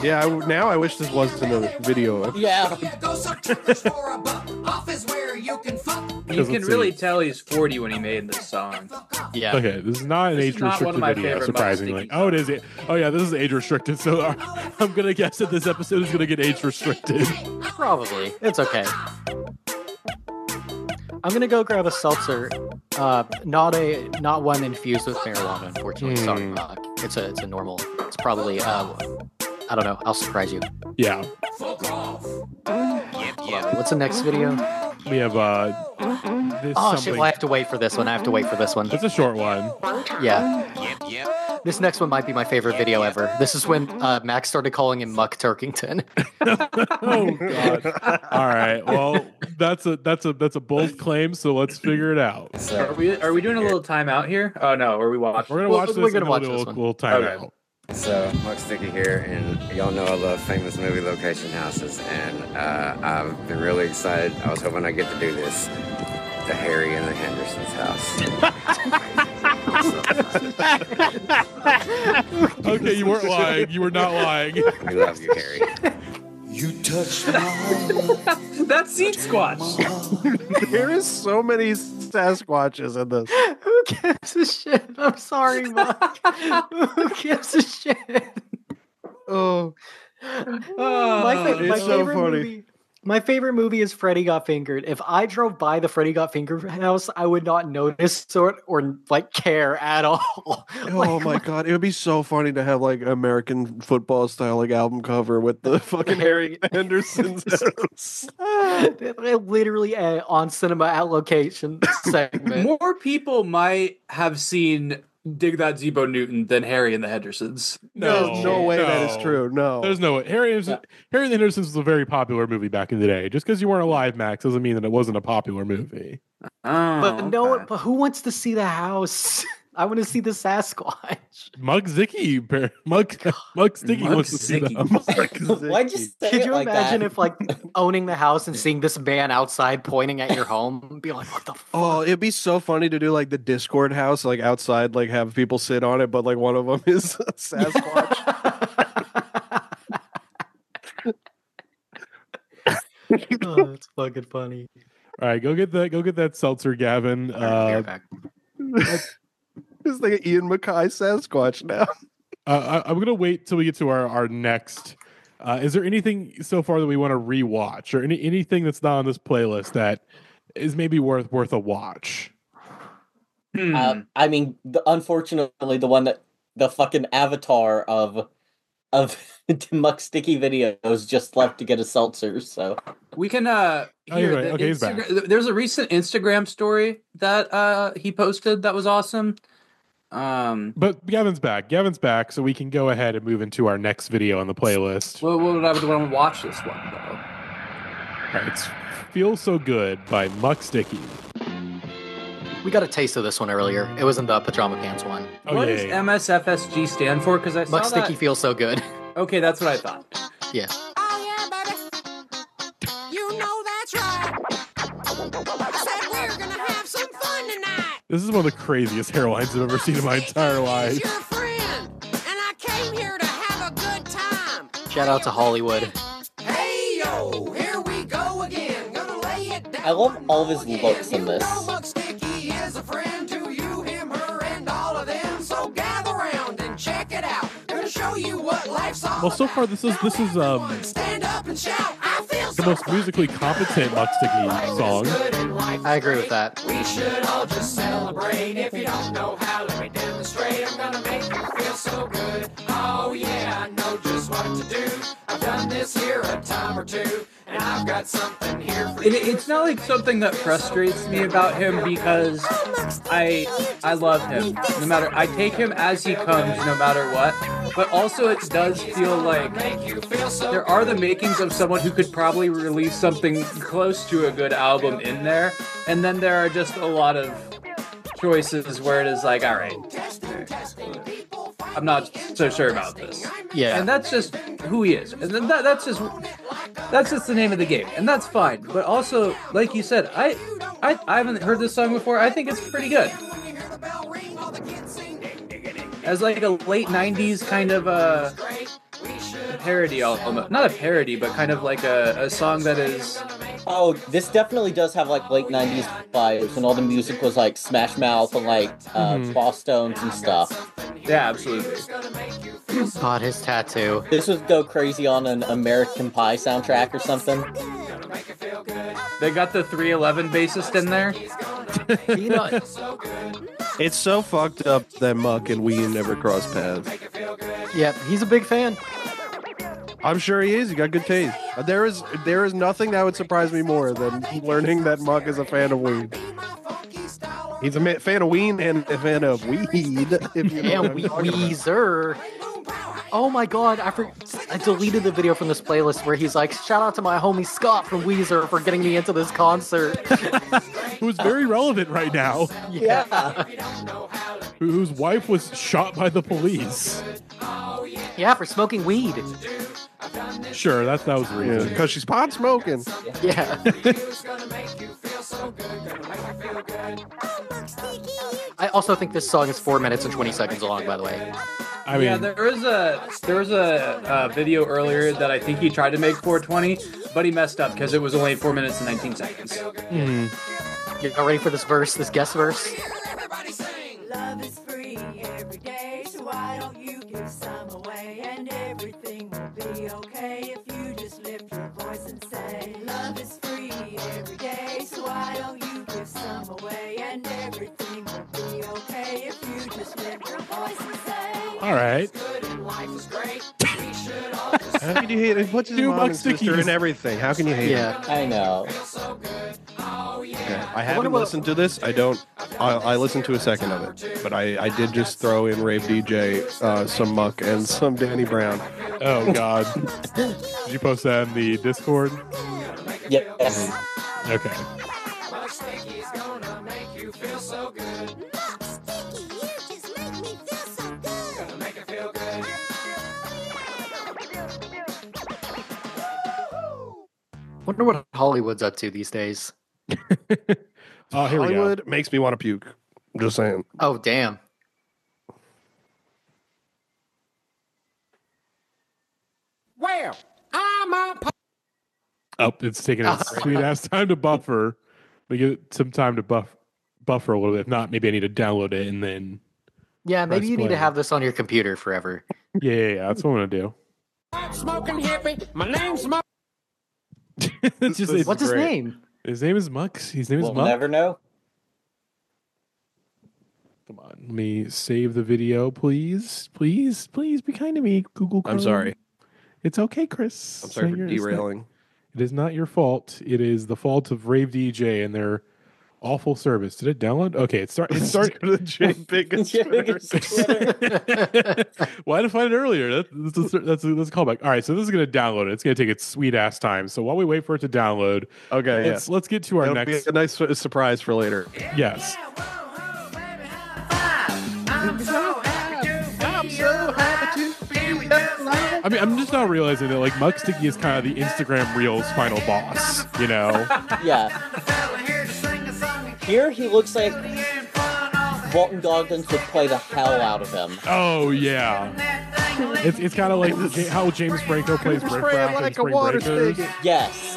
Speaker 4: Yeah, I, now I wish this wasn't a video.
Speaker 5: Yeah.
Speaker 10: Go suck turtles for a buck, off is where you can fuck.
Speaker 3: You
Speaker 1: Because
Speaker 3: can
Speaker 1: let's
Speaker 3: really
Speaker 1: see.
Speaker 3: tell he's 40 when he made this song.
Speaker 2: Yeah.
Speaker 1: Okay, this is not an age
Speaker 3: is not one
Speaker 1: restricted video, surprisingly. Oh, it is. it. Oh, yeah, this is age restricted. So uh, I'm gonna guess that this episode is gonna get age restricted.
Speaker 2: Probably. It's okay. I'm gonna go grab a seltzer. Uh, not a not one infused with marijuana, unfortunately. Sorry,
Speaker 1: Hmm.
Speaker 2: uh, it's a it's a normal. It's probably uh, I don't know. I'll surprise you.
Speaker 1: Yeah,
Speaker 2: What's the next video?
Speaker 1: we have uh, this
Speaker 2: Oh shit! Well, I have to wait for this one. I have to wait for this one.
Speaker 1: It's a short one.
Speaker 2: Yeah. This next one might be my favorite video ever. This is when uh, Max started calling him Muck Turkington.
Speaker 1: oh god. All right. Well, that's a that's a that's a bold claim. So let's figure it out.
Speaker 3: Are we are we doing a little timeout here? Oh no, are we watching?
Speaker 1: We're gonna
Speaker 2: Well,
Speaker 1: watch this.
Speaker 2: we're gonna watch this
Speaker 1: a
Speaker 2: one.
Speaker 1: Little time
Speaker 3: Okay.
Speaker 26: So, Muck Sticky here, and y'all know I love famous movie location houses, and uh, I've been really excited. I was hoping I get to do this. The Harry and the Hendersons house.
Speaker 1: Okay, you weren't lying. You were not lying.
Speaker 26: We love you, Harry.
Speaker 20: You touch my
Speaker 3: That's Seed Squatch.
Speaker 4: there is so many Sasquatches in this.
Speaker 2: Who gives a shit? I'm sorry, Muck. Who gives a shit?
Speaker 4: Oh.
Speaker 2: oh, my, fa-
Speaker 4: it's
Speaker 2: my
Speaker 4: so
Speaker 2: favorite
Speaker 4: funny.
Speaker 2: movie. My favorite movie is Freddy Got Fingered. If I drove by the Freddy Got Fingered house, I would not notice or, or like care at all.
Speaker 4: Oh my god, it would be so funny to have like an American football style like album cover with the fucking Harry Henderson's house.
Speaker 2: Literally a on cinema at location segment.
Speaker 3: More people might have seen Dig That Zebo Newton than Harry and the Hendersons.
Speaker 4: There's no way that is true. No.
Speaker 1: There's no way. Harry, Anderson, Harry and the Hendersons was a very popular movie back in the day. Just because you weren't alive, Max, doesn't mean that it wasn't a popular movie.
Speaker 3: Oh,
Speaker 2: but no, but who wants to see the house? I want to see the Sasquatch.
Speaker 1: Mug Zicky, Bear- Mug Mug Sticky
Speaker 3: Mug
Speaker 1: wants to see
Speaker 3: Zicky.
Speaker 1: them.
Speaker 5: Why'd you say
Speaker 2: Could
Speaker 5: it
Speaker 2: you
Speaker 5: like
Speaker 2: imagine
Speaker 5: that?
Speaker 2: if like owning the house and seeing this man outside pointing at your home and be like, what the fuck?
Speaker 4: Oh, it'd be so funny to do like the Discord house, like outside, like have people sit on it, but like one of them is a Sasquatch.
Speaker 2: oh, it's fucking funny.
Speaker 1: All right, go get that. Go get that seltzer, Gavin. Uh,
Speaker 4: it's like an Ian Mackay Sasquatch now.
Speaker 1: uh, I, I'm gonna wait till we get to our our next. Uh, is there anything so far that we want to rewatch, or any anything that's not on this playlist that is maybe worth worth a watch?
Speaker 3: Hmm.
Speaker 5: Uh, I mean, the, unfortunately, the one that the fucking avatar of of Muck Sticky videos just left to get a seltzer. So
Speaker 3: We can uh
Speaker 1: Oh, right.
Speaker 3: the
Speaker 1: Okay, he's back.
Speaker 3: Instagram- there's a recent Instagram story that uh he posted that was awesome. Um
Speaker 1: But Gavin's back. Gavin's back, so we can go ahead and move into our next video on the playlist.
Speaker 3: what what would I want to watch this one though?
Speaker 1: All right, it's "Feel So Good" by Muck Sticky.
Speaker 2: We got a taste of this one earlier. It wasn't the pajama pants one.
Speaker 1: Oh,
Speaker 3: What
Speaker 1: yeah,
Speaker 3: does
Speaker 1: yeah.
Speaker 3: MSFSG stand for? Because I saw
Speaker 2: Muck Sticky
Speaker 3: that.
Speaker 2: feels so good.
Speaker 3: Okay, that's what I thought.
Speaker 2: yeah.
Speaker 1: This is one of the craziest hairlines I've ever seen in my entire life.
Speaker 10: Your friend, and I came here to have a good time.
Speaker 2: Shout out to Hollywood.
Speaker 10: Hey yo, here we go again. Gonna lay it down.
Speaker 5: I love all of his looks in this.
Speaker 10: Muck Sticky is a friend to you, him, her, and all of them. So gather round and check it out. Gonna show you what life's all
Speaker 1: Well, so far this is this is um
Speaker 10: Stand up and shout. I feel
Speaker 1: the most musically competent Muck Sticky song.
Speaker 2: I agree with that.
Speaker 10: We should all just celebrate. If you don't know how, let me demonstrate. I'm gonna make you feel so good. Oh yeah, I know just what to do. I've done this here a time or two, and I've got something here for
Speaker 3: It,
Speaker 10: you.
Speaker 3: it's not like something that frustrates me about him because I I love him. No matter I take him as he comes, no matter what. but also it does feel like there are the makings of someone who could probably release something close to a good album in there, and then there are just a lot of choices where it is like, all right, I'm not so sure about this.
Speaker 2: Yeah.
Speaker 3: and that's just who he is, and that, that's just that's just the name of the game, and that's fine. But also, like you said, I I, I haven't heard this song before. I think it's pretty good. As like a late '90s kind of uh, a parody, almost not a parody, but kind of like a, a song that is
Speaker 5: Oh, this definitely does have like late '90s vibes, and all the music was like Smash Mouth and like uh,
Speaker 2: Mhm.
Speaker 5: Bosstones and stuff.
Speaker 3: Yeah, absolutely.
Speaker 2: God, his tattoo.
Speaker 5: This would go crazy on an American Pie soundtrack or something.
Speaker 3: They got the 311 bassist in there.
Speaker 4: It's so fucked up that Muck and we never cross paths.
Speaker 2: Yeah, he's a big fan.
Speaker 4: I'm sure he is. He got good taste. Uh, There is there is nothing that would surprise me more than learning that Muck is a fan of weed. He's a fan of weed and a fan of weed. If you know
Speaker 2: Yeah,
Speaker 4: what
Speaker 2: we-
Speaker 4: about.
Speaker 2: Weezer. Oh my god, I, for- I deleted the video from this playlist where he's like, shout out to my homie Scott from Weezer for getting me into this concert.
Speaker 1: Who's very relevant right now.
Speaker 2: Yeah.
Speaker 1: Whose wife was shot by the police.
Speaker 2: Yeah, for smoking weed.
Speaker 1: Sure, that's that was the reason.
Speaker 4: because she's pot smoking.
Speaker 2: Yeah. I also think this song is four minutes and 20 seconds long, by the way.
Speaker 1: I mean,
Speaker 3: yeah, there was a there was a, uh video earlier that I think he tried to make 420, but he messed up because it was only four minutes and 19 seconds.
Speaker 2: You ready for this verse, this guest verse?
Speaker 10: Love is free every day, so why don't you give some away? And everything will be okay if you just lift your voice and say, Love is free every day, so why don't you give some away? And everything should all
Speaker 4: How can you hate it? What's his
Speaker 1: Two
Speaker 4: mom
Speaker 1: Muck
Speaker 4: and sister
Speaker 1: Stickies.
Speaker 4: and everything? How can you hate
Speaker 2: Yeah.
Speaker 4: it?
Speaker 5: I know.
Speaker 4: Yeah, I haven't listened to this. I don't. I, I listened to a second of it, but I, I did just throw in Rave DJ, uh, some Muck, and some Danny Brown.
Speaker 1: Oh God. Did you post that in the Discord?
Speaker 5: Yes.
Speaker 1: Okay.
Speaker 2: Wonder what Hollywood's up to these days.
Speaker 1: Oh, here we go.
Speaker 4: Hollywood makes me want to puke. I'm just saying.
Speaker 2: Oh, damn.
Speaker 20: Well, I'm a
Speaker 1: Oh, it's taking its sweet ass time to buffer. We get some time to buff buffer a little bit. If not, maybe I need to download it and then
Speaker 2: Yeah, maybe
Speaker 1: Press
Speaker 2: you need to have this on your computer forever.
Speaker 1: yeah, yeah, yeah that's what I'm gonna do.
Speaker 20: smoking hippie. My name's Muck.
Speaker 1: It's just- it's
Speaker 2: What's his name?
Speaker 1: His name is Mux. His name is
Speaker 5: We'll
Speaker 1: Mux.
Speaker 5: never know.
Speaker 1: Come on, let me save the video, please, please, please. Be kind to me, Google.
Speaker 4: I'm sorry.
Speaker 1: It's okay, Chris.
Speaker 4: I'm sorry
Speaker 1: It's
Speaker 4: for
Speaker 1: your-
Speaker 4: derailing.
Speaker 1: It is not your fault. It is the fault of Rave DJ and their awful service. Did it download? Okay, it start. It started.
Speaker 4: the J biggest.
Speaker 1: Why didn't I find it earlier? That, that's, a, that's, a, that's a callback. All right, so this is going to download. It's going to take its sweet ass time. So while we wait for it to download,
Speaker 4: Okay,
Speaker 1: let's let's get to our
Speaker 4: It'll
Speaker 1: next.
Speaker 4: be a nice su- surprise for later.
Speaker 1: Yes.
Speaker 20: I'm so happy to I'm so happy to be alive.
Speaker 1: I mean, I'm just not realizing that like Muck Sticky is kind of the Instagram Reels final boss. You know?
Speaker 5: Yeah. Here he looks like Walton Goggins would play the hell out of him.
Speaker 1: Oh yeah. It's it's kind of like how James Franco plays Rick Brown in Spring Breakers.
Speaker 5: Yes.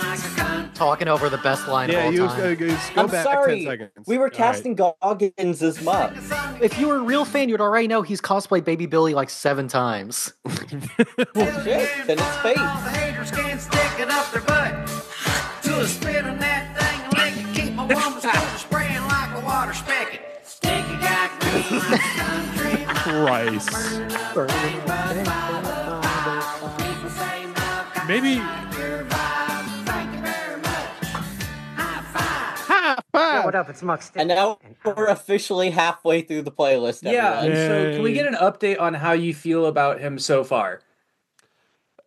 Speaker 2: Talking over the best line
Speaker 4: Yeah,
Speaker 2: of all
Speaker 4: you
Speaker 2: time.
Speaker 4: Uh, go, go, go
Speaker 5: I'm
Speaker 4: back
Speaker 5: sorry.
Speaker 4: 10 seconds.
Speaker 5: We were
Speaker 1: right.
Speaker 5: casting Goggins as Muck.
Speaker 2: If you were a real fan, you'd already know he's cosplayed Baby Billy like seven times.
Speaker 5: Well, shit, then it's fate.
Speaker 20: Haters can't
Speaker 1: Christ. Maybe
Speaker 4: High
Speaker 21: what up? It's Muck
Speaker 5: And now we're officially halfway through the playlist.
Speaker 3: Yeah.
Speaker 5: everyone.
Speaker 3: So can we get an update on how you feel about him so far?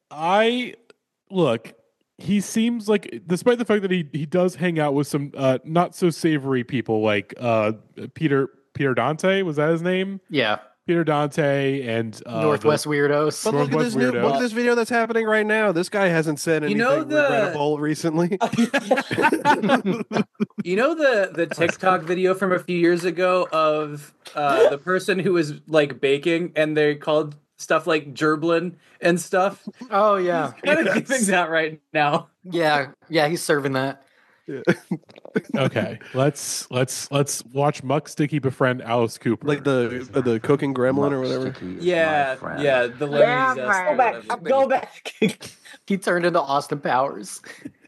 Speaker 1: I look. He seems like, despite the fact that he he does hang out with some uh, not so savory people, like uh, Peter Peter Dante was that his name?
Speaker 2: Yeah.
Speaker 1: Peter Dante and uh,
Speaker 2: Northwest
Speaker 1: the-
Speaker 2: weirdos.
Speaker 4: But look at this
Speaker 1: Northwest
Speaker 4: new,
Speaker 1: Weirdos.
Speaker 4: look at this video that's happening right now. This guy hasn't said
Speaker 3: You
Speaker 4: anything
Speaker 3: know the-
Speaker 4: regrettable recently.
Speaker 3: You know the the TikTok video from a few years ago of uh, the person who was like baking and they called stuff like gerblin and stuff.
Speaker 2: Oh yeah,
Speaker 3: kind of giving that right now.
Speaker 2: Yeah, yeah, he's serving that.
Speaker 1: okay, let's let's let's watch Muck Sticky befriend Alice Cooper,
Speaker 4: like the the cooking gremlin or whatever.
Speaker 3: Yeah, yeah, the
Speaker 21: Yeah,
Speaker 3: lemon zest or
Speaker 21: Go back. Go back.
Speaker 2: he turned into Austin Powers.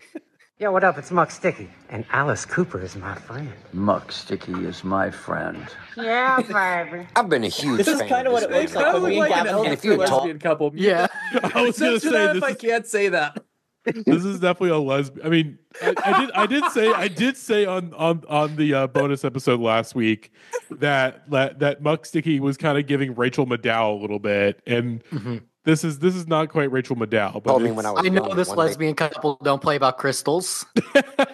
Speaker 21: Yo, what up? It's Muck Sticky. And Alice Cooper is my friend.
Speaker 27: Muck Sticky is my friend.
Speaker 21: Yeah, baby.
Speaker 19: I've been a huge
Speaker 21: This is kinda what it looks like when me and
Speaker 3: Like an
Speaker 21: Gavin-
Speaker 19: And if you had told
Speaker 3: couple.
Speaker 2: Yeah,
Speaker 1: I was gonna say
Speaker 3: that
Speaker 1: this
Speaker 3: if I can't say that.
Speaker 1: This is definitely a lesbian. I mean, I, I did I did say I did say on on on the uh, bonus episode last week that that that Muck Sticky was kind of giving Rachel Maddow a little bit, and mm-hmm. this is this is not quite Rachel Maddow. But
Speaker 19: Told me
Speaker 1: it's-
Speaker 19: when I was
Speaker 2: I know this
Speaker 19: one day
Speaker 2: lesbian couple don't play about crystals.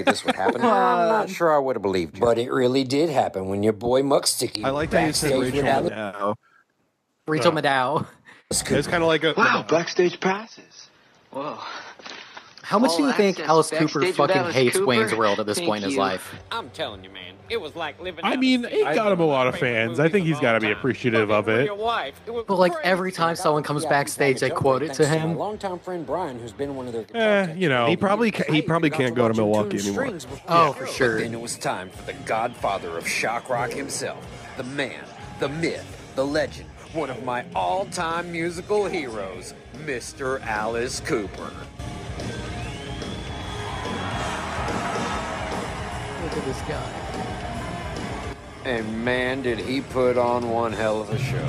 Speaker 19: this would happen. Um, I'm not sure I would have believed you. But it really did happen when your boy Muck Sticky.
Speaker 4: I like that you said
Speaker 19: backstage
Speaker 4: Rachel
Speaker 19: with Alice
Speaker 4: Maddow.
Speaker 2: Rachel uh. Maddow.
Speaker 4: It's kind of like a
Speaker 27: Wow, backstage passes. Whoa.
Speaker 2: How much do you think Alice Cooper fucking
Speaker 27: Alice
Speaker 2: hates
Speaker 27: Cooper?
Speaker 2: Wayne's World at this
Speaker 27: Thank
Speaker 2: point in his
Speaker 27: you.
Speaker 2: life?
Speaker 19: I'm telling you, man, it was like living.
Speaker 1: I mean, he got him a lot of fans. I think he's got to be appreciative of it.
Speaker 19: Your wife. It
Speaker 2: But like
Speaker 19: crazy.
Speaker 2: every time someone comes backstage, they quote it to
Speaker 19: Thanks my
Speaker 2: him.
Speaker 19: longtime friend Brian, who's been one of their
Speaker 1: Eh, you know,
Speaker 4: He probably ca- he probably can't go to Milwaukee anymore.
Speaker 2: Oh, for sure.
Speaker 19: Then it was time for the godfather of shock rock himself, the man, the myth, the legend, one of my all-time musical heroes, Mr. Alice Cooper.
Speaker 2: Look at this guy.
Speaker 19: And man, did he put on one hell of a show.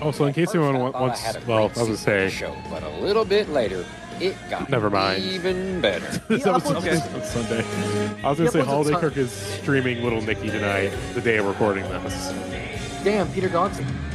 Speaker 1: Also, in case anyone wa-
Speaker 19: I
Speaker 1: wants,
Speaker 19: had a
Speaker 1: well, I was gonna
Speaker 19: season the
Speaker 1: say,
Speaker 19: show, but a little bit later, it got
Speaker 1: Never mind.
Speaker 19: even better.
Speaker 1: that was on Sunday. I was gonna
Speaker 2: Yeah,
Speaker 1: say
Speaker 2: uploads
Speaker 1: Holiday Kirk is streaming Little Nicky tonight, the day of recording this.
Speaker 2: Damn, Peter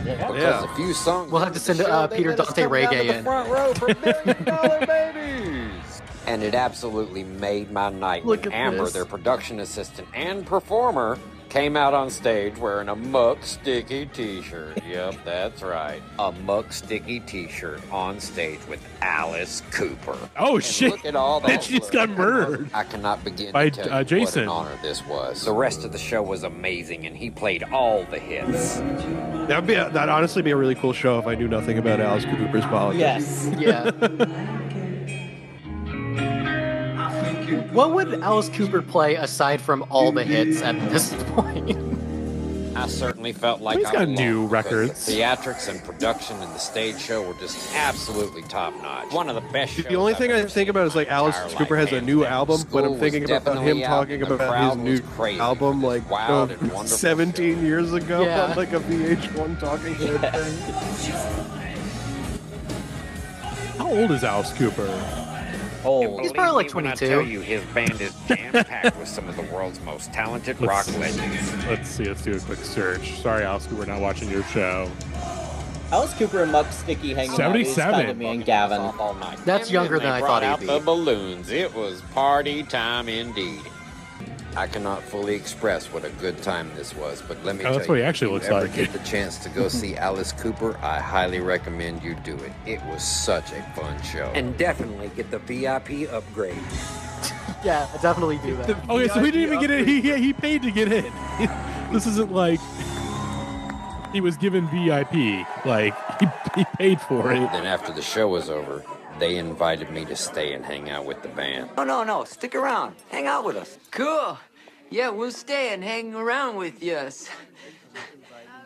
Speaker 2: Dante.
Speaker 19: Because a few songs
Speaker 2: We'll have to send
Speaker 19: on
Speaker 2: uh, Peter Dante
Speaker 19: come
Speaker 2: reggae in.
Speaker 19: front row for billion dollar babies. And it absolutely made my night
Speaker 2: Look
Speaker 19: when
Speaker 2: at
Speaker 19: Amber,
Speaker 2: this.
Speaker 19: their production assistant and performer, came out on stage wearing a Muck Sticky t-shirt. yep, that's right. A Muck Sticky t-shirt on stage with Alice Cooper.
Speaker 1: Oh
Speaker 19: And
Speaker 1: shit!
Speaker 19: Look at all
Speaker 1: That
Speaker 19: that
Speaker 1: she just got murdered.
Speaker 19: I cannot begin
Speaker 1: By,
Speaker 19: to tell
Speaker 1: uh,
Speaker 19: you
Speaker 1: Jason.
Speaker 19: what an honor this was. The rest of the show was amazing, and he played all the hits.
Speaker 4: That would be a, that'd honestly be a really cool show if I knew nothing about Alice Cooper's politics.
Speaker 5: Yes.
Speaker 2: Yeah. what would Alice Cooper play aside from all the hits at this point?
Speaker 19: I certainly felt like
Speaker 1: He's
Speaker 19: I
Speaker 1: got
Speaker 19: belonged
Speaker 1: new
Speaker 19: because
Speaker 1: records.
Speaker 19: The theatrics and production and the stage show were just absolutely top notch. One of the best shows.
Speaker 4: The only
Speaker 19: I've
Speaker 4: thing I
Speaker 19: ever
Speaker 4: think about is like Alice Cooper
Speaker 19: life,
Speaker 4: has a new
Speaker 19: down.
Speaker 4: album, but I'm thinking about him talking about his new
Speaker 19: was crazy
Speaker 4: album like
Speaker 19: this wild
Speaker 4: uh,
Speaker 19: and wonderful
Speaker 4: 17 years ago
Speaker 2: Yeah.
Speaker 4: on like a VH1 talking head thing.
Speaker 1: How old is Alice Cooper?
Speaker 5: Old.
Speaker 2: He's probably like
Speaker 19: Believe me when I
Speaker 2: 22.
Speaker 19: tell you his band is jam-packed with some of the world's most talented rock
Speaker 1: Let's,
Speaker 19: legends.
Speaker 1: let's see. Let's do a quick search. Sorry, Alice, we're not watching your show.
Speaker 5: Alice Cooper and Muck Sticky hanging out is
Speaker 1: 77.
Speaker 5: kind of me and Gavin.
Speaker 19: All night.
Speaker 2: That's
Speaker 19: And
Speaker 2: younger
Speaker 19: then
Speaker 2: than I thought he'd be.
Speaker 19: The balloons. It was party time indeed. I cannot fully express what a good time this was, but let me
Speaker 1: Oh,
Speaker 19: tell
Speaker 1: that's
Speaker 19: you,
Speaker 1: what he actually
Speaker 19: if
Speaker 1: looks
Speaker 19: you ever
Speaker 1: like.
Speaker 19: get the chance to go see Alice Cooper, I highly recommend you do it. It was such a fun show, and definitely get the VIP upgrade.
Speaker 2: Yeah, I definitely do that.
Speaker 1: Okay, so he didn't even get it. He, he paid to get in. this isn't like he was given VIP. Like he, he paid for it.
Speaker 19: Then after the show was over, they invited me to stay and hang out with the band.
Speaker 27: Oh, no, no. Stick around. Hang out with us.
Speaker 28: Cool. Yeah, we'll stay and hang around with you.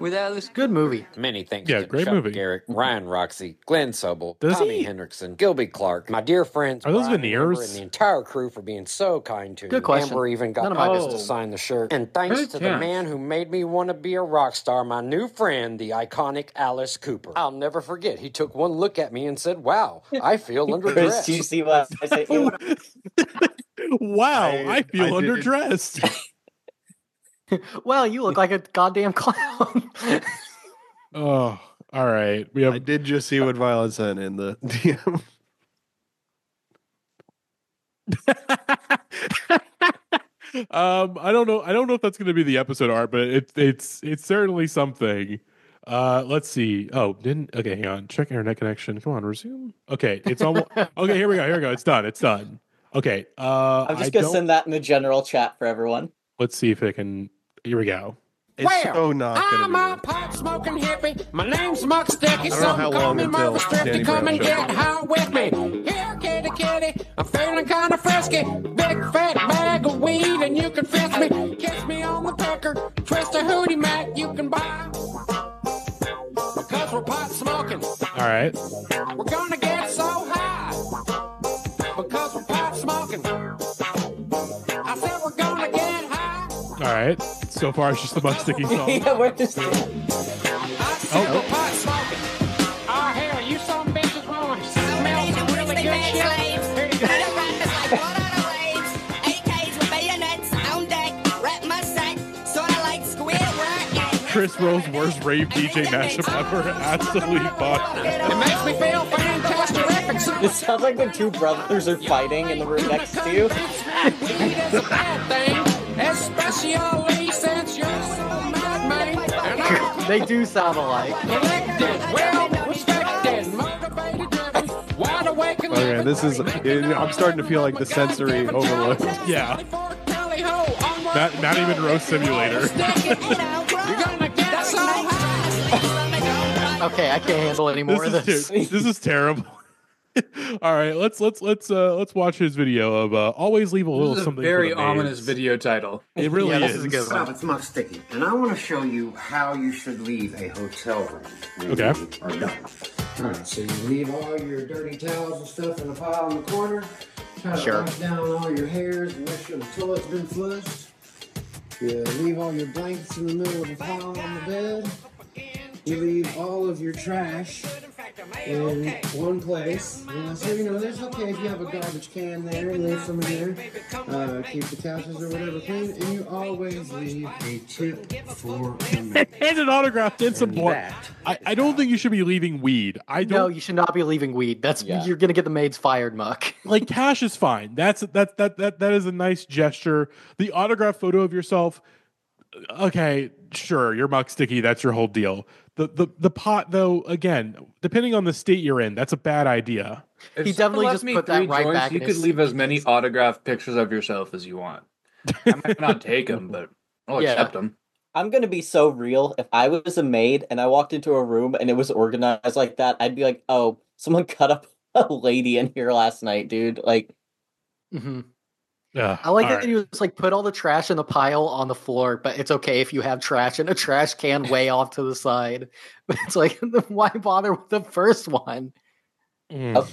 Speaker 28: With Alice.
Speaker 2: Good movie.
Speaker 19: Many thanks
Speaker 1: Yeah,
Speaker 19: to
Speaker 1: great
Speaker 19: Chuck
Speaker 1: movie.
Speaker 19: Garric, Ryan Roxie, Glen Sobel,
Speaker 1: Does
Speaker 19: Tommy
Speaker 1: he?
Speaker 19: Henriksen, Gilby Clarke, my dear friends,
Speaker 1: Are those
Speaker 19: Brian and
Speaker 1: veneers?
Speaker 19: Amber, and the entire crew for being so kind to
Speaker 2: Good
Speaker 19: me.
Speaker 2: question.
Speaker 19: Amber even got
Speaker 2: None of my
Speaker 19: to sign the shirt. And thanks
Speaker 3: Good
Speaker 19: to the man who made me want to be a rock star, my new friend, the iconic Alice Cooper. I'll never forget. He took one look at me and said, "Wow, I feel
Speaker 5: Chris,
Speaker 19: underdressed."
Speaker 5: do you see what I say?
Speaker 1: wow, I,
Speaker 4: I-
Speaker 1: feel
Speaker 4: I
Speaker 1: underdressed.
Speaker 2: well, you look like a goddamn clown.
Speaker 1: oh, all right. We have
Speaker 4: I did just see what Violet sent in the DM.
Speaker 1: um i don't know i don't know if that's going to be the episode art but it's it's it's certainly something uh let's see oh didn't okay hang on check internet connection come on resume okay it's almost okay here we go here we go it's done it's done okay uh
Speaker 5: I'm just
Speaker 1: I
Speaker 5: gonna
Speaker 1: don't-
Speaker 5: send that in the general chat for everyone.
Speaker 1: let's see if it can here we go
Speaker 4: It's so not
Speaker 10: I'm a pot smoking hippie. My name's Muck Sticky.
Speaker 4: I don't know
Speaker 10: Some
Speaker 4: how
Speaker 10: call me Murphy Stripty. Come and get high with me. Here, kitty, kitty. I'm feeling kind of frisky. Big fat bag of weed and you can fist me. Kiss me on the pecker. Twist a hootie mac you can buy. Because we're pot smoking.
Speaker 1: all right
Speaker 10: We're gonna get so high. Because we're pot smoking.
Speaker 1: All right so far it's just the muck sticky song
Speaker 5: yeah, we're just.
Speaker 10: I said we're oh. pot smoking. Oh, hell, you some bitches want to smell some really good shit. Here you go.
Speaker 1: chris rose worst rave dj mashup ever absolutely fuck
Speaker 10: It makes me feel fantastic.
Speaker 5: It sounds like the two brothers are fighting in the room next to you.
Speaker 10: Weed is a bad thing, especially since you're so mad, man. And I'm
Speaker 2: they do sound alike.
Speaker 10: collected, well respected, motivated, driven, wide awake and
Speaker 4: Okay, this is. I'm starting to feel like the sensory overload.
Speaker 1: yeah
Speaker 10: tally ho on what
Speaker 1: Matt, Matty Monroe simulator
Speaker 10: you're gonna get so high.
Speaker 2: Okay, I can't handle any more of
Speaker 1: this
Speaker 2: this.
Speaker 1: ter- this is terrible. All right, let's let's let's uh let's watch his video of uh always leave a little
Speaker 3: This is a
Speaker 1: something.
Speaker 3: very
Speaker 1: for the
Speaker 3: ominous
Speaker 1: maids.
Speaker 3: video title.
Speaker 1: It really
Speaker 2: Yeah, this
Speaker 1: is.
Speaker 2: is a good
Speaker 21: What's up? It's not Sticky, and I want to show you how you should leave a hotel room. when
Speaker 1: Okay.
Speaker 21: you Are done. All right, so you leave all your dirty towels and stuff in a pile in the corner. Try to
Speaker 2: Sure.
Speaker 21: wash down all your hairs and make sure the toilet's been flushed. You leave all your blankets in the middle of the pile on the bed. You leave all of your trash in one place. Uh, so, you know, there's okay if you have a garbage can there and leave some in there. Uh, keep the couches or whatever clean. And you always leave a tip for the maid.
Speaker 1: and an autograph and some blood. I, I don't think you should be leaving weed. I
Speaker 2: No,
Speaker 1: don't
Speaker 2: you should not be leaving weed. That's
Speaker 5: Yeah.
Speaker 2: you're gonna get the maids fired, Muck.
Speaker 1: like cash is fine. That's that that that that is a nice gesture. The autograph photo of yourself. Okay, sure, you're muck sticky. That's your whole deal. The the the pot though. Again, depending on the state you're in, that's a bad idea.
Speaker 3: If
Speaker 2: He definitely just put that right
Speaker 3: joints,
Speaker 2: back
Speaker 3: You could leave as many autographed pictures of yourself as you want. I might not take them, but I'll
Speaker 2: Yeah.
Speaker 3: accept them.
Speaker 5: I'm gonna be so real. If I was a maid and I walked into a room and it was organized like that, I'd be like, "Oh, someone cut up a lady in here last night, dude." Like,
Speaker 2: hmm
Speaker 1: Ugh,
Speaker 2: I like
Speaker 1: all
Speaker 2: that
Speaker 1: right.
Speaker 2: you just like put all the trash in the pile on the floor, but it's okay if you have trash in a trash can way off to the side. But it's like, why bother with the first one?
Speaker 1: Mm.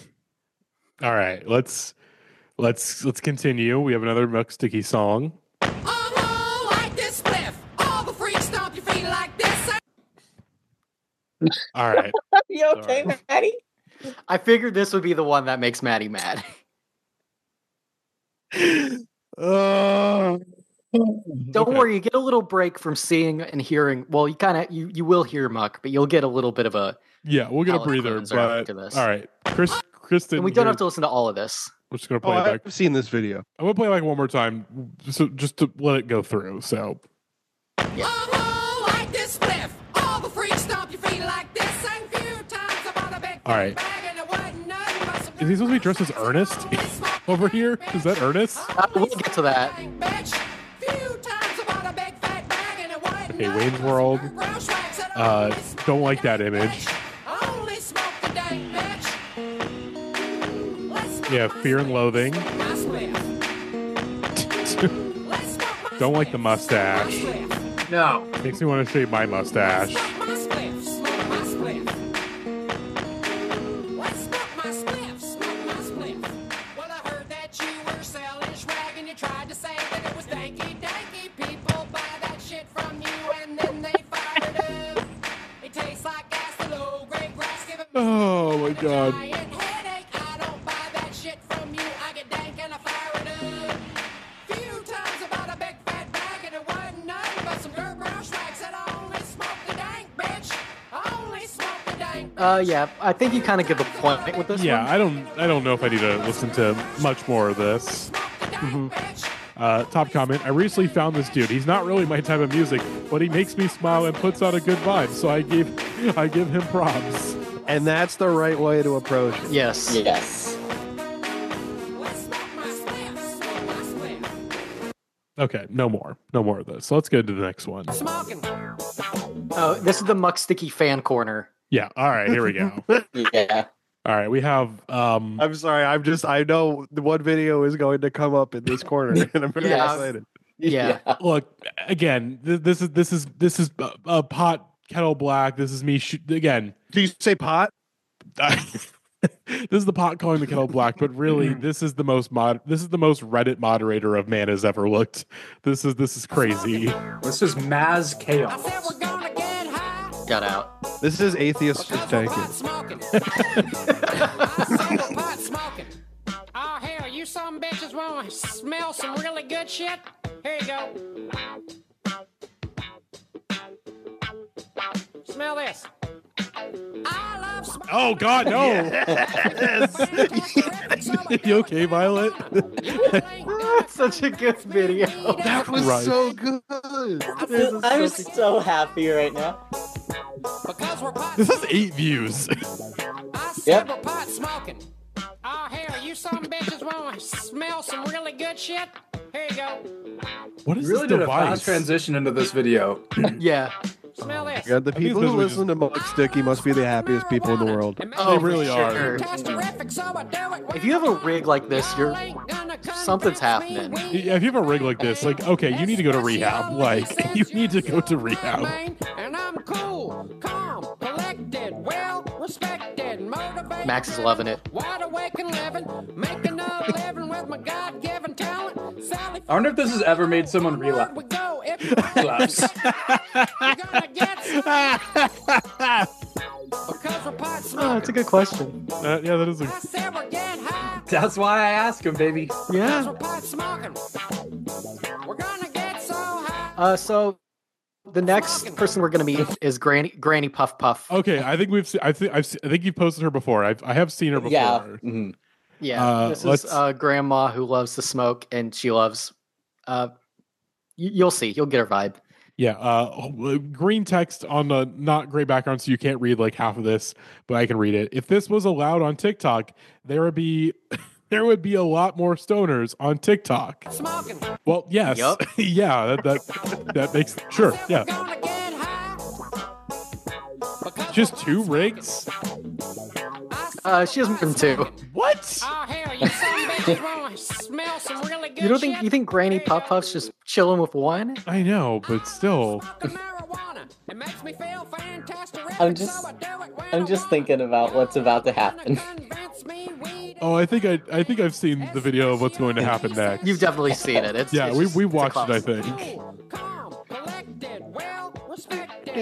Speaker 1: All right, let's let's let's continue. We have another muck sticky song.
Speaker 10: Oh, like this spliff. All the freaks stomp your feet like this.
Speaker 1: All right.
Speaker 5: you okay,
Speaker 1: Sorry.
Speaker 5: Maddie?
Speaker 2: I figured this would be the one that makes Maddie mad.
Speaker 1: Uh,
Speaker 2: Don't
Speaker 1: okay.
Speaker 2: worry, you get a little break from seeing and hearing. Well, you kind of you you will hear Muck, but you'll get a little bit of a.
Speaker 1: Yeah, we'll get a breather. But
Speaker 2: after this.
Speaker 1: all right, Chris, Kristen,
Speaker 2: And we don't have to listen to all of this.
Speaker 1: We're just gonna
Speaker 4: Oh,
Speaker 1: play it back.
Speaker 4: I've seen this video.
Speaker 1: I'm gonna play it like one more time, so just to let it go through. So
Speaker 10: Oh, like this spliff. All the freaks stomp your feet like this. Sang few times about a big
Speaker 1: all right,
Speaker 10: bag and it wasn't nothing but some
Speaker 1: is he supposed to be dressed as Ernest over here? Is that Ernest?
Speaker 2: Uh, we'll get to that.
Speaker 10: bitch. Few times about a big fat bag and it wasn't
Speaker 1: Okay, Wayne's World. Uh, don't like that image.
Speaker 10: only smoke the dank bitch. Let's
Speaker 1: Yeah, Fear and Loathing. Don't like the mustache.
Speaker 3: No.
Speaker 1: Makes me want to shave my mustache. God.
Speaker 2: Uh, yeah, I think you kind of give a point with this.
Speaker 1: Yeah,
Speaker 2: one.
Speaker 1: I don't, I don't know if I need to listen to much more of this.
Speaker 2: Mm-hmm.
Speaker 1: Uh, top comment: I recently found this dude. He's not really my type of music, but he makes me smile and puts out a good vibe. So I give, I give him props.
Speaker 4: And that's the right way to approach it.
Speaker 2: Yes.
Speaker 5: Yes.
Speaker 1: Okay, no more, no more of this. Let's go to the next one.
Speaker 2: Oh, this is the Muck Sticky fan corner.
Speaker 1: Yeah. All right. Here we go.
Speaker 5: yeah.
Speaker 1: All right. We have. um
Speaker 4: I'm sorry. I'm just. I know the one video is going to come up in this corner, and I'm very
Speaker 2: Yeah.
Speaker 4: excited.
Speaker 2: Yeah.
Speaker 1: Look again. Th- this is this is this is a, a pot kettle black. This is me. Sh- again.
Speaker 4: Do you say pot?
Speaker 1: this is the pot calling the kettle black, but really, this is the most mod. This is the most Reddit moderator of man has ever looked. This is this is crazy.
Speaker 3: This is Maz Chaos.
Speaker 2: Got out.
Speaker 4: This is atheist taken.
Speaker 10: Oh, hell, you some bitches want to smell some really good shit? Here you go. Smell this. I love smoking.
Speaker 1: Oh God, no! you okay, Violet?
Speaker 2: Such a good video.
Speaker 4: That was
Speaker 1: Right.
Speaker 4: so good.
Speaker 5: I'm so happy right now.
Speaker 1: This has eight views.
Speaker 5: Yep.
Speaker 10: pot smoking. Oh, hell, you some bitches want to smell some really good shit? Here you go.
Speaker 1: What is
Speaker 3: You really
Speaker 1: this
Speaker 3: did a
Speaker 1: device?
Speaker 3: fast transition into this video.
Speaker 2: yeah.
Speaker 10: Smell oh this.
Speaker 4: God, the people who
Speaker 1: were
Speaker 4: listen to Muck Sticky must be the happiest people in the world.
Speaker 2: Oh,
Speaker 1: They really
Speaker 2: for
Speaker 1: are.
Speaker 2: sure.
Speaker 10: Terrific, so I do it.
Speaker 2: If you have a rig like this, you're something's happening.
Speaker 1: Yeah, if you have a rig like this, like okay, you need to go to rehab. Like you need to go to rehab.
Speaker 10: And I'm cool, calm, collected, well respected, motivated.
Speaker 2: Max is loving it.
Speaker 10: Wide awake and living, making a living with my God given talent. Sally,
Speaker 3: I wonder if this has ever made someone relapse.
Speaker 10: we go. If you
Speaker 3: Relapse.
Speaker 10: we're gonna get because we're pot
Speaker 2: Oh, that's a good question.
Speaker 1: Uh, yeah, that is. A,
Speaker 10: I said we're getting high
Speaker 3: That's why I asked him, baby.
Speaker 2: Yeah.
Speaker 10: we're pot smoking. We're gonna get so.
Speaker 2: Uh, so the next person we're gonna meet is Granny Granny Puff Puff.
Speaker 1: okay, I think we've. Se- I think I've. Se- I think you've posted her before. I've. I have seen her before.
Speaker 5: Yeah. Mhm.
Speaker 2: Yeah,
Speaker 1: Uh,
Speaker 2: this is uh, grandma who loves to smoke, and she loves. Uh, y- you'll see. You'll get her vibe.
Speaker 1: Yeah, uh, green text on a not gray background, so you can't read like half of this, but I can read it. If this was allowed on TikTok, there would be there would be a lot more stoners on TikTok.
Speaker 10: Smoking.
Speaker 1: Well, yes,
Speaker 2: Yup.
Speaker 1: yeah, that, that that makes sure, yeah.
Speaker 10: Gonna get high. Because
Speaker 1: Just two rigs.
Speaker 2: Uh, she has more than two.
Speaker 1: What?
Speaker 10: Oh hell, you some bitches want to smell some really good
Speaker 2: You don't think
Speaker 10: shit?
Speaker 2: you think Granny Puff Puff's just chilling with one?
Speaker 1: I know, but still,
Speaker 10: Smoking marijuana. It makes me feel fantastic.
Speaker 5: I'm just,
Speaker 10: I do it when
Speaker 5: I'm just thinking about what's about to happen.
Speaker 10: Convince me weed
Speaker 1: oh, I think I I think I've seen the video of what's going to happen next.
Speaker 2: You've definitely seen it. It's
Speaker 1: yeah,
Speaker 2: it's
Speaker 1: we
Speaker 2: just-
Speaker 1: we watched it. I
Speaker 2: classic.
Speaker 1: think.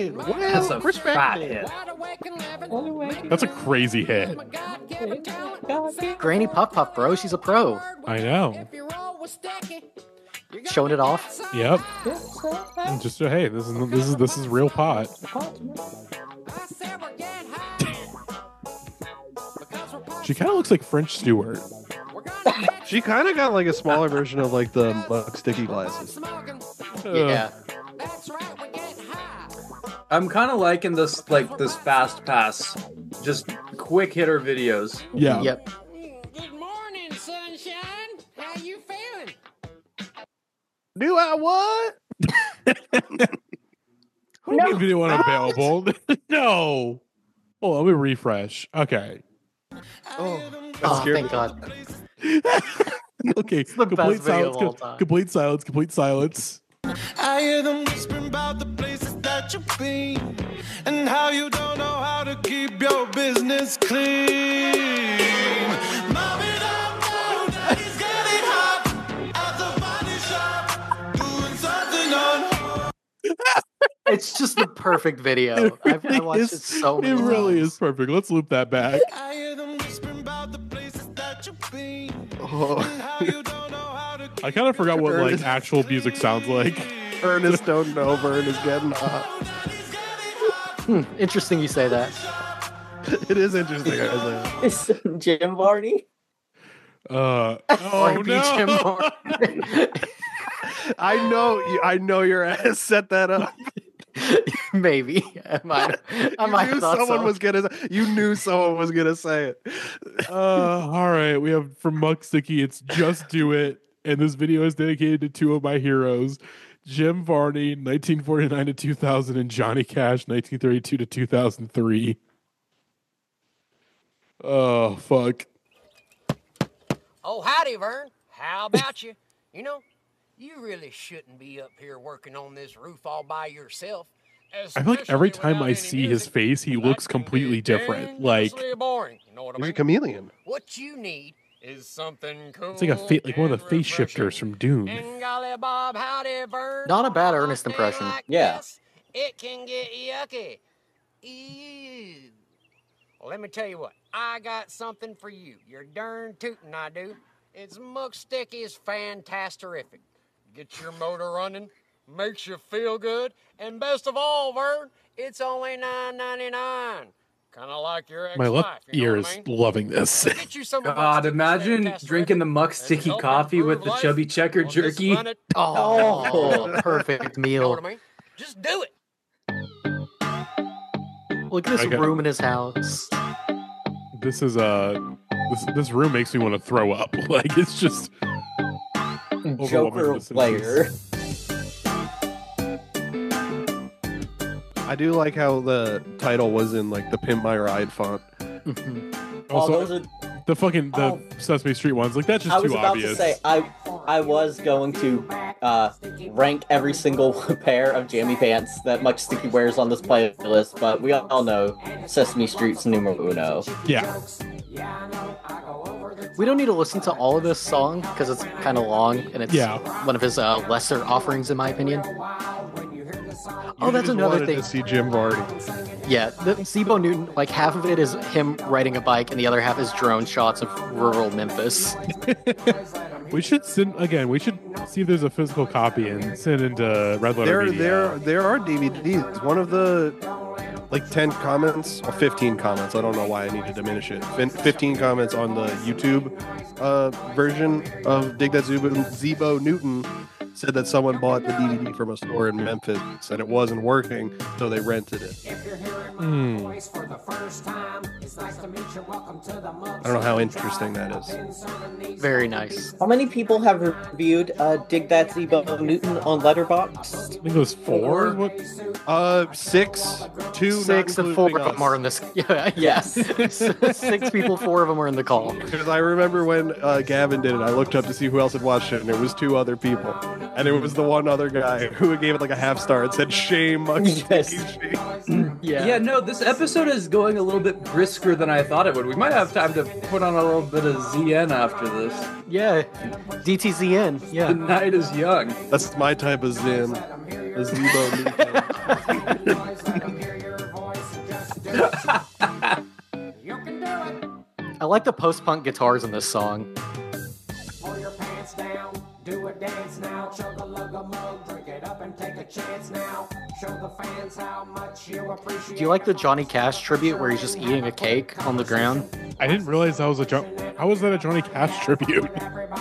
Speaker 10: Calm, collected.
Speaker 3: That's a fat hit.
Speaker 10: Wide awake and living.
Speaker 1: That's a crazy hit.
Speaker 10: My God-given talent.
Speaker 2: Granny Puff Puff, bro. She's a pro.
Speaker 1: I know.
Speaker 10: If you roll with sticky, you're gonna
Speaker 2: Showing it off.
Speaker 1: Yep. And Just uh, hey, this is this is this is real pot.
Speaker 10: I said we're getting high. Because we're pot
Speaker 1: She kind of looks like French Stewart.
Speaker 10: We're gonna get
Speaker 4: She kind of got like a smaller version of like the Muck Sticky glasses.
Speaker 10: smoking.
Speaker 2: Yeah.
Speaker 10: That's
Speaker 3: I'm kind of liking this, like this fast pass, just quick hitter videos.
Speaker 1: Yeah.
Speaker 2: Yep.
Speaker 10: Good morning, sunshine. How you feeling?
Speaker 4: Do I what?
Speaker 1: Who No. Video unavailable. no. Oh, let me refresh. Okay.
Speaker 4: Oh,
Speaker 2: Oh, thank God.
Speaker 1: Okay.
Speaker 2: the
Speaker 1: complete
Speaker 2: best video
Speaker 1: silence.
Speaker 2: of all time.
Speaker 1: Complete silence. Complete silence.
Speaker 20: I hear them whispering about the places that you've been and how you don't know how to keep your business clean. Mommy, don't know that he's getting hot at the body shop, doing something on.
Speaker 2: It's just the perfect video. I've, I
Speaker 1: really
Speaker 2: watched
Speaker 1: is-
Speaker 2: it so many
Speaker 1: It
Speaker 2: many
Speaker 1: really
Speaker 2: times.
Speaker 1: is perfect. Let's loop that back.
Speaker 20: I hear them whispering about the places that you've been
Speaker 4: Oh.
Speaker 20: and how you don't know how to.
Speaker 1: I kind of forgot what like actual music sounds like.
Speaker 4: Ernest don't know Vern is getting hot.
Speaker 2: Hmm, interesting you say that.
Speaker 4: it is interesting. Isaiah.
Speaker 5: It's Jim Varney.
Speaker 1: Uh, oh
Speaker 2: R.I.P. Jim
Speaker 1: no!
Speaker 2: Varney.
Speaker 4: I know. you- I know your ass set that up.
Speaker 2: Maybe I might. I
Speaker 4: You knew someone
Speaker 2: so.
Speaker 4: was gonna. You knew someone was gonna say it.
Speaker 1: Uh, all right, we have from Muck Sticky. It's just do it, and this video is dedicated to two of my heroes, Jim Varney, 1949 to 2000, and Johnny Cash, 1932 to 2003. Oh fuck!
Speaker 29: Oh, howdy, Vern. How about you? You know, you really shouldn't be up here working on this roof all by yourself.
Speaker 1: I feel like every time I
Speaker 29: any
Speaker 1: see his face, he looks completely different. Like
Speaker 29: boring. You know what I
Speaker 4: He's a chameleon.
Speaker 29: What you need is something cool.
Speaker 1: it's like a fa- like one of the face shifters from Dune.
Speaker 29: Golly Bob, howdy, Vern.
Speaker 2: Not a bad Ernest impression.
Speaker 5: Yeah.
Speaker 29: It can get yucky. Ew. Well, let me tell you what. I got something for you. You're darn tootin', I do. It's Muck Sticky's fantasterific. Gets your motor running, makes you feel good, and best of all, Vern, it's only nine ninety nine. Kind of like your ex-wife.
Speaker 1: My left
Speaker 29: you know
Speaker 1: ear is
Speaker 29: I mean?
Speaker 1: loving this.
Speaker 29: Get you some
Speaker 3: God, imagine drinking the muck sticky coffee with the
Speaker 29: life
Speaker 3: chubby checker
Speaker 29: on
Speaker 3: jerky.
Speaker 29: planet.
Speaker 2: Oh, perfect
Speaker 29: You know
Speaker 2: meal.
Speaker 29: what I mean? Just do it.
Speaker 2: Look at this
Speaker 1: I got-
Speaker 2: room in his house.
Speaker 1: This is uh this this room makes me want to throw up. Like it's just overwhelming
Speaker 5: Joker
Speaker 1: to listen
Speaker 5: player.
Speaker 4: I do like how the title was in like the Pimp My Ride font.
Speaker 5: Oh,
Speaker 1: Also,
Speaker 5: those are.
Speaker 1: the fucking the
Speaker 5: Oh.
Speaker 1: Sesame Street ones, like that's just
Speaker 5: I was
Speaker 1: too
Speaker 5: about
Speaker 1: obvious.
Speaker 5: to say I I was going to uh, rank every single pair of jammy pants that Muck Sticky wears on this playlist, but we all know Sesame Street's numero uno.
Speaker 1: yeah,
Speaker 2: We don't need to listen to all of this song because it's kind of long and it's
Speaker 1: Yeah.
Speaker 2: one of his uh, lesser offerings, in my opinion. Oh, that's another thing.
Speaker 4: To see Jim Varney.
Speaker 2: Yeah, the Zebo Newton, like half of it is him riding a bike, and the other half is drone shots of rural Memphis.
Speaker 1: we should send again. We should see if there's a physical copy and send into Red Letter
Speaker 4: There,
Speaker 1: Media.
Speaker 4: there, there are DVDs. One of the like ten comments or fifteen comments. I don't know why I need to diminish it. Fifteen comments on the YouTube uh, version of Dig That Zebo, Zebo Newton said that someone bought the DVD from a store in Memphis and it wasn't working, so they rented it.
Speaker 1: Hmm.
Speaker 4: I don't know how interesting that is.
Speaker 2: Very nice.
Speaker 5: How many people have reviewed uh, Dig That Zebo Newton on Letterboxd?
Speaker 1: I think it was four. What?
Speaker 4: Uh, six, two,
Speaker 2: Six
Speaker 4: not
Speaker 2: and four
Speaker 4: including
Speaker 2: of them are in this. Yeah, yes. Six people, four of them are in the call.
Speaker 4: Because I remember when uh, Gavin did it, I looked up to see who else had watched it, and it was two other people. And it was the one other guy who gave it like a half star and said, Shame, Muck Sticky, shame.
Speaker 2: Yeah.
Speaker 3: Yeah, no, this episode is going a little bit brisker than I thought it would. We might have time to put on a little bit of ZN after this.
Speaker 2: Yeah. DTZN. Yeah.
Speaker 3: The night is young.
Speaker 4: That's my type of Zen. A Zebo Newton.
Speaker 2: I like the post punk guitars in this song.
Speaker 10: Do a dance now, chug a lug a mug, drink it up and take a chance now. Show the fans how much you appreciate.
Speaker 2: Do you like the Johnny Cash tribute where he's just eating a cake on the ground?
Speaker 1: I didn't realize that was a jo- how was that a Johnny Cash tribute?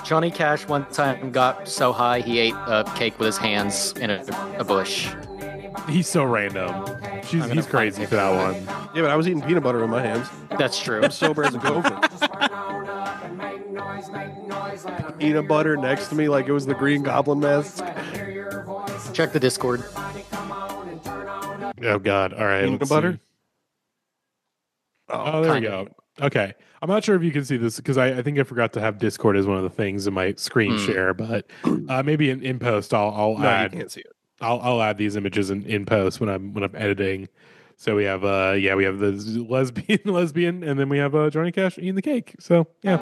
Speaker 2: Johnny Cash one time got so high he ate a cake with his hands in a, a bush.
Speaker 1: He's so random. She's,
Speaker 2: I'm gonna
Speaker 1: he's crazy for that one.
Speaker 4: Yeah, but I was eating peanut butter in my hands.
Speaker 2: That's true.
Speaker 4: I'm sober as a gopher. Peanut butter next to me like it was the Green Goblin mask.
Speaker 2: Check the Discord.
Speaker 1: Oh God! All right,
Speaker 4: Peanut butter?
Speaker 1: see. Oh, there we
Speaker 2: kind
Speaker 1: go. Okay, I'm not sure if you can see this because I, I think I forgot to have Discord as one of the things in my screen
Speaker 2: Hmm.
Speaker 1: share, but uh, maybe in, in post I'll I'll
Speaker 4: No, you can't see it.
Speaker 1: I'll I'll add these images in, in post when I'm when I'm editing. So we have uh yeah we have the lesbian lesbian and then we have uh Johnny Cash eating the cake. So yeah,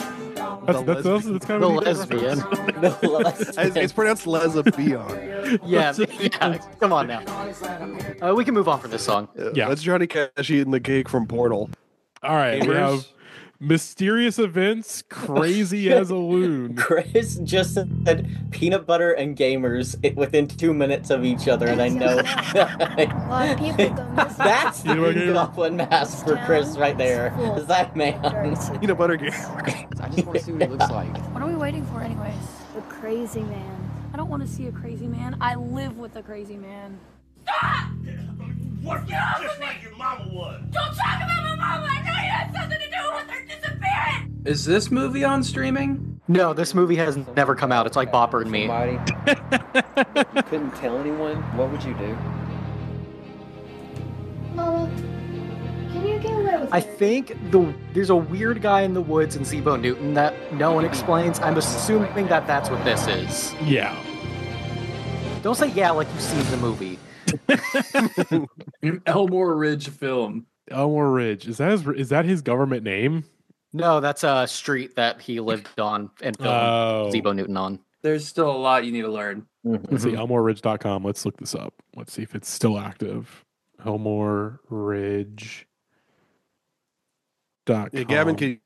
Speaker 1: that's
Speaker 4: The
Speaker 1: that's, that's,
Speaker 4: lesbian.
Speaker 1: that's kind
Speaker 2: The
Speaker 1: of a neat
Speaker 2: lesbian.
Speaker 1: reference.
Speaker 5: No.
Speaker 4: It's, it's pronounced lesbian.
Speaker 2: Yeah, yeah. Come on now. Uh, we can move on from this song.
Speaker 1: Yeah.
Speaker 4: That's Johnny Cash eating the cake from Portal.
Speaker 1: All right, we have Mysterious events, crazy as a loon.
Speaker 5: Chris just said peanut butter and gamers within two minutes of each other, and I know
Speaker 24: A lot of people don't listen.
Speaker 5: that's the
Speaker 1: Peanut butter
Speaker 5: Green
Speaker 1: gamer.
Speaker 5: Goblin mask for Chris right there. Is that man?
Speaker 4: Peanut butter game.
Speaker 28: I just want to see what it looks like.
Speaker 24: What are we waiting for, anyways? The crazy man.
Speaker 30: I don't want to see a crazy man. I live with a crazy man.
Speaker 16: What?
Speaker 30: Get off
Speaker 16: Just
Speaker 30: of me!
Speaker 16: like your mama was.
Speaker 30: Don't talk about my mama! I know you had something to do with her disappearance!
Speaker 3: Is this movie on streaming?
Speaker 2: No, this movie has never come out. It's like Bopper and me.
Speaker 28: Somebody you couldn't tell anyone, what would you do?
Speaker 24: Mama, can you get away with
Speaker 2: I
Speaker 24: it?
Speaker 2: think the there's a weird guy in the woods in Zebo Newton that no one explains. I'm assuming that that's what this is.
Speaker 1: Yeah.
Speaker 2: Don't say yeah like you've seen the movie.
Speaker 3: Elmore Ridge film.
Speaker 1: Elmore Ridge. Is that his, is that his government name?
Speaker 2: No, that's a street that he lived on and filmed
Speaker 1: Oh.
Speaker 2: Zebo Newton on.
Speaker 3: There's still a lot you need to learn. Mm-hmm.
Speaker 1: Let's see, ElmoreRidge.com. Let's look this up. Let's see if it's still active. Elmore Ridge. Dot
Speaker 4: Yeah, Gavin,
Speaker 1: com.
Speaker 4: can,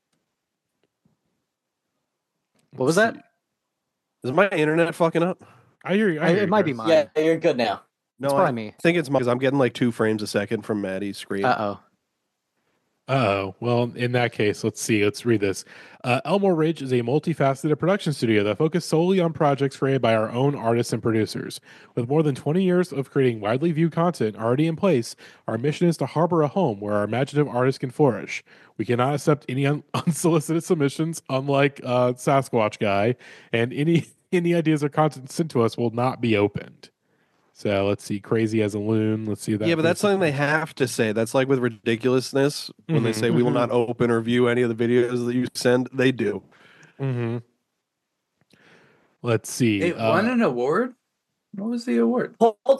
Speaker 2: What was that?
Speaker 4: is my internet fucking up?
Speaker 1: I hear you. I
Speaker 2: I- it
Speaker 1: you,
Speaker 2: might be
Speaker 1: Chris.
Speaker 2: mine.
Speaker 5: Yeah, you're good now.
Speaker 4: No,
Speaker 2: It's
Speaker 4: I
Speaker 2: probably me.
Speaker 4: think it's mine because I'm getting like two frames a second from Maddie's screen.
Speaker 2: Uh oh.
Speaker 1: Uh oh, well, in that case, let's see. Let's read this. Uh, Elmore Ridge is a multifaceted production studio that focuses solely on projects created by our own artists and producers. With more than 20 years of creating widely viewed content already in place, our mission is to harbor a home where our imaginative artists can flourish. We cannot accept any un- unsolicited submissions, unlike uh, Sasquatch Guy, and any any ideas or content sent to us will not be opened. So let's see. Crazy as a loon. Let's see that.
Speaker 4: yeah, but that's something they have to say. That's like with ridiculousness when they
Speaker 1: Mhm.
Speaker 4: say we will not open or view any of the videos that you send. They do.
Speaker 1: Mm-hmm. Let's see.
Speaker 3: It
Speaker 1: uh,
Speaker 3: won an award. What was the award?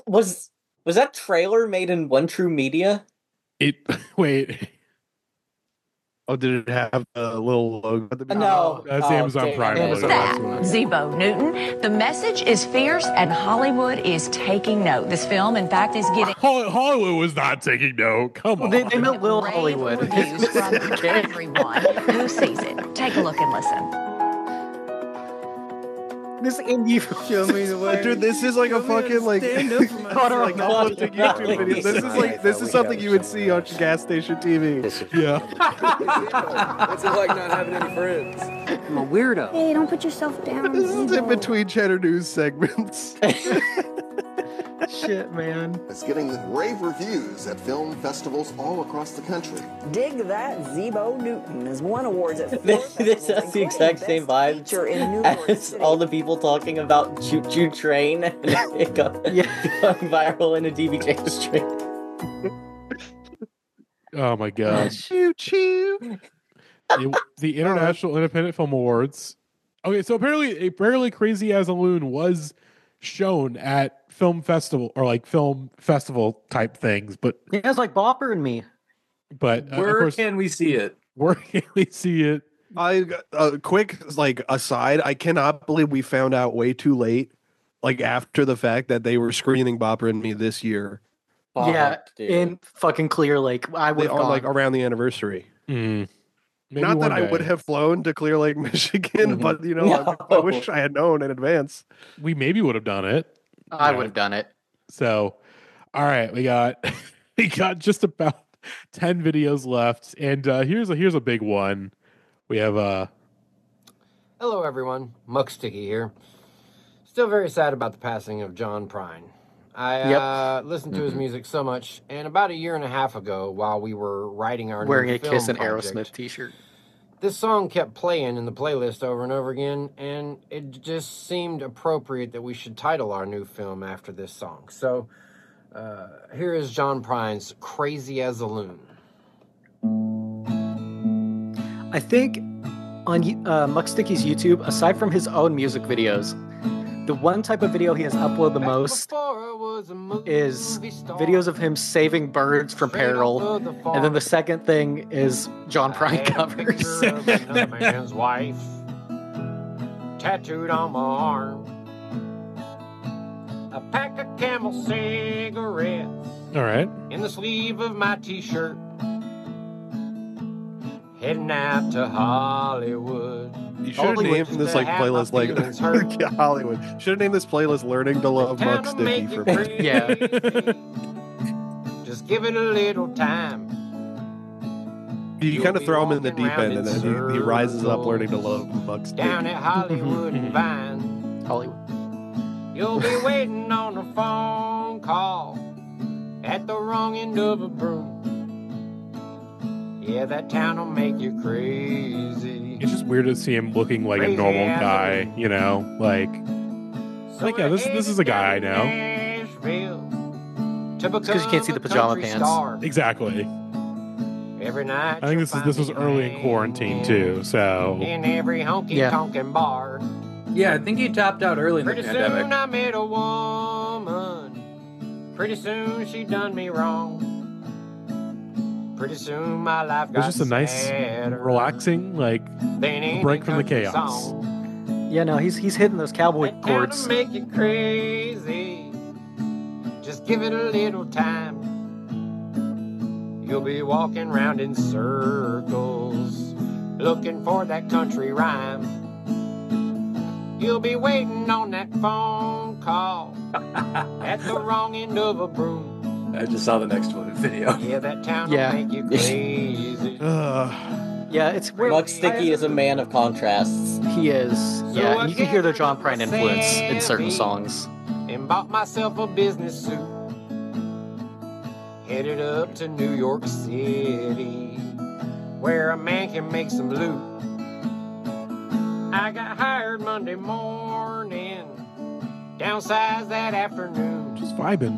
Speaker 5: Was was that trailer made in One True Media?
Speaker 1: It wait.
Speaker 4: Oh, did it have a little logo at the beginning?
Speaker 5: No, oh,
Speaker 1: That's
Speaker 5: Oh,
Speaker 1: Amazon
Speaker 5: damn.
Speaker 1: Prime.
Speaker 2: Amazon.
Speaker 1: logo.
Speaker 31: that, Zebo Newton. The message is fierce, and Hollywood is taking note. This film, in fact, is getting
Speaker 1: Hollywood was not taking note. Come on.
Speaker 2: They, they meant Lil
Speaker 31: rave
Speaker 2: Hollywood.
Speaker 31: reviews from everyone who sees it. Take a look and listen.
Speaker 2: This indie
Speaker 21: Show me the.
Speaker 4: Dude, this is like a fucking like,
Speaker 2: Connor
Speaker 4: like YouTube video. This is like this is something you would see on gas station TV.
Speaker 1: yeah.
Speaker 28: What's it like not having any friends?
Speaker 30: I'm a weirdo.
Speaker 24: Hey, don't put yourself down.
Speaker 4: This is in between cheddar news segments.
Speaker 2: Shit, man.
Speaker 32: It's getting rave reviews at film festivals all across the country.
Speaker 33: Dig that Zebo Newton has won awards at four
Speaker 5: This, this has the exact same vibe
Speaker 33: Feature in New York
Speaker 5: as all the people talking about Choo Choo Train and it go,
Speaker 2: Yeah.
Speaker 5: going viral in a DBJ stream.
Speaker 1: Oh my god.
Speaker 4: choo choo.
Speaker 1: It- the International Independent Film Awards. Okay, so apparently, apparently, Crazy as a Loon was shown at film festival or like film festival type things, but
Speaker 2: Yeah, it's like Bopper and me.
Speaker 1: but uh, of
Speaker 3: Where
Speaker 1: course,
Speaker 3: can we see it?
Speaker 1: where can we see it?
Speaker 4: I a quick like aside. I cannot believe we found out way too late, like after the fact that they were screening Bopper and Me this year.
Speaker 2: yeah,
Speaker 5: dude.
Speaker 2: in fucking Clear Lake. I
Speaker 4: They
Speaker 2: would
Speaker 4: on like around the anniversary.
Speaker 1: Hmm. Maybe
Speaker 4: Not that
Speaker 1: one
Speaker 4: I would have flown to Clear Lake, Michigan,
Speaker 1: Mhm.
Speaker 4: but you know, I- I, wish I had known in advance.
Speaker 1: We maybe would have done it.
Speaker 2: I would have done it.
Speaker 1: So, all right, we got we got just about ten videos left, and uh, here's a here's a big one. We have uh
Speaker 28: Hello, everyone. Muck Sticky here. Still very sad about the passing of John Prine. I
Speaker 2: Yep.
Speaker 28: uh, listened to his music so much, and about a year and a half ago, while we were writing our
Speaker 2: Wearing
Speaker 28: new
Speaker 2: a Kiss and
Speaker 28: project,
Speaker 2: Aerosmith t-shirt.
Speaker 28: This song kept playing in the playlist over and over again, and it just seemed appropriate that we should title our new film after this song. So uh, here is John Prine's "Crazy as a Loon."
Speaker 2: I think on uh, Muck Sticky's YouTube, aside from his own music videos, the one type of video he has uploaded the most is videos of him saving birds from peril, and then the second thing is John Prine covers.
Speaker 28: Another man's wife tattooed on my arm. A pack of Camel cigarettes
Speaker 1: all right.
Speaker 28: in the sleeve of my t-shirt. Heading out to Hollywood.
Speaker 4: You should have named this like playlist like
Speaker 28: feelings hurt.
Speaker 4: Yeah, Hollywood. Should have named this playlist "Learning to Love Muck
Speaker 28: Time
Speaker 4: Sticky" for me.
Speaker 2: Yeah.
Speaker 28: Just give it a little time.
Speaker 4: You kind of throw him in the deep end, and then he, he rises up learning to love Muck Sticky.
Speaker 28: Down at Hollywood and Vine.
Speaker 2: Hollywood.
Speaker 28: You'll be waiting on a phone call at the wrong end of a broom. Yeah, that town will make you crazy.
Speaker 1: It's just weird to see him looking like a normal
Speaker 28: as
Speaker 1: guy, you know, like like yeah, this this is a guy I know.
Speaker 2: because you can't see the pajama pants.
Speaker 1: Exactly.
Speaker 28: Every night
Speaker 1: I think this is this was early in quarantine too, so
Speaker 28: in every honky
Speaker 3: Yeah.
Speaker 28: tonkin' bar.
Speaker 3: Yeah, I think he tapped out early in the
Speaker 28: Pretty soon
Speaker 3: pandemic.
Speaker 28: I met a woman. Pretty soon she done me wrong. Pretty soon my life
Speaker 1: it was just a nice,
Speaker 28: sadder.
Speaker 1: relaxing, like break from the chaos.
Speaker 28: song.
Speaker 2: Yeah, no, he's he's hitting those cowboy
Speaker 28: That'll
Speaker 2: chords.
Speaker 28: make you crazy. Just give it a little time. You'll be walking round in circles, looking for that country rhyme. You'll be waiting on that phone call at the wrong end of a broom.
Speaker 3: I just saw the next one video.
Speaker 28: Yeah, that town
Speaker 2: Yeah.
Speaker 28: will make you crazy.
Speaker 2: Yeah, it's weird.
Speaker 5: Muck Sticky is a man of contrasts.
Speaker 2: He is. Yeah,
Speaker 28: I
Speaker 2: you can hear the John Prine influence in certain songs.
Speaker 28: and bought myself a business suit. Headed up to New York City, where a man can make some loot. I got hired Monday morning, downsized that afternoon.
Speaker 1: just vibing.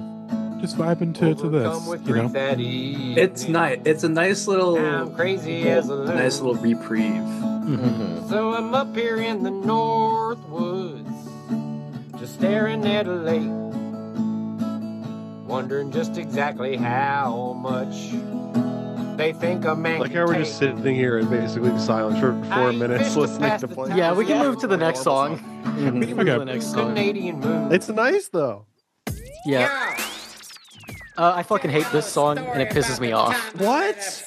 Speaker 1: Just vibing to, to this, you know.
Speaker 28: grief that evening.
Speaker 3: It's nice. It's a nice little,
Speaker 28: I'm crazy as a loon.
Speaker 3: nice little reprieve.
Speaker 5: Mm-hmm.
Speaker 28: So I'm up here in the North Woods, just staring at a lake, wondering just exactly how much they think a man
Speaker 4: Like
Speaker 28: can
Speaker 4: how we're just sitting here and basically silent for four
Speaker 28: I
Speaker 4: minutes
Speaker 28: fished
Speaker 4: listening
Speaker 28: past
Speaker 4: to
Speaker 28: the
Speaker 4: play.
Speaker 2: Yeah, we can move to the next song. We can move to the next song.
Speaker 28: Canadian moon.
Speaker 4: It's nice though.
Speaker 2: Yeah. Uh, I fucking hate this song, and it pisses me off.
Speaker 4: What?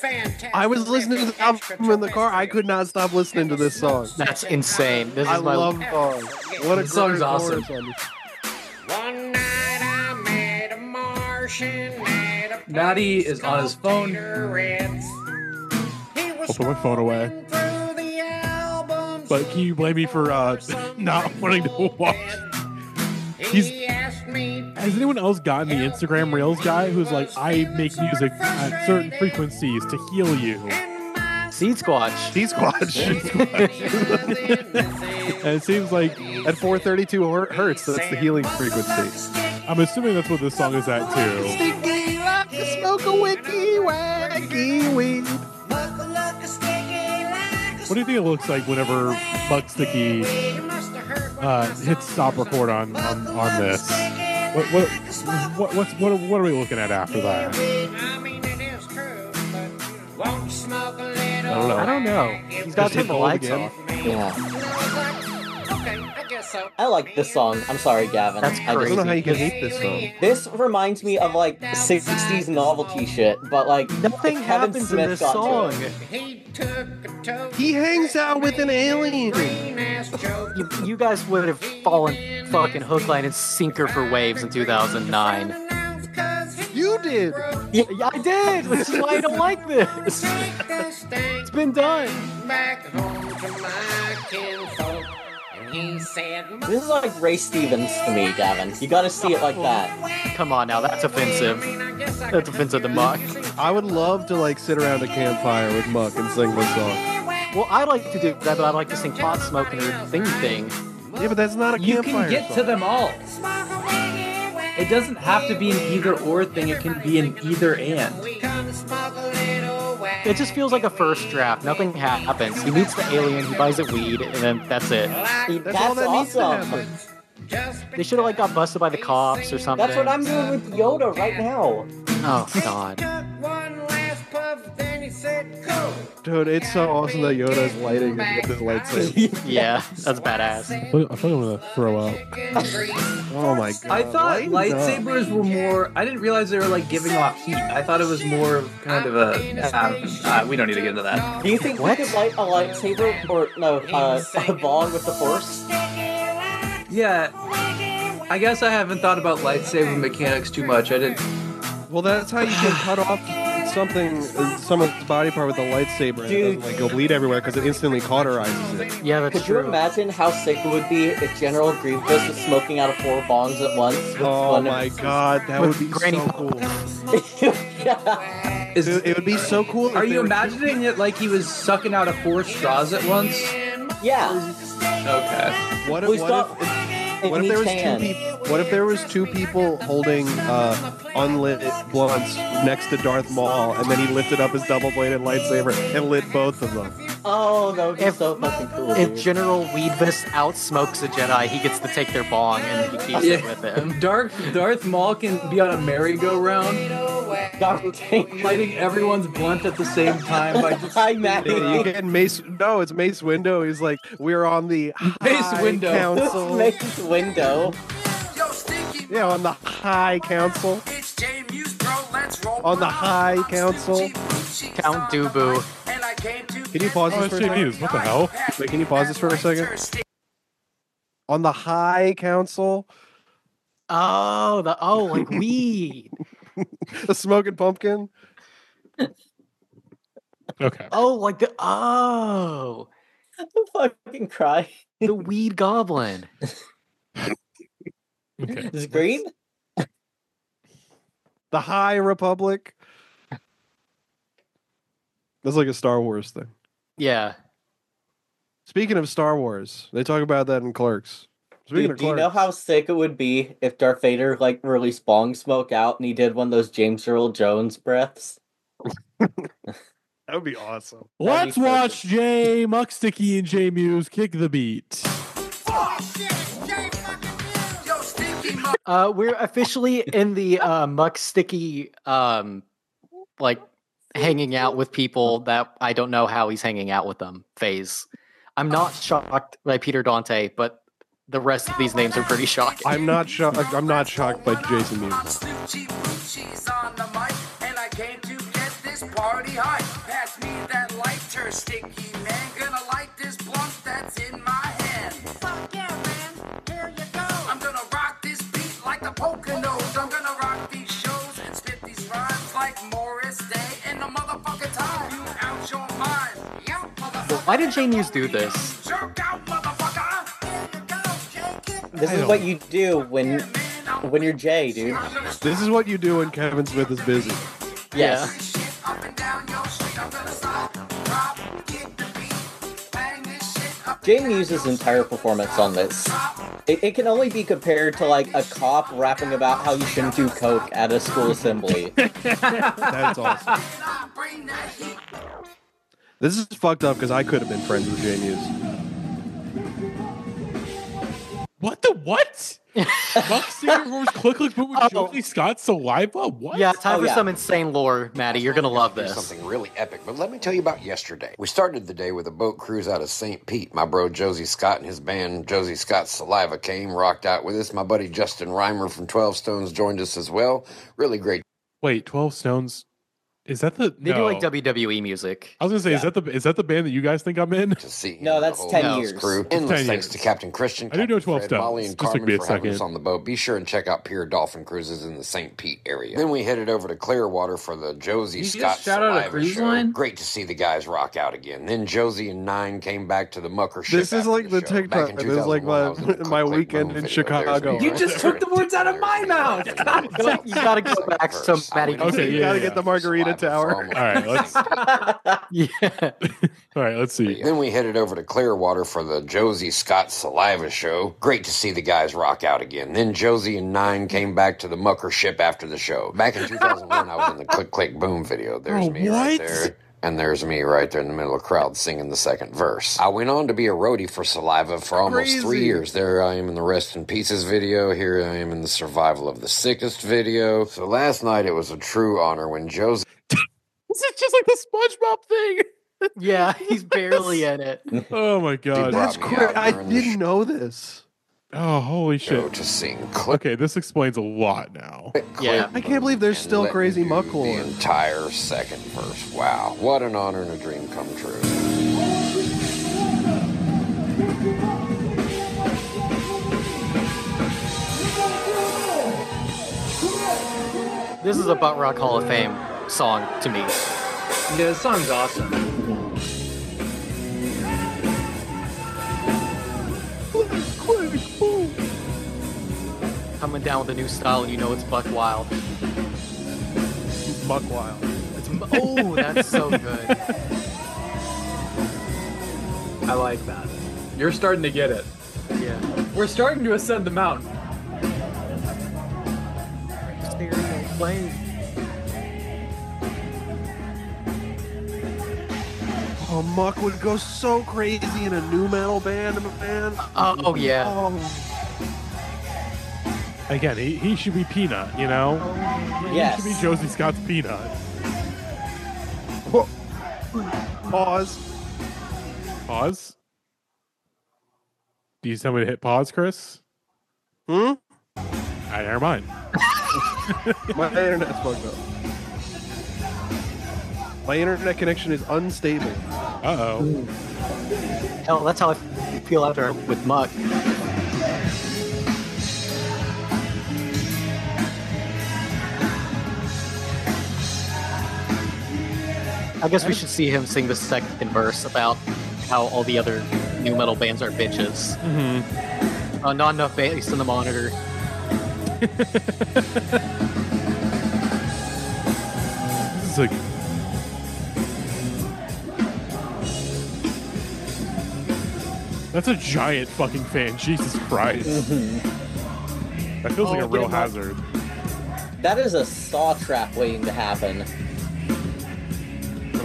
Speaker 4: I was listening to the album in the car. I could not stop listening to this song.
Speaker 2: That's insane. This is
Speaker 4: I
Speaker 2: my
Speaker 4: love bars. What a
Speaker 3: This song's
Speaker 4: great
Speaker 3: awesome.
Speaker 4: chorus on this.
Speaker 29: One night I met a Martian at a
Speaker 3: Maddie is on his phone.
Speaker 29: cigarettes. He was
Speaker 1: I'll put my phone away.
Speaker 29: through the albums.
Speaker 1: But can you blame me for uh, not wanting to watch? He's.
Speaker 29: He asked me
Speaker 1: Has anyone else gotten the Instagram Reels guy who's like, I make music at certain frequencies to heal you?
Speaker 2: Seed Squatch.
Speaker 4: Seed Squatch.
Speaker 1: and it seems like
Speaker 4: At 432 hertz, that's the healing frequency.
Speaker 1: I'm assuming that's what this song is at too.
Speaker 4: Sticky like you smoke a wicky wacky weed.
Speaker 1: What do you think it looks like whenever Muck Sticky uh, hits stop record on on, on this? What what what what's, what what are we looking at after that?
Speaker 29: I mean, it is true, but won't you smoke a little?
Speaker 1: I don't know.
Speaker 2: I don't know. He's got to turn the lights
Speaker 4: again?
Speaker 2: off.
Speaker 5: Yeah.
Speaker 29: Okay, I so.
Speaker 5: I like this song. I'm sorry, Gavin.
Speaker 2: That's
Speaker 5: I
Speaker 4: I don't know how you can hate this song.
Speaker 5: this reminds me of like 60s novelty shit, but like
Speaker 2: Nothing
Speaker 5: Kevin
Speaker 2: happens
Speaker 5: Smith
Speaker 2: in this
Speaker 5: got to
Speaker 2: song.
Speaker 29: He took a toast.
Speaker 4: He hangs out with an alien.
Speaker 29: Green ass joke.
Speaker 2: You, you guys would have fallen fucking hook, line, and sinker for waves in 2009.
Speaker 4: You did.
Speaker 2: Yeah, I did, which is why I don't like this. it's been done.
Speaker 29: Back home to my kinfolk, and he said,
Speaker 5: This is like Ray Stevens to me, Gavin. You gotta see it like that.
Speaker 2: Come on now, that's offensive. That's offensive to Muck.
Speaker 4: I would love to like sit around a campfire with Muck and sing this song.
Speaker 2: Well, I like to do that, but I like to sing pot smoking or thing thing.
Speaker 4: Yeah, but that's not a
Speaker 3: You
Speaker 4: campfire
Speaker 3: can get
Speaker 4: song.
Speaker 3: to them all. It doesn't have to be an either or thing. It can be an either and.
Speaker 2: It just feels like a first draft. Nothing happens. He meets the alien, he buys a weed, and then that's it.
Speaker 5: That's,
Speaker 4: all that needs to
Speaker 5: awesome.
Speaker 4: happen.
Speaker 2: They should have like got busted by the cops or something.
Speaker 5: That's what I'm doing with Yoda right now.
Speaker 2: Oh God.
Speaker 4: Dude, it's so awesome that Yoda's lighting it with his lightsaber.
Speaker 2: yeah, that's badass.
Speaker 1: I feel I feel I'm gonna throw up.
Speaker 4: Oh my god.
Speaker 3: I thought
Speaker 4: lighten up.
Speaker 3: lightsabers were more. I didn't realize they were like giving off heat. I thought it was more of kind of a. Uh, uh, we don't need to get into that.
Speaker 5: Do you think we could light a lightsaber or no uh, a bong with the Force?
Speaker 3: Yeah, I guess I haven't thought about lightsaber mechanics too much. I didn't.
Speaker 4: Well, that's how you can cut off something, uh, someone's body part with a lightsaber, and it
Speaker 5: Dude.
Speaker 4: doesn't like go bleed everywhere because it instantly cauterizes it.
Speaker 2: Yeah, that's
Speaker 5: Could you imagine how sick it would be if General Grievous was smoking out of four bongs at once? with
Speaker 4: Oh
Speaker 5: one of-
Speaker 4: my god, that
Speaker 2: With
Speaker 4: would be
Speaker 2: Granny
Speaker 4: so cool.
Speaker 3: Is,
Speaker 4: It, it would be so cool. if
Speaker 3: are
Speaker 4: they
Speaker 3: you
Speaker 4: were-
Speaker 3: imagining it like he was sucking out of four straws at once?
Speaker 5: Yeah.
Speaker 3: Okay.
Speaker 4: What if,
Speaker 5: Well,
Speaker 4: what
Speaker 5: stop-
Speaker 4: if,
Speaker 5: in
Speaker 4: what if there was two people? What if there was two people holding uh, unlit blunts next to Darth Maul, and then he lifted up his double-bladed lightsaber and lit both of them?
Speaker 5: Oh, that would be
Speaker 2: If-
Speaker 5: so fucking cool.
Speaker 2: If. General Weedvis outsmokes a Jedi, he gets to take their bong and he keeps it with him.
Speaker 3: Darth Darth Maul can be on a merry-go-round, Darth Tank lighting everyone's blunt at the same time by just.
Speaker 5: Hi, Matt.
Speaker 4: Yeah, you get Mace. No, it's Mace Window. He's like, we're on the
Speaker 3: Mace
Speaker 4: High
Speaker 3: Windu.
Speaker 4: Council.
Speaker 5: Mace window.
Speaker 4: Yeah, on the High Council. On the High Council.
Speaker 2: Count Doobu.
Speaker 4: Can you pause
Speaker 1: Oh,
Speaker 4: this
Speaker 1: it's
Speaker 4: for a
Speaker 1: Jay
Speaker 4: second?
Speaker 1: Muse. What the hell?
Speaker 4: Wait, can you pause this for a second? On the High Council,
Speaker 2: Oh, the oh, like weed.
Speaker 4: the Smoking Pumpkin.
Speaker 1: Okay.
Speaker 2: Oh, like the oh,
Speaker 5: I'm fucking cry.
Speaker 2: the weed goblin.
Speaker 1: Okay.
Speaker 5: Is it green?
Speaker 4: The High Republic. That's like a Star Wars thing.
Speaker 2: Yeah.
Speaker 4: Speaking of Star Wars, they talk about that in Clerks. Speaking
Speaker 5: Dude,
Speaker 4: of
Speaker 5: do you know how sick it would be if Darth Vader like released bong smoke out and he did one of those James Earl Jones breaths?
Speaker 4: that would be awesome.
Speaker 1: Let's watch Jay Muck Sticky and Jay Mewes kick the beat.
Speaker 2: Uh, we're officially in the uh, muck sticky, um, like hanging out with people that I don't know how he's hanging out with them phase. I'm not shocked by Peter Dante, but the rest of these names are pretty shocking.
Speaker 4: I'm not shocked. I'm not shocked by Jason Mewes.
Speaker 10: She's on the mic, and I came to get this party hype. Pass me that lighter, sticky man. Gonna light this blunt that's in my
Speaker 2: Why did Jay Mewes do this?
Speaker 10: Jerk out, motherfucker. Here you go, Jay. Kick
Speaker 5: This is what you do when when you're Jay, dude.
Speaker 4: This is what you do when Kevin Smith is busy.
Speaker 5: Yeah.
Speaker 10: up and down your street. I'm gonna stop, drop, kick the beat, bang this shit up.
Speaker 5: Jay Mewes's entire performance on this, it, it can only be compared to like a cop rapping about how you shouldn't do coke at a school assembly.
Speaker 4: That's awesome.
Speaker 10: Bring that heat.
Speaker 4: This is fucked up because I could have been friends with Jay Mewes.
Speaker 1: What the what? Muck Sticky performs Click Click Boom with
Speaker 2: Oh.
Speaker 1: Josey Scott saliva? What?
Speaker 2: Yeah, time
Speaker 5: Oh,
Speaker 2: for
Speaker 5: yeah.
Speaker 2: some insane lore, Maddie. You're gonna love this.
Speaker 19: Something really epic, but let me tell you about yesterday. We started the day with a boat cruise out of St. Pete. My bro Josey Scott and his band Josey Scott's Saliva came, rocked out with us. My buddy Justin Reimer from 12 Stones joined us as well. Really great
Speaker 1: Wait, Twelve Stones. Is that the?
Speaker 2: They do like WWE music.
Speaker 1: I was gonna say, is that the is that the band that you guys think I'm in?
Speaker 19: to see.
Speaker 5: No, that's
Speaker 19: the whole
Speaker 5: 10
Speaker 19: Mouse
Speaker 5: years.
Speaker 19: Crew. Endless
Speaker 1: 10
Speaker 19: thanks
Speaker 1: years.
Speaker 19: to Captain Christian,
Speaker 1: I do know
Speaker 19: Captain
Speaker 1: 12
Speaker 19: Fred,
Speaker 1: Stones.
Speaker 19: Molly, and
Speaker 1: Just took
Speaker 19: Carmen
Speaker 1: me a
Speaker 19: for having us on the boat. Be sure and check out Pier Dolphin Cruises in the St. Pete area. Then we headed over to Clearwater for the Josey
Speaker 3: You
Speaker 19: Scott
Speaker 3: shout out a
Speaker 19: Saliva show.
Speaker 3: line?
Speaker 19: Great to see the guys rock out again. Then Josey and Nine came back to the Mucker ship.
Speaker 4: This is like the
Speaker 19: show. Back
Speaker 4: TikTok. This is like
Speaker 19: 2001, I was in the
Speaker 4: my my
Speaker 19: Click Click
Speaker 4: weekend in
Speaker 19: video.
Speaker 4: Chicago.
Speaker 3: You just took the words out of my mouth.
Speaker 2: you gotta go back so Maddie
Speaker 1: Okay,
Speaker 4: you
Speaker 1: yeah,
Speaker 4: gotta get the Margarita Tower.
Speaker 1: All right, let's.
Speaker 2: Yeah.
Speaker 1: All right, let's see.
Speaker 19: Then we headed over to Clearwater for the Josey Scott Saliva show. Great to see the guys rock out again. Then Josey and Nine came back to the Mucker ship after the show. Back in 2001, I was in the Click Click Boom video. There's
Speaker 1: Oh,
Speaker 19: me right there. And there's me right there in the middle of the crowd singing the second verse. I went on to be a roadie for Saliva for almost three years. There I am in the Rest in Pieces video. Here I am in the Survival of the Sickest video. So last night it was a true honor when Josey
Speaker 1: This is just like the SpongeBob thing.
Speaker 2: Yeah, he's barely in it.
Speaker 1: Oh my god.
Speaker 4: That's great. I didn't know this.
Speaker 1: Oh, holy shit.
Speaker 19: to sing
Speaker 1: Okay, this explains a lot now.
Speaker 2: Yeah.
Speaker 4: I can't believe there's still crazy muck
Speaker 19: the entire second verse. Wow, what an honor and a dream come true.
Speaker 2: This is a Butt Rock Hall of Fame song to me.
Speaker 3: Yeah, this song's awesome.
Speaker 2: Coming down with a new style, and you know it's Buck Wild.
Speaker 4: Buck Wild.
Speaker 2: It's, oh, that's so good.
Speaker 3: I like that. You're starting to get it.
Speaker 2: Yeah.
Speaker 3: We're starting to ascend the mountain.
Speaker 2: Stereo playing.
Speaker 4: Oh, Muck would go so crazy in a nu metal band, man.
Speaker 2: Uh, oh, yeah.
Speaker 4: Oh,
Speaker 1: Again, he, he should be Peanut, you know?
Speaker 5: Yes.
Speaker 1: He should be Josey Scott's Peanut.
Speaker 4: pause.
Speaker 1: Pause. Do you tell me to hit pause, Chris?
Speaker 4: Hmm?
Speaker 1: I never mind.
Speaker 4: My internet's fucked up. My internet connection is unstable.
Speaker 1: Uh oh.
Speaker 2: Hell, that's how I feel after with Muck. I guess we should see him sing the second verse about how all the other nu metal bands are bitches.
Speaker 1: Mm-hmm.
Speaker 2: Uh, not enough bass in the monitor.
Speaker 1: This is like. That's a giant fucking fan. Jesus Christ. That feels like
Speaker 5: Oh,
Speaker 1: a real
Speaker 5: get him up.
Speaker 1: hazard.
Speaker 5: That is a saw trap waiting to happen.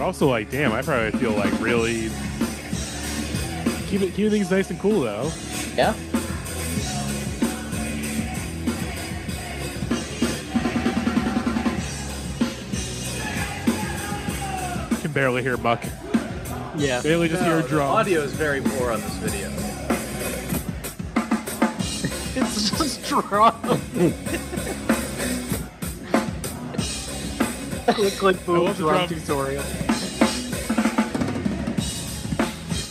Speaker 1: But also, like, damn, I probably feel like really. Keep it, keep things nice and cool, though.
Speaker 5: Yeah.
Speaker 1: I can barely hear Buck.
Speaker 2: Yeah.
Speaker 1: Barely just
Speaker 3: No,
Speaker 1: hear
Speaker 3: the
Speaker 1: drums.
Speaker 3: audio is very poor on this video.
Speaker 2: It's just drum. click, click, boom,
Speaker 1: love the
Speaker 2: drum tutorial.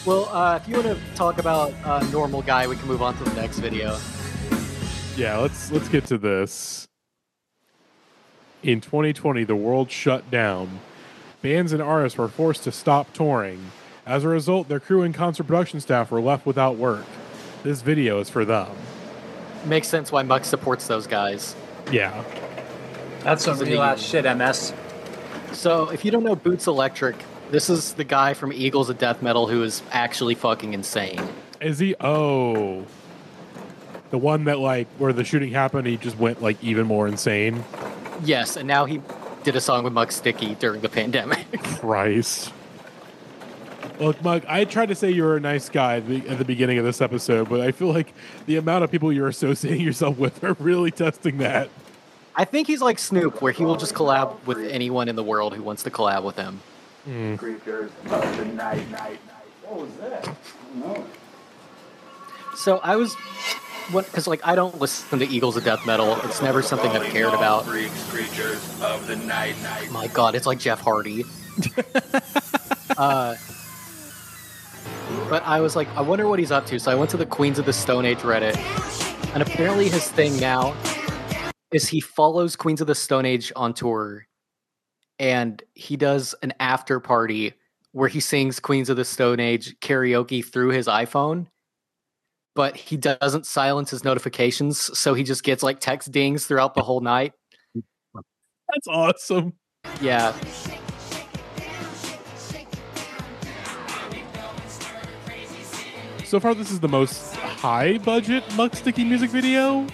Speaker 2: Well, uh, if you want to talk about uh, normal guy, we can move on to the next video.
Speaker 1: Yeah, let's let's get to this. In 2020, the world shut down. Bands and artists were forced to stop touring. As a result, their crew and concert production staff were left without work. This video is for them.
Speaker 2: Makes sense why Muck supports those guys.
Speaker 1: Yeah.
Speaker 3: That's some real
Speaker 2: the
Speaker 3: ass shit, MS.
Speaker 2: So, if you don't know Boots Electric, this is the guy from Eagles of Death Metal who is actually fucking insane.
Speaker 1: Is he? Oh. The one that, like, where the shooting happened, he just went, like, even more insane.
Speaker 2: Yes, and now he did a song with Muck Sticky during the pandemic.
Speaker 1: Christ. Look, Mug, I tried to say you were a nice guy at the, at the beginning of this episode, but I feel like the amount of people you're associating yourself with are really testing that.
Speaker 2: I think he's like Snoop, where he will just collab with anyone in the world who wants to collab with him.
Speaker 34: Creatures of the night, night, night. What was that? No.
Speaker 2: So I was, because like I don't listen to Eagles of Death Metal. It's never something I've cared about.
Speaker 34: Freaks, creatures of the night, night.
Speaker 2: My God, it's like Jeff Hardy. uh, but I was like, I wonder what he's up to. So I went to the Queens of the Stone Age Reddit, and apparently his thing now is he follows Queens of the Stone Age on tour, and he does an after party where he sings Queens of the Stone Age karaoke through his iPhone. But he doesn't silence his notifications, so he just gets like text dings throughout the whole night.
Speaker 1: That's awesome.
Speaker 2: Yeah.
Speaker 1: So far, this is the most high budget Muck Sticky music video.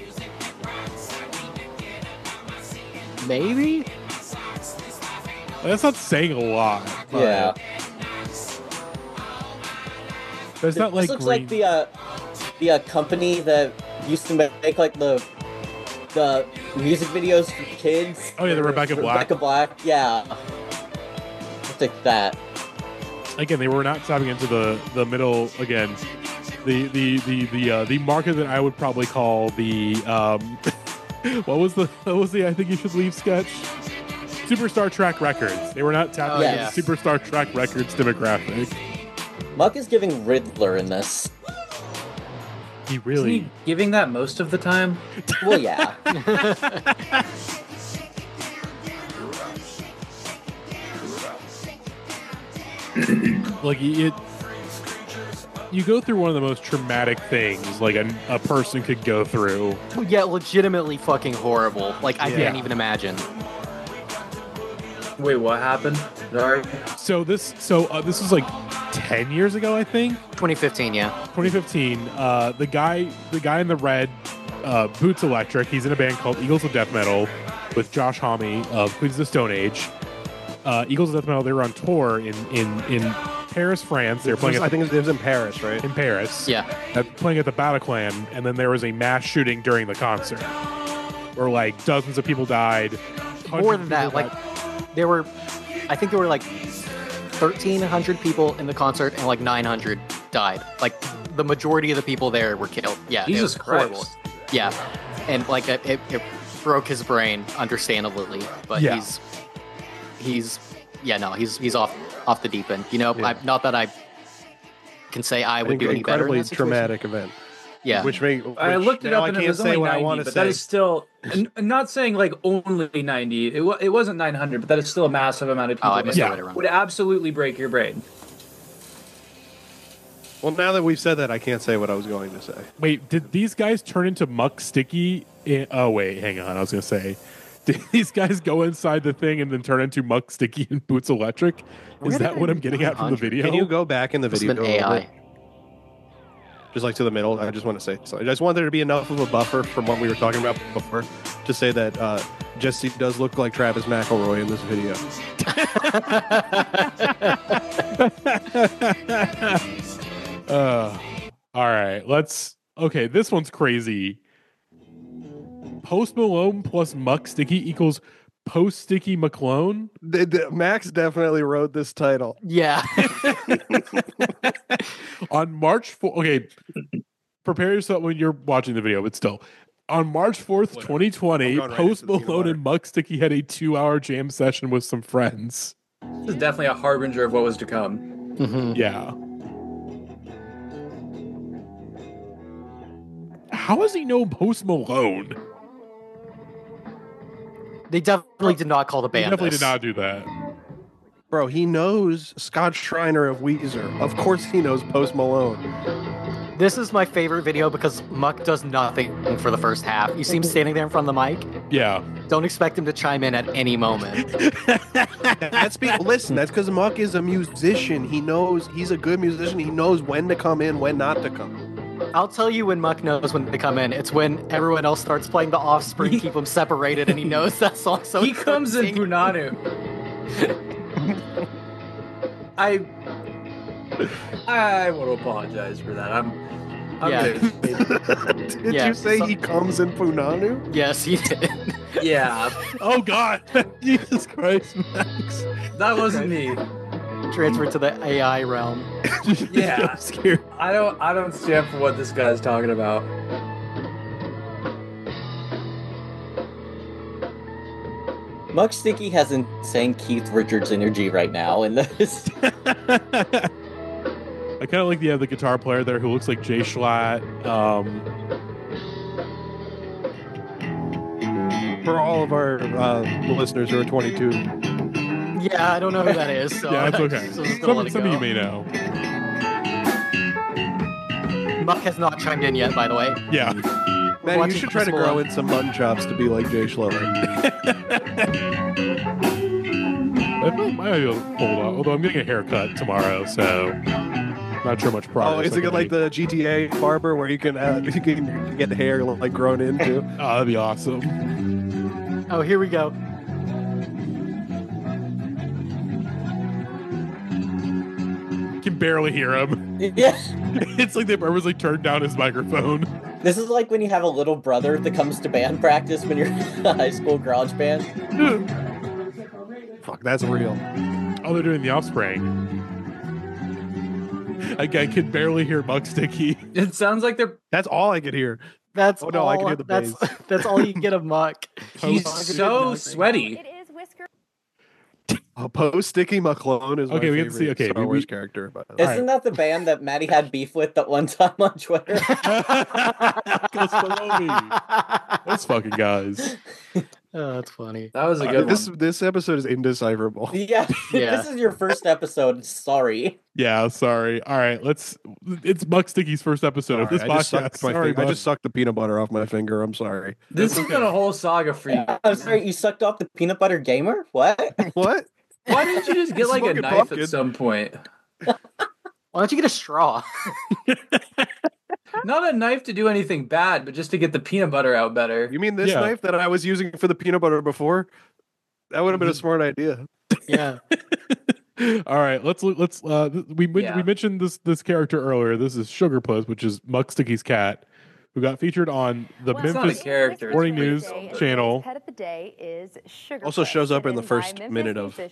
Speaker 2: Maybe?
Speaker 1: That's not saying a lot. but
Speaker 5: Yeah.
Speaker 1: There's not like
Speaker 5: this looks
Speaker 1: green.
Speaker 5: like the uh, the uh, company that used to make like the the music videos for kids.
Speaker 1: Oh, yeah, the Rebecca Black.
Speaker 5: Rebecca Black, yeah. stick that.
Speaker 1: again they were not tapping into the the middle again the the the the uh, the market that I would probably call the um what was the what was the I think you should leave sketch Superstar Track Records they were not tapping
Speaker 5: Oh,
Speaker 1: into
Speaker 5: yes.
Speaker 1: the Superstar Track Records demographic
Speaker 5: Muck is giving Riddler in this.
Speaker 1: he
Speaker 3: Isn't
Speaker 1: really
Speaker 3: he giving that most of the time?
Speaker 5: Well, yeah.
Speaker 1: like it you go through one of the most traumatic things like a, a person could go through
Speaker 2: yeah, legitimately fucking horrible. Like I
Speaker 1: Yeah.
Speaker 2: can't even imagine.
Speaker 3: Wait, what happened? Sorry.
Speaker 1: so this so uh, this was like 10 years ago i think
Speaker 2: 2015, yeah.
Speaker 1: 2015 uh the guy the guy in the red uh boots electric he's in a band called eagles of death metal with josh homme of queens of the stone age uh eagles of death metal they were on tour in in in paris france they were playing at
Speaker 4: I think it was in Paris, right?
Speaker 1: in paris
Speaker 2: Yeah.
Speaker 1: uh, playing at the bataclan and then there was a mass shooting during the concert where like dozens of people died
Speaker 2: More than
Speaker 1: of
Speaker 2: that,
Speaker 1: people
Speaker 2: like
Speaker 1: died.
Speaker 2: There were, I think there were like 1,300 people in the concert and like 900 died. Like the majority of the people there were killed. Yeah, it
Speaker 3: Jesus
Speaker 2: was horrible. Yeah, and like it, it, it broke his brain, understandably. But
Speaker 1: Yeah.
Speaker 2: he's he's yeah no he's he's off off the deep end. You know, I, not that I can say I would do any better. In
Speaker 4: incredibly traumatic event.
Speaker 2: Yeah.
Speaker 4: Which make
Speaker 3: I looked it
Speaker 4: now
Speaker 3: up
Speaker 4: I
Speaker 3: and
Speaker 4: can't
Speaker 3: it was
Speaker 4: say
Speaker 3: only
Speaker 4: what
Speaker 3: 90,
Speaker 4: I want to
Speaker 3: but
Speaker 4: say.
Speaker 3: that is still n- not saying like only 90. It, wa- it wasn't 900, but that is still a massive amount of
Speaker 2: Oh,
Speaker 3: people.
Speaker 2: I
Speaker 3: that
Speaker 2: misread it wrong.
Speaker 3: Would absolutely break your brain.
Speaker 4: Well, now that we've said that, I can't say what I was going to say.
Speaker 1: Wait, did these guys turn into Muck Sticky? In, oh wait, hang on. I was gonna say, did these guys go inside the thing and then turn into Muck Sticky and Boots Electric? Is that what I'm getting at from the video?
Speaker 4: Can you go back in the
Speaker 2: Must
Speaker 4: video?
Speaker 2: have been
Speaker 4: a little
Speaker 2: AI.
Speaker 4: Just like to the middle. I just want to say. So I just want there to be enough of a buffer from what we were talking about before to say that uh, Jesse does look like Travis McElroy in this video.
Speaker 1: uh, all right, let's. Okay, this one's crazy. Post Malone plus Muck Sticky equals Post Sticky McClone.
Speaker 4: The- the- Max definitely wrote this title.
Speaker 2: Yeah.
Speaker 1: on March 4 okay prepare yourself when you're watching the video but still on March 4th 2020
Speaker 4: right
Speaker 1: Post
Speaker 4: into
Speaker 1: Malone and Muck Sticky had a two hour jam session with some friends
Speaker 3: This is definitely a harbinger of what was to come.
Speaker 2: Mm-hmm.
Speaker 1: yeah how does he know Post Malone
Speaker 2: They definitely did not call the
Speaker 1: he
Speaker 2: band.
Speaker 1: definitely
Speaker 2: this.
Speaker 1: did not do that
Speaker 4: Bro, he knows Scott Shriner of Weezer. Of course he knows Post Malone.
Speaker 2: This is my favorite video because Muck does nothing for the first half. You see him standing there in front of the mic.
Speaker 1: yeah
Speaker 2: Don't expect him to chime in at any moment.
Speaker 4: That's be- listen, that's because Muck is a musician. He knows he's a good musician. He knows when to come in, when not to come.
Speaker 2: I'll tell you when Muck knows when they come in. It's when everyone else starts playing the offspring, keep them separated, and he knows that song. So
Speaker 3: he comes in Punanu. I I want to apologize for that. I'm. I'm
Speaker 2: Yeah.
Speaker 4: Did
Speaker 2: Yeah,
Speaker 4: you say
Speaker 2: so-
Speaker 4: he comes in Punanu?
Speaker 2: Yes, he did.
Speaker 3: yeah,
Speaker 1: oh god Jesus Christ Max
Speaker 3: that wasn't me.
Speaker 2: Transferred to the AI realm.
Speaker 3: Yeah.
Speaker 1: I'm scared
Speaker 3: I don't. I don't stand for what this guy's talking about.
Speaker 5: Muck Sticky has insane Keith Richards energy right now in this.
Speaker 1: I kind of like the uh, the guitar player there who looks like Jay Schlatt um
Speaker 4: For all of our uh, listeners who are 22,
Speaker 2: Yeah, I don't know who that is. So
Speaker 1: yeah that's okay
Speaker 2: so
Speaker 1: some, some of you may know
Speaker 2: Muck has not chimed in yet, by the way.
Speaker 1: yeah
Speaker 2: We're
Speaker 4: man, you should try to grow in some mutton chops to be like Jay Schlover.
Speaker 1: I might might be able to pull it off. Although I'm getting a haircut tomorrow, so not sure much progress.
Speaker 4: oh, is
Speaker 1: I
Speaker 4: it
Speaker 1: can
Speaker 4: like
Speaker 1: make.
Speaker 4: the GTA barber where you can uh, you can get hair like grown into?
Speaker 1: Oh, that'd be awesome.
Speaker 2: Oh, here we go.
Speaker 1: Can barely hear him.
Speaker 5: yeah.
Speaker 1: It's like they purposely turned down his microphone.
Speaker 5: This is like when you have a little brother that comes to band practice when you're in a high school garage band.
Speaker 4: Fuck, that's real.
Speaker 1: Oh, they're doing the offspring. I, I could barely hear Muck Sticky.
Speaker 3: It sounds like they're.
Speaker 4: That's all I could hear.
Speaker 2: That's
Speaker 4: Oh, no,
Speaker 2: all,
Speaker 4: I can hear the
Speaker 2: that's
Speaker 4: bass.
Speaker 2: that's all you get of Muck.
Speaker 3: He's so sweaty.
Speaker 4: Oh, Post Sticky McClone is my
Speaker 1: Okay, we get to see- okay,
Speaker 4: Star
Speaker 1: we-
Speaker 4: Wars
Speaker 1: we-
Speaker 4: character. But
Speaker 5: Isn't that the band that Maddie had beef with that one time on Twitter?
Speaker 1: Those fucking guys.
Speaker 2: Oh, that's funny.
Speaker 3: That was a
Speaker 4: Uh,
Speaker 3: good
Speaker 4: this
Speaker 3: one.
Speaker 4: this episode is indecipherable.
Speaker 5: yeah,
Speaker 2: Yeah.
Speaker 5: this is your first episode. Sorry.
Speaker 1: Yeah, sorry. All right, let's. It's Buck Sticky's first episode of this
Speaker 4: I just
Speaker 1: podcast.
Speaker 4: sucked my
Speaker 1: Sorry,
Speaker 4: finger. I just sucked the peanut butter off my finger. I'm sorry.
Speaker 3: This has been a whole saga for you.
Speaker 5: I'm sorry, you sucked off the peanut butter gamer? What?
Speaker 4: What?
Speaker 3: Why didn't you just get like a knife
Speaker 4: pumpkin.
Speaker 3: at some point?
Speaker 2: Why don't you get a straw?
Speaker 3: Not a knife to do anything bad, but just to get the peanut butter out better.
Speaker 4: You mean this
Speaker 1: Yeah.
Speaker 4: knife that I was using for the peanut butter before? That would have been a smart idea.
Speaker 2: Yeah.
Speaker 1: All right, let's let's. Uh, we
Speaker 3: Yeah.
Speaker 1: we mentioned this this character earlier. This is Sugar Puss, which is Muck Sticky's cat, who got featured on the
Speaker 3: Well, it's not a
Speaker 1: Memphis
Speaker 3: character,
Speaker 1: Morning News
Speaker 3: dope.
Speaker 1: channel.
Speaker 35: Pet of the day is Sugar
Speaker 4: Also
Speaker 35: Puss,
Speaker 4: shows up in the first minute of, uh,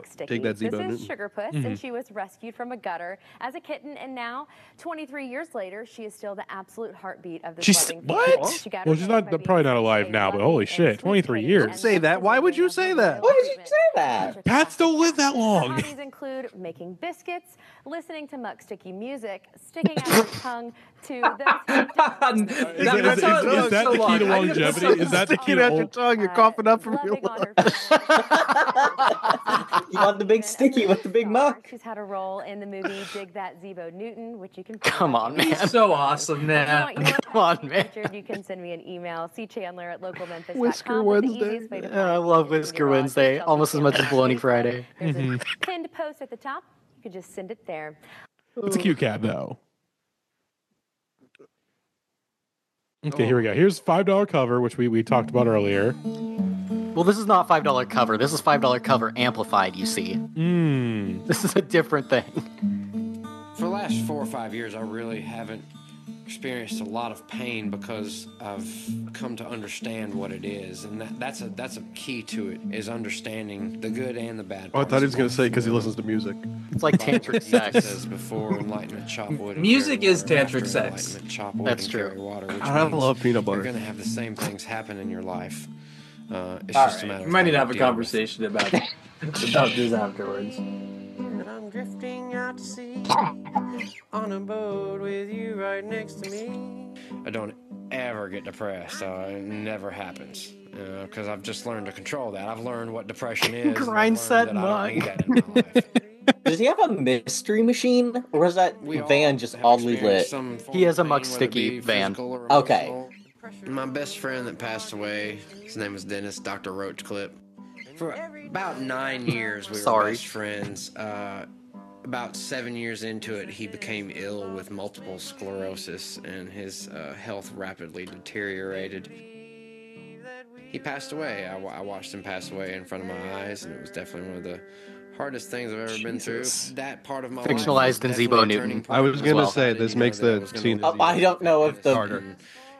Speaker 4: Take
Speaker 35: Sticky.
Speaker 4: That
Speaker 35: This
Speaker 4: Zebo
Speaker 35: is
Speaker 4: Newton.
Speaker 35: Sugar Puss,
Speaker 1: Mhm.
Speaker 35: and she was rescued from a gutter as a kitten, and now, 23 years later, she is still the absolute heartbeat of this
Speaker 1: She's
Speaker 35: loving
Speaker 1: what?
Speaker 35: She got
Speaker 1: Well, she's not
Speaker 35: by
Speaker 1: probably not alive now, but holy shit, 23 years.
Speaker 4: Don't say that. Why would you say that?
Speaker 5: Why would you say that?
Speaker 1: Cats don't live that long.
Speaker 35: hobbies include making biscuits, listening to Muck Sticky music, sticking out her tongue to those
Speaker 3: That-
Speaker 1: Is,
Speaker 3: that's
Speaker 1: that- is-
Speaker 3: how
Speaker 1: is-
Speaker 3: it
Speaker 1: is that
Speaker 3: so
Speaker 1: the key to longevity? Is that the key to
Speaker 4: out your
Speaker 1: old?
Speaker 4: tongue, you're coughing up from your
Speaker 35: loving on
Speaker 4: lungs.
Speaker 35: her
Speaker 5: You want the big sticky with the big muck?
Speaker 35: She's had a role in the movie Dig That Zebo Newton, which you can
Speaker 2: Come on, man.
Speaker 3: So awesome, man.
Speaker 2: Come on, man.
Speaker 35: You can send me an email, cchandler at localmemphis.com.
Speaker 2: Whisker Wednesday.
Speaker 35: easiest way to
Speaker 2: Yeah, I love Whisker. Wednesday almost as much as
Speaker 35: tell
Speaker 2: Baloney Friday.
Speaker 35: There's a mm-hmm. pinned post at the top. You can just send it there.
Speaker 1: It's a cute cat, though. Oh. Okay, here we go. Here's five dollar cover, which we, we talked about earlier.
Speaker 2: Well, this is not five dollar cover. This is five dollar cover amplified. You see,
Speaker 1: Mmm.
Speaker 2: this is a different thing.
Speaker 28: For the last four or five years, I really haven't experienced a lot of pain because I've come to understand what it is, and that, that's a that's a key to it is understanding the good and the bad.
Speaker 4: Oh, I thought he was going to say because he
Speaker 28: listens.
Speaker 4: listens to music.
Speaker 2: It's like tantric sex.
Speaker 28: Says before enlightenment, chop wood.
Speaker 3: Music is
Speaker 28: water.
Speaker 3: tantric sex.
Speaker 28: enlightenment, Chop wood
Speaker 2: That's true.
Speaker 28: water. Which
Speaker 4: I
Speaker 28: means
Speaker 4: love peanut butter.
Speaker 28: You're going to have the same things happen in your life. Uh, it's
Speaker 3: All
Speaker 28: just a matter
Speaker 3: we might
Speaker 28: how
Speaker 3: need to have a
Speaker 28: deal with it.
Speaker 3: conversation about about this afterwards.
Speaker 28: And I'm drifting out to sea on a boat with you right next to me. I don't ever get depressed. So it never happens. Uh, because I've just learned to control that. I've learned what depression is. and
Speaker 2: Grind set
Speaker 28: that
Speaker 2: mug.
Speaker 28: need that in my life.
Speaker 5: Does he have a mystery machine, or is that
Speaker 28: We
Speaker 5: van just oddly lit?
Speaker 2: He has a Muck
Speaker 28: pain, whether it
Speaker 2: Sticky
Speaker 28: be
Speaker 2: van.
Speaker 28: or
Speaker 5: Okay.
Speaker 28: My best friend that passed away, his name was Dennis, Dr. Roachcliffe. For about nine years, we were
Speaker 2: Sorry.
Speaker 28: best friends. Uh, about seven years into it, he became ill with multiple sclerosis, and his uh, health rapidly deteriorated. He passed away. I, I watched him pass away in front of my eyes, and it was definitely one of the hardest things I've ever been through. That part of my
Speaker 2: Fictionalized
Speaker 28: life
Speaker 2: in Zebo Newton.
Speaker 4: I was gonna
Speaker 28: well.
Speaker 4: say, this makes the
Speaker 28: I
Speaker 4: scene-
Speaker 28: live
Speaker 5: Oh, I don't know if the
Speaker 4: Harder.
Speaker 28: and,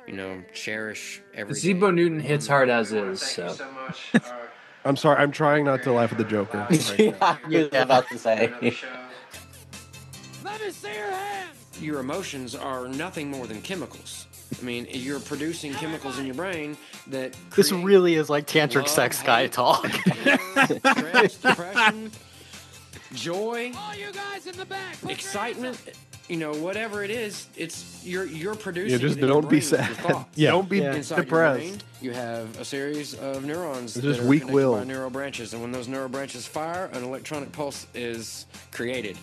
Speaker 28: you know, cherish every
Speaker 3: Zebo. Newton hits hard as is. So
Speaker 4: I'm sorry. I'm trying not to laugh at the Joker.
Speaker 5: yeah, I was about to say.
Speaker 29: Let me see your hands.
Speaker 28: Your emotions are nothing more than chemicals. I mean, you're producing chemicals in your brain that
Speaker 2: This really is like tantric
Speaker 28: love,
Speaker 2: sex guy
Speaker 28: hate,
Speaker 2: talk.
Speaker 28: stress, depression, joy,
Speaker 29: All you guys in the back. put your
Speaker 28: excitement. You know, whatever it is, it's you're you're producing.
Speaker 4: Yeah, just
Speaker 28: it
Speaker 4: don't be
Speaker 28: brain with your
Speaker 4: sad.
Speaker 1: Yeah.
Speaker 4: Don't be
Speaker 2: Yeah.
Speaker 28: Your
Speaker 4: depressed.
Speaker 28: brain, you have a series of neurons
Speaker 4: It's
Speaker 28: that
Speaker 4: just weak
Speaker 28: connected
Speaker 4: will.
Speaker 28: by neural branches, and when those neural branches fire, an electronic pulse is created.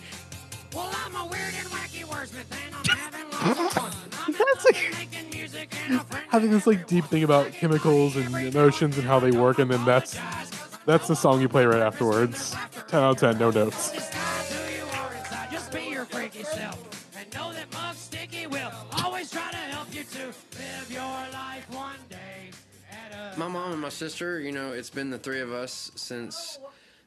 Speaker 29: Well, I'm a weird and wacky wordsmith, and I'm having lots of fun. I'm That's making music and a
Speaker 1: having this like deep thing about chemicals and emotions and how they work, and then that's that's the song you play right afterwards. Ten out of ten, no notes.
Speaker 29: Decide who you are inside. Just be your freaky self. And know that Muck Sticky will always try to help you to live your life one day
Speaker 28: My mom and my sister, you know, it's been the three of us since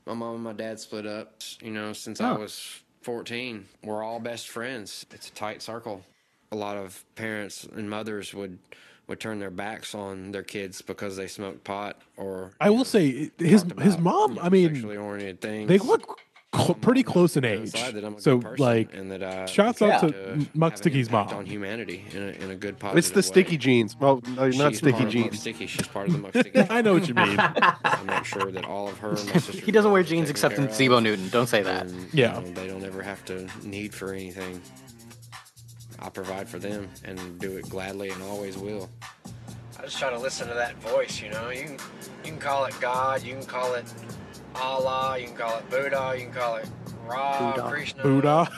Speaker 28: my mom and my dad split up. You know, since I
Speaker 1: Oh.
Speaker 28: was 14, we're all best friends. It's a tight circle. A lot of parents and mothers would would turn their backs on their kids because they smoked pot or
Speaker 1: I will say his
Speaker 28: talked
Speaker 1: his mom.
Speaker 28: you know,
Speaker 1: I mean,
Speaker 28: sexually oriented things.
Speaker 1: they look cl- pretty close in age.
Speaker 28: that I'm a
Speaker 1: So
Speaker 28: good person
Speaker 1: like,
Speaker 28: and that I
Speaker 1: shouts out to
Speaker 28: to
Speaker 1: Muck Sticky's mom.
Speaker 28: on humanity in a, in a good positive
Speaker 4: It's the
Speaker 28: way.
Speaker 4: sticky jeans. Well, no, not
Speaker 28: She's
Speaker 4: sticky
Speaker 28: part of
Speaker 4: jeans.
Speaker 28: Sticky. She's part of the Muck Sticky.
Speaker 1: I know what you mean.
Speaker 28: I'm not sure that all of her and my
Speaker 2: he doesn't wear jeans except in Zebo Newton. Don't say that.
Speaker 1: Yeah.
Speaker 28: they don't ever have to need for anything. I provide for them and do it gladly and always will. I just try to listen to that voice, you know. You can, you can call it God, you can call it Allah, you can call it Buddha, you can call it Ra,
Speaker 1: Buddha.
Speaker 28: Krishna,
Speaker 1: Buddha.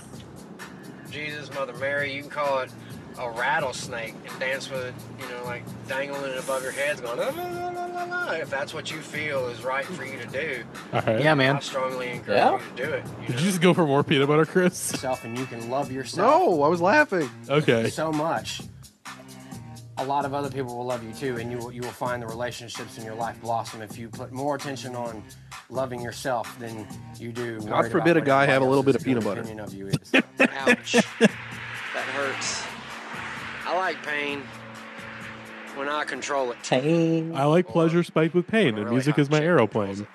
Speaker 28: Jesus, Mother Mary. You can call it a rattlesnake and dance with it, you know, like dangling it above your heads, going la, la, la, la, la, if that's what you feel is right for you to do.
Speaker 1: All right.
Speaker 2: Yeah, man.
Speaker 28: I strongly encourage
Speaker 2: Yeah.
Speaker 28: you to do it.
Speaker 1: Did you just go for more peanut butter, Chris?
Speaker 28: Yourself and you can love yourself.
Speaker 4: No, I was laughing.
Speaker 1: Okay.
Speaker 28: so much. A lot of other people will love you too, and you will, you will find the relationships in your life blossom if you put more attention on loving yourself than you do.
Speaker 4: God forbid a
Speaker 28: about what
Speaker 4: guy have a little bit of peanut butter.
Speaker 28: Of you is. Ouch. that hurts. I like pain when I control it.
Speaker 5: Pain.
Speaker 1: I like pleasure spiked with pain, and music is my aeroplane.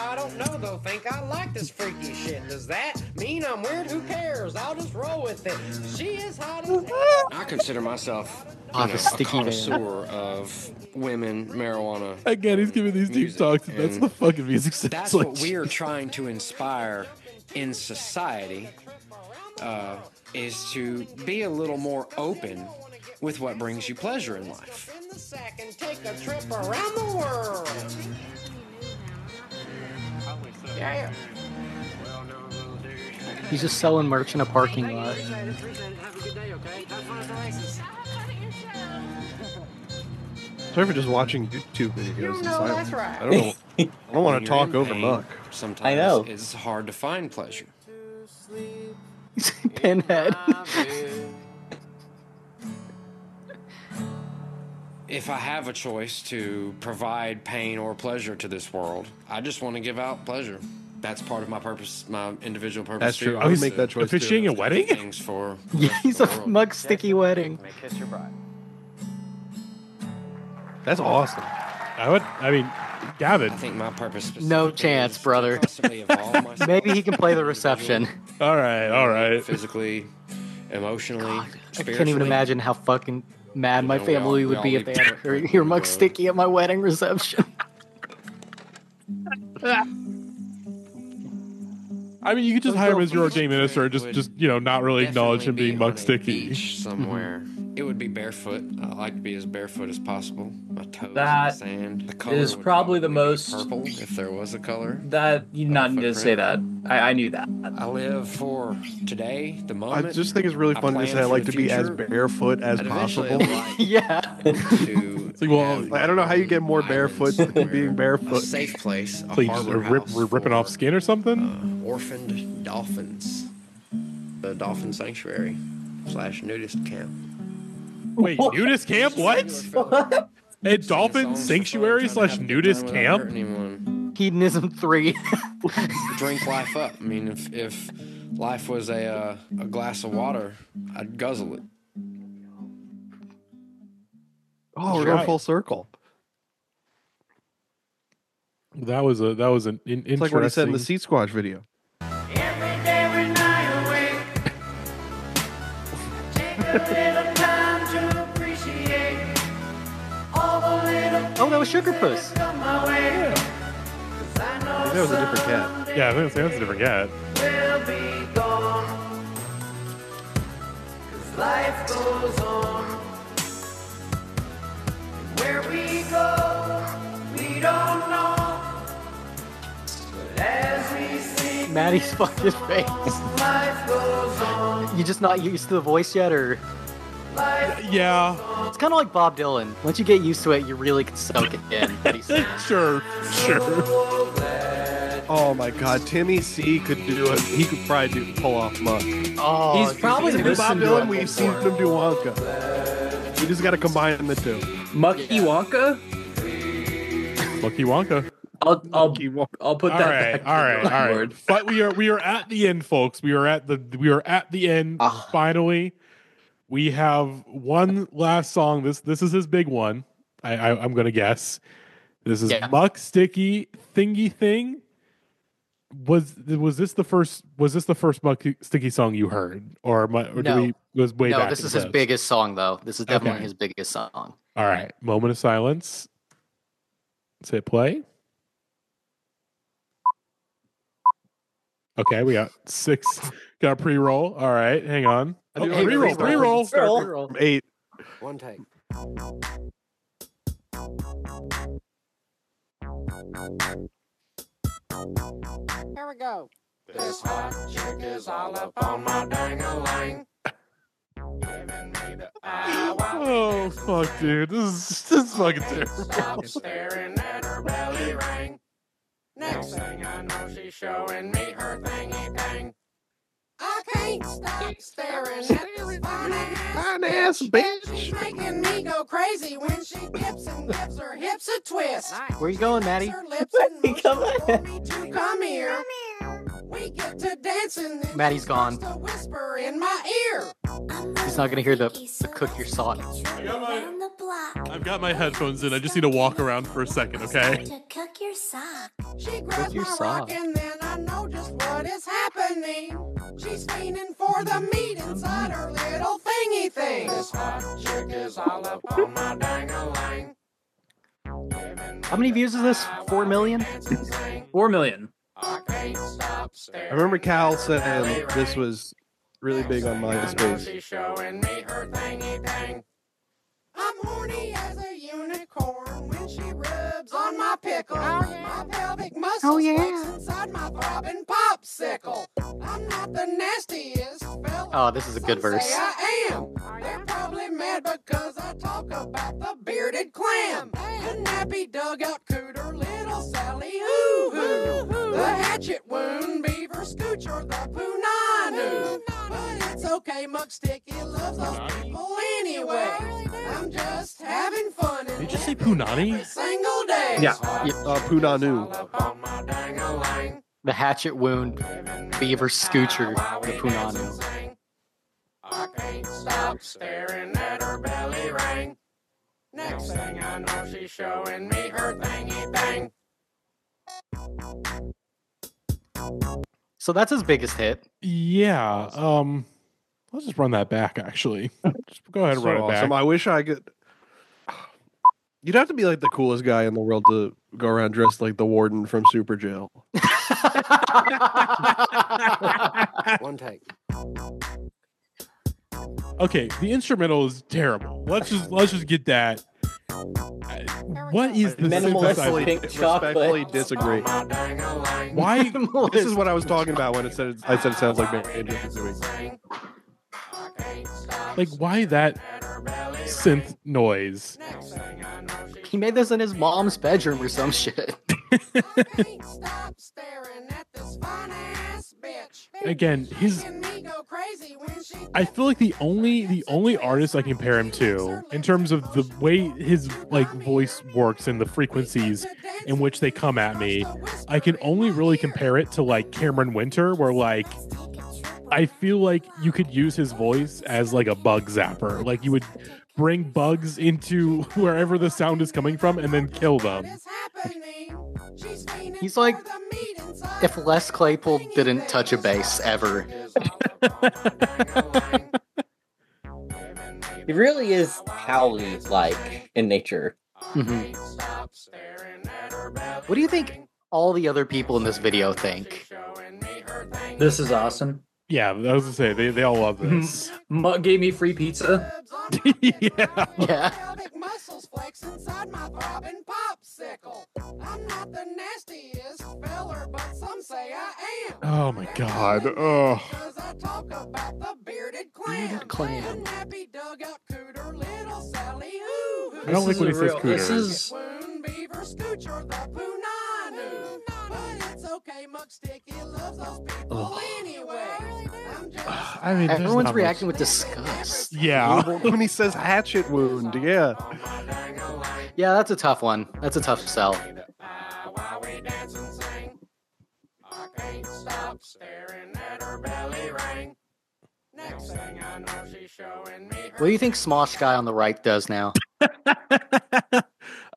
Speaker 29: I don't know though. Think I like this freaky shit. Does that mean I'm weird? Who cares? I'll just roll with it. She is hot as hell.
Speaker 28: I consider myself you know, a
Speaker 2: sticky man.
Speaker 28: connoisseur of women, marijuana.
Speaker 1: Again, he's giving these deep
Speaker 28: music,
Speaker 1: talks, and that's
Speaker 28: and
Speaker 1: the fucking music
Speaker 28: That's
Speaker 1: like.
Speaker 28: what we are trying to inspire in society. Uh, is to be a little more open with what brings you pleasure in life.
Speaker 29: Yeah.
Speaker 2: He's just selling merch in a parking lot.
Speaker 29: Have a good day, okay? Have fun at the.
Speaker 4: Sorry for just watching YouTube videos
Speaker 29: You
Speaker 4: in
Speaker 29: know
Speaker 4: silence.
Speaker 29: that's right.
Speaker 4: I don't know. I don't want to talk over
Speaker 28: pain,
Speaker 4: Muck.
Speaker 28: Sometimes
Speaker 5: I know.
Speaker 28: it's hard to find pleasure.
Speaker 2: Pinhead.
Speaker 28: If I have a choice to provide pain or pleasure to this world, I just want to give out pleasure. That's part of my purpose, my individual purpose.
Speaker 4: That's true.
Speaker 28: too,
Speaker 4: I would make that choice too.
Speaker 1: Officiating a wedding?
Speaker 28: Things for
Speaker 2: Yeah, he's a muck sticky wedding.
Speaker 28: May kiss your bride.
Speaker 4: That's awesome.
Speaker 1: I would. I mean, Gavin.
Speaker 28: I think my purpose.
Speaker 2: No chance, brother.
Speaker 28: Constantly
Speaker 2: Maybe he can play the reception.
Speaker 1: All right, all right.
Speaker 28: physically, emotionally,
Speaker 2: I
Speaker 28: spiritually.
Speaker 2: can't even imagine how fucking mad my
Speaker 28: know, we all-
Speaker 2: family
Speaker 28: we
Speaker 2: would be
Speaker 28: all
Speaker 2: if they
Speaker 28: need
Speaker 2: had
Speaker 28: to-
Speaker 2: your, your sticky at my wedding reception.
Speaker 1: I mean, you could just hire him as your ordained minister, and just, just you know, not really acknowledge him
Speaker 28: Definitely
Speaker 1: being
Speaker 28: be
Speaker 1: muck sticky.
Speaker 28: beach somewhere. It would be barefoot. I like to be as barefoot as possible. My toes
Speaker 3: That
Speaker 28: in the sand. The color
Speaker 3: is
Speaker 28: would
Speaker 3: probably the
Speaker 28: be
Speaker 3: most-
Speaker 28: purple if there was a color.
Speaker 3: That you did not need to say that. I, I knew that.
Speaker 28: I live for today, the
Speaker 4: I
Speaker 28: moment.
Speaker 4: just think it's really
Speaker 28: I
Speaker 4: fun to
Speaker 28: plan
Speaker 4: say I
Speaker 28: for
Speaker 4: like
Speaker 28: the
Speaker 4: to be as
Speaker 28: future.
Speaker 4: barefoot as
Speaker 28: I'd eventually
Speaker 4: possible.
Speaker 28: like
Speaker 2: yeah.
Speaker 28: to
Speaker 1: It's like, well,
Speaker 4: Like, I don't know how you get more barefoot than being
Speaker 28: a
Speaker 4: barefoot.
Speaker 28: safe place, a
Speaker 1: So you just
Speaker 28: harbor
Speaker 1: rip,
Speaker 28: house
Speaker 1: we're ripping
Speaker 28: for,
Speaker 1: off skin or something.
Speaker 28: uh, orphaned dolphins. The dolphin sanctuary slash nudist camp.
Speaker 1: Wait, nudist camp? What? A dolphin sanctuary slash nudist camp?
Speaker 2: Hedonism 3.
Speaker 28: drink life up. I mean, if if life was a uh, a glass of water, I'd guzzle it.
Speaker 4: Oh, we're going
Speaker 1: Right.
Speaker 4: full circle.
Speaker 1: That was a that was an in,
Speaker 4: It's like what he said in the
Speaker 1: interesting-
Speaker 4: Seed Squatch video.
Speaker 2: Oh, that was Sugar Puss.
Speaker 30: come my way. 'Cause I know
Speaker 4: I think that was a different cat.
Speaker 1: Yeah, I think that's a different cat.
Speaker 30: will
Speaker 2: Maddie's fucking face.
Speaker 30: life goes.
Speaker 2: You just not used to the voice yet, or
Speaker 1: Yeah,
Speaker 2: it's kind of like Bob Dylan. Once you get used to it, you really can soak it in. what he's saying.
Speaker 1: sure, sure.
Speaker 4: Oh my God, Timmy C could do it. He could probably do pull off Muck.
Speaker 2: Oh,
Speaker 3: He's probably
Speaker 2: dude,
Speaker 4: Bob Dylan, we've seen
Speaker 3: before.
Speaker 4: him do Wonka. We just got to combine the two.
Speaker 3: Mucky Wonka.
Speaker 1: Lucky Wonka.
Speaker 3: I'll I'll I'll put
Speaker 1: All
Speaker 3: that.
Speaker 1: right,
Speaker 3: back
Speaker 1: all right, all right. But we are we are at the end, folks. We are at the we are at the end.
Speaker 5: Ah.
Speaker 1: Finally, we have one last song. This this is his big one. I, I I'm gonna guess. This is
Speaker 2: Yeah.
Speaker 1: Muck Sticky Thingy Thing was was this the first was this the first Muck Sticky song you heard, or, my, or
Speaker 2: No.
Speaker 1: do we was way
Speaker 2: no,
Speaker 1: back?
Speaker 2: this is his
Speaker 1: the-
Speaker 2: biggest song though. This is definitely
Speaker 1: Okay.
Speaker 2: his biggest song.
Speaker 1: All right, moment of silence. Let's hit play. Okay, we got six. Got a pre-roll. All right, hang on.
Speaker 4: I
Speaker 1: Oh,
Speaker 4: do like
Speaker 1: pre-roll,
Speaker 4: pre-roll.
Speaker 1: pre-roll.
Speaker 2: Pre-roll.
Speaker 4: Eight.
Speaker 28: One take.
Speaker 10: Here we go. This hot chick is all up on my dang-a-lang. Giving me the eye while
Speaker 1: Oh fuck, dude, this is this is fucking terrible.
Speaker 10: Next thing I know, she's showing me her thingy thing. I can't stop staring at this fine ass,
Speaker 4: Fine ass bitch.
Speaker 10: She's making me go crazy when she dips and gives her hips a twist.
Speaker 2: Where you going, Maddie?
Speaker 10: Her lips and moves for me to come here. We get to dancing. then
Speaker 2: Maddie's
Speaker 10: she
Speaker 2: gone.
Speaker 10: to whisper in my ear.
Speaker 2: He's not gonna hear the, the cook your sock.
Speaker 1: I've got my headphones in. I just need to walk around for a second, okay?
Speaker 36: cook your sock.
Speaker 10: She grabs
Speaker 2: your
Speaker 10: my
Speaker 2: sock.
Speaker 10: rock and then I know just what is happening. She's fiending for the meat inside her little thingy thing. This hot chick is all up on my dang-a-lang.
Speaker 2: How many views is this? Four million?
Speaker 3: Four million.
Speaker 10: I
Speaker 4: remember Cal saying this was really big on MySpace.
Speaker 10: I'm horny as a unicorn when she rubs on my pickle. Oh, my pelvic muscles
Speaker 36: Oh, yeah.
Speaker 10: flex inside my throbbing popsicle. I'm not the nastiest fella.
Speaker 2: Oh, this is a good
Speaker 10: some
Speaker 2: verse.
Speaker 10: Say I am. Oh, They're probably mad because I talk about the bearded clam, the nappy dugout cooter, little Sally hoo hoo, the hatchet wound beaver scooch or the punanu. But it's okay, Muck Sticky loves those people anyway. I'm just having fun.
Speaker 1: Did you just say Punani?
Speaker 10: Every single day.
Speaker 3: Yeah.
Speaker 4: Uh, Punanu.
Speaker 2: The hatchet wound beaver scoocher, the punanu.
Speaker 10: I can't stop staring at her belly ring. Next thing I know, she's showing me her thingy thing.
Speaker 2: So that's his biggest hit.
Speaker 1: Yeah. Um, let's just run that back. Actually, just go ahead and
Speaker 4: So
Speaker 1: run it
Speaker 4: awesome.
Speaker 1: back.
Speaker 4: I wish I could. You'd have to be like the coolest guy in the world to go around dressed like the warden from Super Jail.
Speaker 28: One take.
Speaker 1: Okay, the instrumental is terrible. Let's just let's just get that. What is the
Speaker 5: Minimalist
Speaker 1: synthesizer?
Speaker 5: pink
Speaker 4: Respectfully
Speaker 5: chocolate.
Speaker 4: disagree.
Speaker 1: Why?
Speaker 4: This is what I was talking about when it said I said it sounds like Banjo Kazooie.
Speaker 1: Like why that synth noise?
Speaker 2: He made this in his mom's bedroom or some shit.
Speaker 10: Can't stop staring at this fine ass bitch.
Speaker 1: Again, his
Speaker 10: Making me go crazy when she
Speaker 1: I feel like the only the only artist I compare him to in terms of the way his like voice works and the frequencies in which they come at me, I can only really compare it to like Cameron Winter, where like I feel like you could use his voice as like a bug zapper. Like you would bring bugs into wherever the sound is coming from and then kill them.
Speaker 2: He's like if Les Claypool didn't touch a bass ever.
Speaker 5: He really is Howley like in nature.
Speaker 2: Mhm. What do you think all the other people in this video think?
Speaker 3: This is awesome.
Speaker 1: Yeah, I was gonna say they, they all love this.
Speaker 3: Mutt gave me free pizza.
Speaker 1: yeah.
Speaker 2: Yeah.
Speaker 10: Pelvic muscles flex inside my throbbing popsicle. I'm not the nastiest feller, but some say I am.
Speaker 1: Oh my god. Oh.
Speaker 10: Cause I talk about the bearded clam.
Speaker 2: Bearded clam.
Speaker 10: The nappy dugout cooter, little Sally hoo hoo.
Speaker 1: I don't like when he says
Speaker 3: real- This is
Speaker 10: Wound beaver scooch or the punanu. But it's okay, Muck Sticky loves those people anyway. I'm just
Speaker 1: I mean,
Speaker 2: Everyone's
Speaker 1: not
Speaker 2: reacting with disgust.
Speaker 1: Yeah.
Speaker 4: when he says hatchet wound, yeah.
Speaker 2: Yeah, that's a tough one. That's a tough sell.
Speaker 10: while we dance and sing. I can't stop staring at her belly ring. Next thing I know, she's showing me her
Speaker 2: What do you think Smosh guy on the right does now?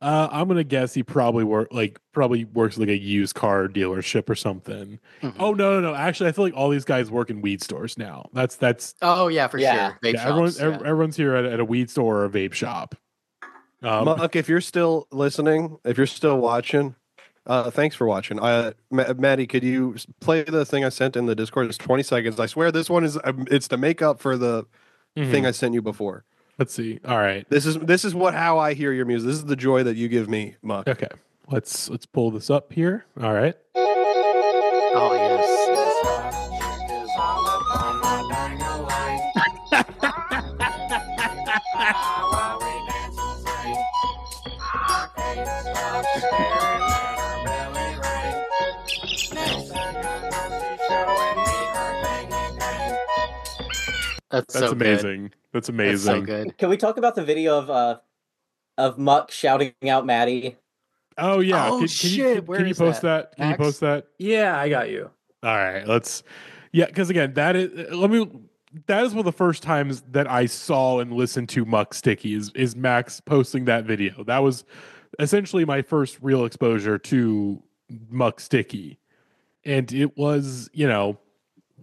Speaker 1: Uh, I'm gonna guess he probably work like probably works like a used car dealership or something.
Speaker 2: Mm-hmm.
Speaker 1: Oh no, no, no! Actually, I feel like all these guys work in weed stores now. That's that's
Speaker 2: Oh yeah, for
Speaker 5: Yeah.
Speaker 2: sure. Vape
Speaker 1: yeah, everyone's
Speaker 2: shops,
Speaker 1: ev- everyone's here at, at a weed store or a vape shop. Um,
Speaker 4: Muck, if you're still listening, if you're still watching, uh, thanks for watching. Uh, Ma- Maddie, could you play the thing I sent in the Discord? It's 20 seconds. I swear this one is um, it's to make up for the thing
Speaker 1: Mhm.
Speaker 4: I sent you before.
Speaker 1: Let's see. All right.
Speaker 4: This is this is what how I hear your music. This is the joy that you give me, Muck.
Speaker 1: Okay. Let's let's pull this up here. All right.
Speaker 2: Oh yes. That's,
Speaker 1: That's
Speaker 2: so good.
Speaker 1: amazing. That's
Speaker 2: That's
Speaker 1: amazing.
Speaker 2: so good.
Speaker 5: Can we talk about the video of uh of Muck shouting out Maddie?
Speaker 1: Oh yeah.
Speaker 2: Oh,
Speaker 1: can, can you,
Speaker 2: shit,
Speaker 1: can,
Speaker 2: where
Speaker 1: can you
Speaker 2: is
Speaker 1: post
Speaker 2: that?
Speaker 1: that? Can you post that?
Speaker 3: Yeah, I got you.
Speaker 1: All right, let's. Yeah, because again, that is. Let me. That is one of the first times that I saw and listened to Muck Sticky is is Max posting that video. That was essentially my first real exposure to Muck Sticky, and it was you know,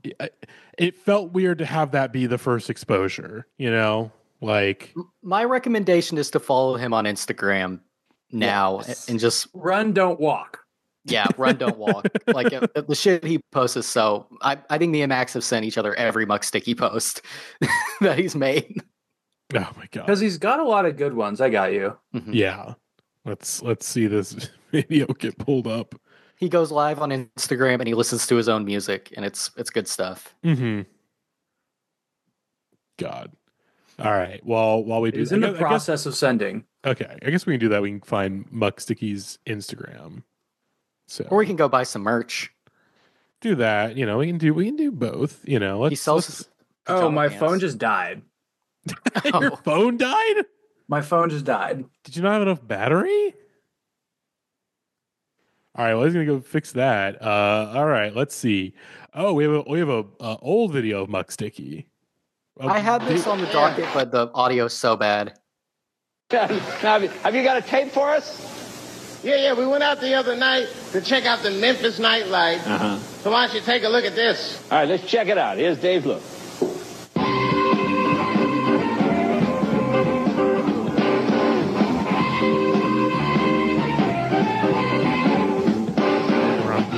Speaker 1: it, it felt weird to have that be the first exposure. You know, like
Speaker 2: My recommendation is to follow him on Instagram now
Speaker 3: Yes.
Speaker 2: and just
Speaker 3: Run, don't walk.
Speaker 2: yeah, run, don't walk. like uh, the shit he posts is so. I, I think me and Max have sent each other every Muck Sticky post that he's made.
Speaker 1: oh my god,
Speaker 3: Because he's got a lot of good ones. I got you.
Speaker 2: Mhm.
Speaker 1: yeah. Let's let's see this video get pulled up.
Speaker 2: He goes live on Instagram and he listens to his own music, and it's it's good stuff.
Speaker 1: Mm-hmm. God. All right. Well, while we do,
Speaker 3: He's
Speaker 1: I
Speaker 3: in the
Speaker 1: guess- I guess-
Speaker 3: process of sending.
Speaker 1: okay, I guess we can do that. We can find Muck Sticky's Instagram. So
Speaker 2: Or we can go buy some merch.
Speaker 1: do that. You know, we can do we can do both. You know, let's.
Speaker 2: He sells.
Speaker 1: let's-
Speaker 3: Oh, my
Speaker 2: pants.
Speaker 3: phone just died.
Speaker 1: your phone died.
Speaker 3: My phone just died.
Speaker 1: Did you not have enough battery? All right, well, he's gonna go fix that. Uh, all right, let's see. Oh, we have a we have a uh, old video of Muck Sticky. Uh,
Speaker 2: I had this on the docket, but the audio's so bad.
Speaker 37: Now, have you- got a tape for us?
Speaker 38: Yeah, yeah, we went out the other night to check out the Memphis nightlife.
Speaker 37: Uh-huh.
Speaker 38: So why don't you take a look at this?
Speaker 37: All right, let's check it out. Here's Dave Look.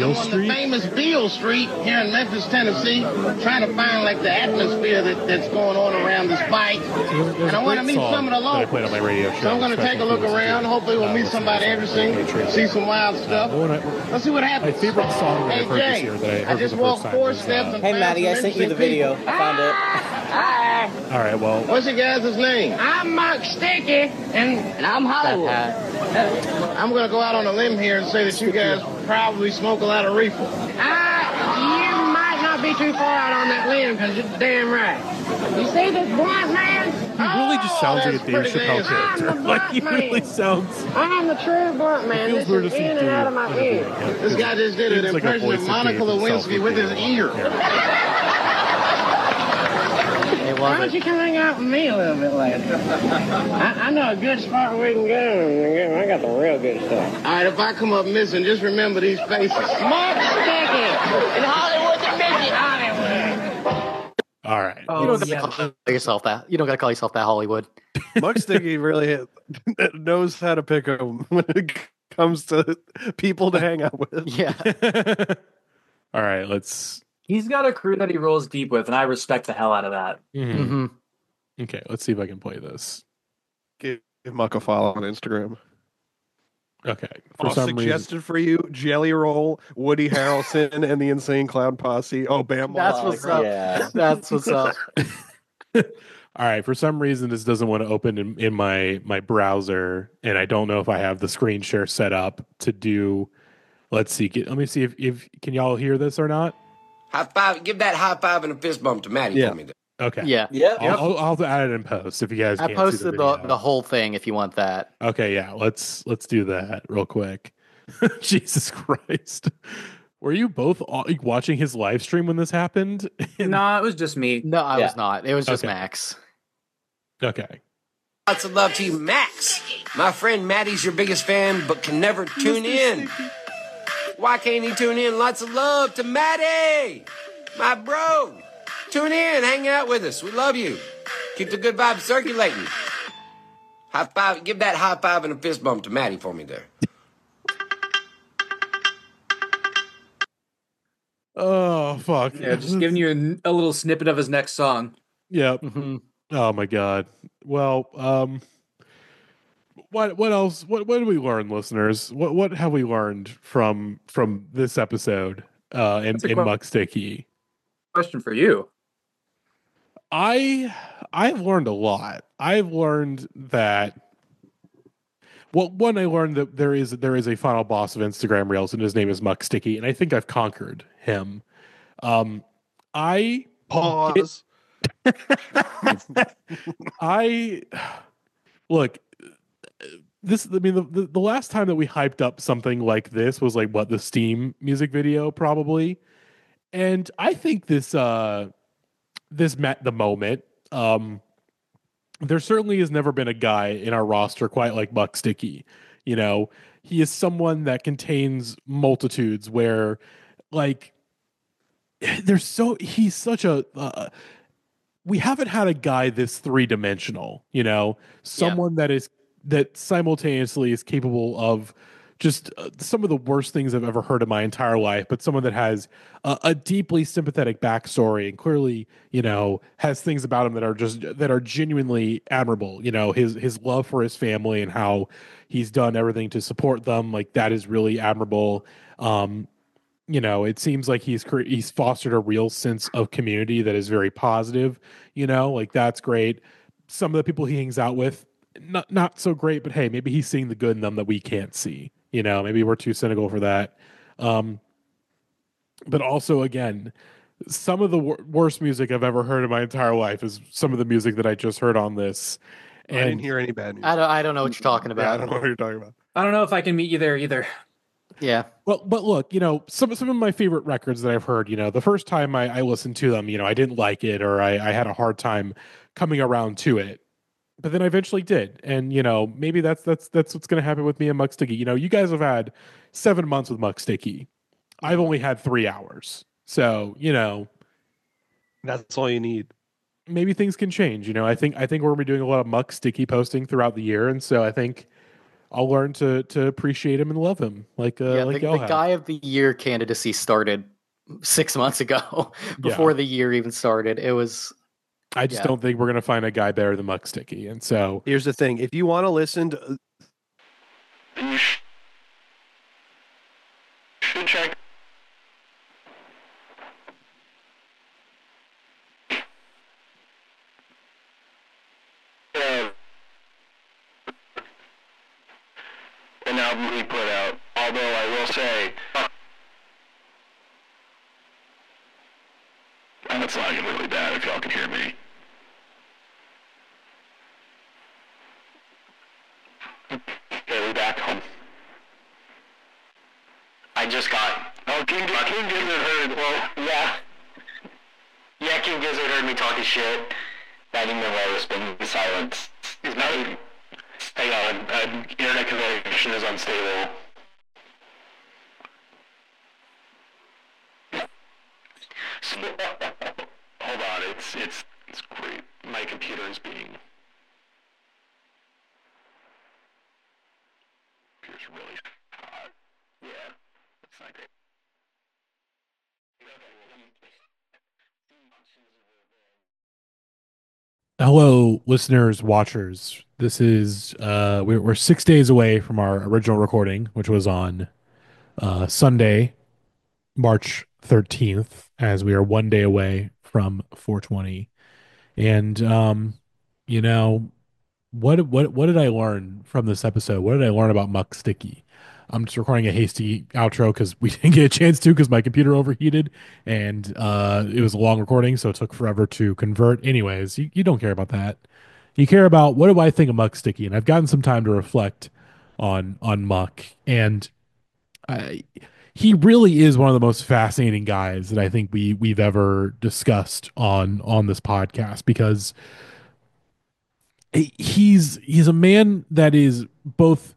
Speaker 1: Beale
Speaker 38: on the
Speaker 1: Street.
Speaker 38: famous Beale Street here in Memphis, Tennessee, trying to find like the atmosphere that, that's going on around this fight.
Speaker 1: There's
Speaker 38: And I want to meet
Speaker 1: song
Speaker 38: some of the
Speaker 1: that I
Speaker 38: locals.
Speaker 1: played on my radio show.
Speaker 38: So I'm going to take a look around. Hopefully we'll
Speaker 1: Uh,
Speaker 38: meet somebody interesting, see some wild stuff.
Speaker 1: Uh, one I-
Speaker 38: Let's see what
Speaker 1: my
Speaker 38: happens.
Speaker 1: favorite song that
Speaker 38: Hey
Speaker 1: I've heard this
Speaker 38: Jay,
Speaker 1: year that I
Speaker 38: I just
Speaker 1: for the
Speaker 38: walked
Speaker 1: first
Speaker 38: four
Speaker 1: was,
Speaker 38: steps
Speaker 1: uh,
Speaker 38: and
Speaker 5: Hey Maddie, I sent you the video. I found it.
Speaker 38: Hi.
Speaker 1: All right, well,
Speaker 38: What's your guys' name? I'm Muck Sticky, and, and I'm Hollywood. I'm going to go out on a limb here and say that you guys probably smoke a lot of reefer. Ah, you might not be too far out on that limb because you're damn right. You see this blunt man?
Speaker 1: he really just sounds like a Dave Chappelle character. Like he really sounds.
Speaker 38: I'm the true blunt man.
Speaker 1: feels
Speaker 38: This
Speaker 1: weird
Speaker 38: is in and
Speaker 1: Dave
Speaker 38: out of my
Speaker 1: in
Speaker 38: ear. This guy just did an
Speaker 1: seems like
Speaker 38: impression of
Speaker 1: of
Speaker 38: Monica Lewinsky with his
Speaker 1: do.
Speaker 38: ear.
Speaker 2: It
Speaker 38: Why don't you come hang out with me a little bit later? I, I know a good spot where we can go. I got the real good stuff. All right, if I come up missing, just remember these faces. Muck Sticky in Hollywood, the Mickey Hollywood.
Speaker 1: All right.
Speaker 2: you don't gotta call yourself that. You don't gotta call yourself that Hollywood.
Speaker 4: Muck Sticky really knows how to pick 'em when it comes to people to hang out with.
Speaker 2: Yeah.
Speaker 1: All right, let's.
Speaker 3: He's got a crew that he rolls deep with, and I respect the hell out of that.
Speaker 1: mhm.
Speaker 2: hmm
Speaker 1: Okay, let's see if I can play this.
Speaker 4: Give, give Muck a follow on Instagram.
Speaker 1: Okay, for
Speaker 4: Oh,
Speaker 1: some
Speaker 4: suggested
Speaker 1: reason,
Speaker 4: for you Jelly Roll, Woody Harrelson, and the Insane Clown Posse. Oh, Bam!
Speaker 2: That's
Speaker 4: Margera.
Speaker 2: what's up.
Speaker 5: Yeah.
Speaker 2: That's what's up.
Speaker 1: all right. For some reason, this doesn't want to open in, in my my browser, and I don't know if I have the screen share set up to do. Let's see. Get, let me see if, if can y'all hear this or not.
Speaker 29: High five. Give that high five and a fist bump to Maddie
Speaker 1: Yeah.
Speaker 29: for me.
Speaker 1: Okay.
Speaker 2: Yeah.
Speaker 5: Yeah.
Speaker 1: I'll, I'll, I'll add it in post if you guys.
Speaker 2: I
Speaker 1: can't
Speaker 2: posted
Speaker 1: see
Speaker 2: the,
Speaker 1: the,
Speaker 2: the, whole thing if you want that.
Speaker 1: Okay, yeah. Let's let's do that real quick. Jesus Christ. Were you both all- like, watching his live stream when this happened?
Speaker 3: no, it was just me.
Speaker 2: No, I
Speaker 5: Yeah.
Speaker 2: was not. It was just
Speaker 1: Okay.
Speaker 2: Max.
Speaker 1: Okay.
Speaker 29: Lots of love to you, Max.
Speaker 21: My friend Maddie's your biggest fan, but can never tune in. Why can't he tune in? Lots of love to Maddie, my bro. Tune in, hang out with us. We love you. Keep the good vibes circulating. High five, give that high five and a fist bump to Maddie for me there.
Speaker 1: Oh fuck!
Speaker 3: Yeah, just giving you a, a little snippet of his next song.
Speaker 1: Yep. Oh my god. Well, um, what what else? What what did we learn, listeners? What what have we learned from from this episode? Uh, in in
Speaker 3: que-
Speaker 1: Muck Sticky.
Speaker 3: Question for you.
Speaker 1: I I've learned a lot. I've learned that. Well, one I learned that there is there is a final boss of Instagram Reels, and his name is Muck Sticky, and I think I've conquered him. Um, I
Speaker 4: Pause.
Speaker 1: I look. This, I mean, the, the, the last time that we hyped up something like this was like what the Steam music video, probably. And I think this, uh, this met the moment. Um, there certainly has never been a guy in our roster quite like Muck Sticky. You know, he is someone that contains multitudes where, like, there's so he's such a uh, we haven't had a guy this three dimensional, you know, someone that is that simultaneously is capable of just uh, some of the worst things I've ever heard in my entire life, but someone that has a, deeply sympathetic backstory and clearly, you know, has things about him that are just that are genuinely admirable. You know, his his love for his family and how he's done everything to support them, like that is really admirable. Um, you know, it seems like he's he's fostered a real sense of community that is very positive. You know, like that's great. Some of the people he hangs out with, not not so great, but hey, maybe he's seeing the good in them that we can't see. You know, maybe we're too cynical for that. Um, but also, again, some of the wor- worst music I've ever heard in my entire life is some of the music that I just heard on this.
Speaker 4: I didn't hear any bad news.
Speaker 2: I don't, I don't know what you're talking about.
Speaker 4: I don't know what you're talking about.
Speaker 3: I don't know if I can meet you there either.
Speaker 2: Yeah.
Speaker 1: Well, but look, you know, some some of my favorite records that I've heard, you know, the first time I, I listened to them, you know, I didn't like it or I, I had a hard time coming around to it. But then I eventually did. And, you know, maybe that's that's that's what's gonna happen with me and Muck Sticky. You know, you guys have had seven months with Muck Sticky. I've only had three hours. So, you know,
Speaker 4: That's all you need.
Speaker 1: maybe things can change. You know, I think I think we're gonna be doing a lot of Muck Sticky posting throughout the year. And so I think I'll learn to to appreciate him and love him like uh,
Speaker 2: yeah,
Speaker 1: like
Speaker 2: the, the
Speaker 1: have.
Speaker 2: guy of the year candidacy started six months ago before
Speaker 1: Yeah.
Speaker 2: the year even started. It was
Speaker 1: I just
Speaker 2: Yeah.
Speaker 1: don't think we're gonna find a guy better than Muck Sticky. And so
Speaker 4: Here's the thing: if you want to listen to,
Speaker 38: Should check. Uh, an album he put out. Although I will say, that's lagging really bad. If y'all can hear me. Okay, we back home. I just got. Oh, King, King Gizzard heard. Well, yeah. Yeah, King Gizzard heard me talking shit. Maddie Monroe has been in silence. Is Maddie. Hang on, uh, internet connection is unstable. So, hold on, it's it's it's great. My computer is being. Computer's really hot. Yeah, that's not great.
Speaker 1: Hello, listeners, watchers. This is uh we're, we're six days away from our original recording, which was on uh Sunday, March 13th, as we are one day away from 420. And um, you know, what what what did I learn from this episode? What did I learn about Muck Sticky? I'm just recording a hasty outro because we didn't get a chance to because my computer overheated and uh, it was a long recording, so it took forever to convert. Anyways, you, you don't care about that. You care about what do I think of Muck Sticky, and I've gotten some time to reflect on on Muck, and I, he really is one of the most fascinating guys that I think we we've ever discussed on on this podcast because he's he's a man that is both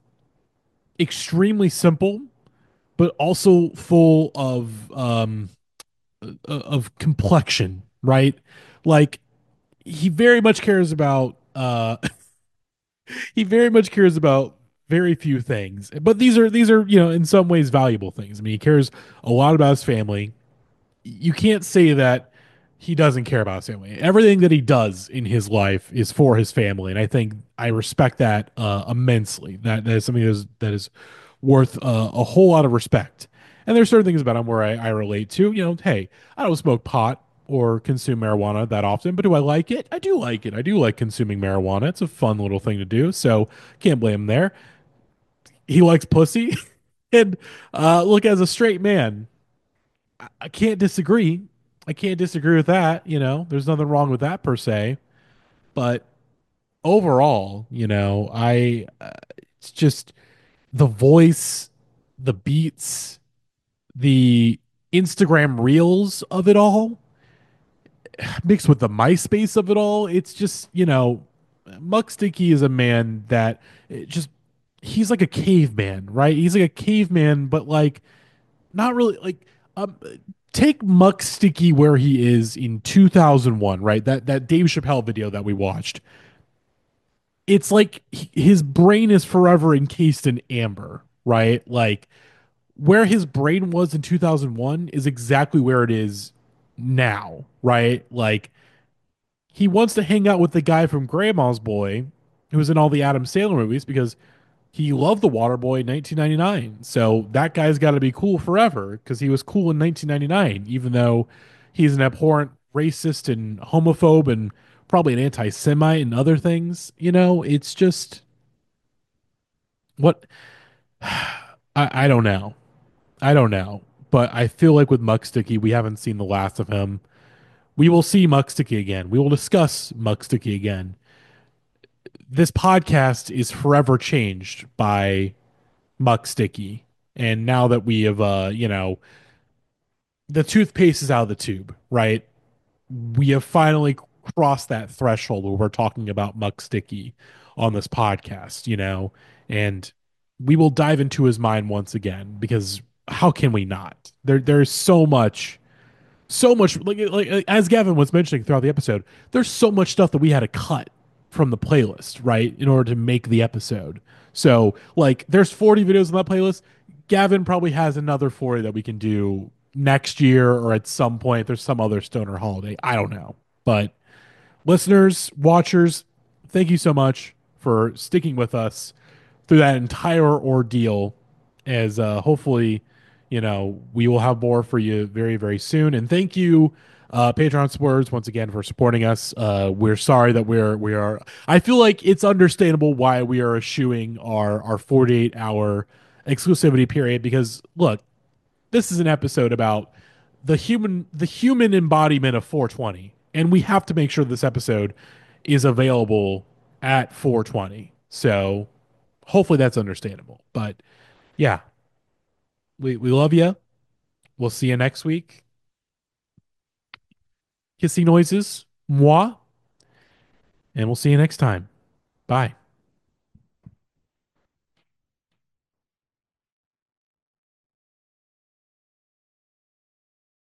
Speaker 1: extremely simple but also full of um of complexion right? Like he very much cares about uh he very much cares about very few things but these are these are you know in some ways valuable things. I mean he cares a lot about his family. You can't say that he doesn't care about his family. Everything that he does in his life is for his family and i think i respect that uh immensely. That that is something that is that is worth uh, a whole lot of respect. And there's certain things about him where I, I relate to you know hey i don't smoke pot or consume marijuana that often, but do I like it? I do like it. I do like consuming marijuana. It's a fun little thing to do, so can't blame him there. He likes pussy, and uh, look, as a straight man, I, can't disagree. I can't disagree with that. You know, there's nothing wrong with that per se, but overall, you know, I uh, it's just the voice, the beats, the Instagram reels of it all mixed with the MySpace of it all, it's just you know, Muck Sticky is a man that just he's like a caveman, right? He's like a caveman, but like not really like um take Muck Sticky where he is in 2001, right? That that Dave Chappelle video that we watched. It's like his brain is forever encased in amber, right? Like where his brain was in 2001 is exactly where it is now, right? Like he wants to hang out with the guy from Grandma's Boy, who was in all the Adam Sandler movies, because he loved the Waterboy in 1999. So that guy's got to be cool forever because he was cool in 1999, even though he's an abhorrent racist and homophobe and probably an anti-Semite and other things. You know, it's just what I, I don't know. I don't know but I feel like with Muck Sticky, we haven't seen the last of him. We will see Muck Sticky again. We will discuss Muck Sticky again. This podcast is forever changed by Muck Sticky. And now that we have, uh, you know, the toothpaste is out of the tube, right? We have finally crossed that threshold where we're talking about Muck Sticky on this podcast, you know, and we will dive into his mind once again because how can we not? There there's so much so much like, like as Gavin was mentioning throughout the episode, there's so much stuff that we had to cut from the playlist, right? In order to make the episode. So, like there's 40 videos on that playlist. Gavin probably has another 40 that we can do next year or at some point. There's some other stoner holiday. I don't know. But listeners, watchers, thank you so much for sticking with us through that entire ordeal as uh, hopefully you know, we will have more for you very, very soon. And thank you, uh, Patreon supporters, once again for supporting us. Uh, we're sorry that we're we are. I feel like it's understandable why we are eschewing our our 48 hour exclusivity period because look, this is an episode about the human the human embodiment of 420, and we have to make sure this episode is available at 420. So hopefully that's understandable. But yeah, we we love you. We'll see you next week. Kissy noises, moi. And we'll see you next time. Bye.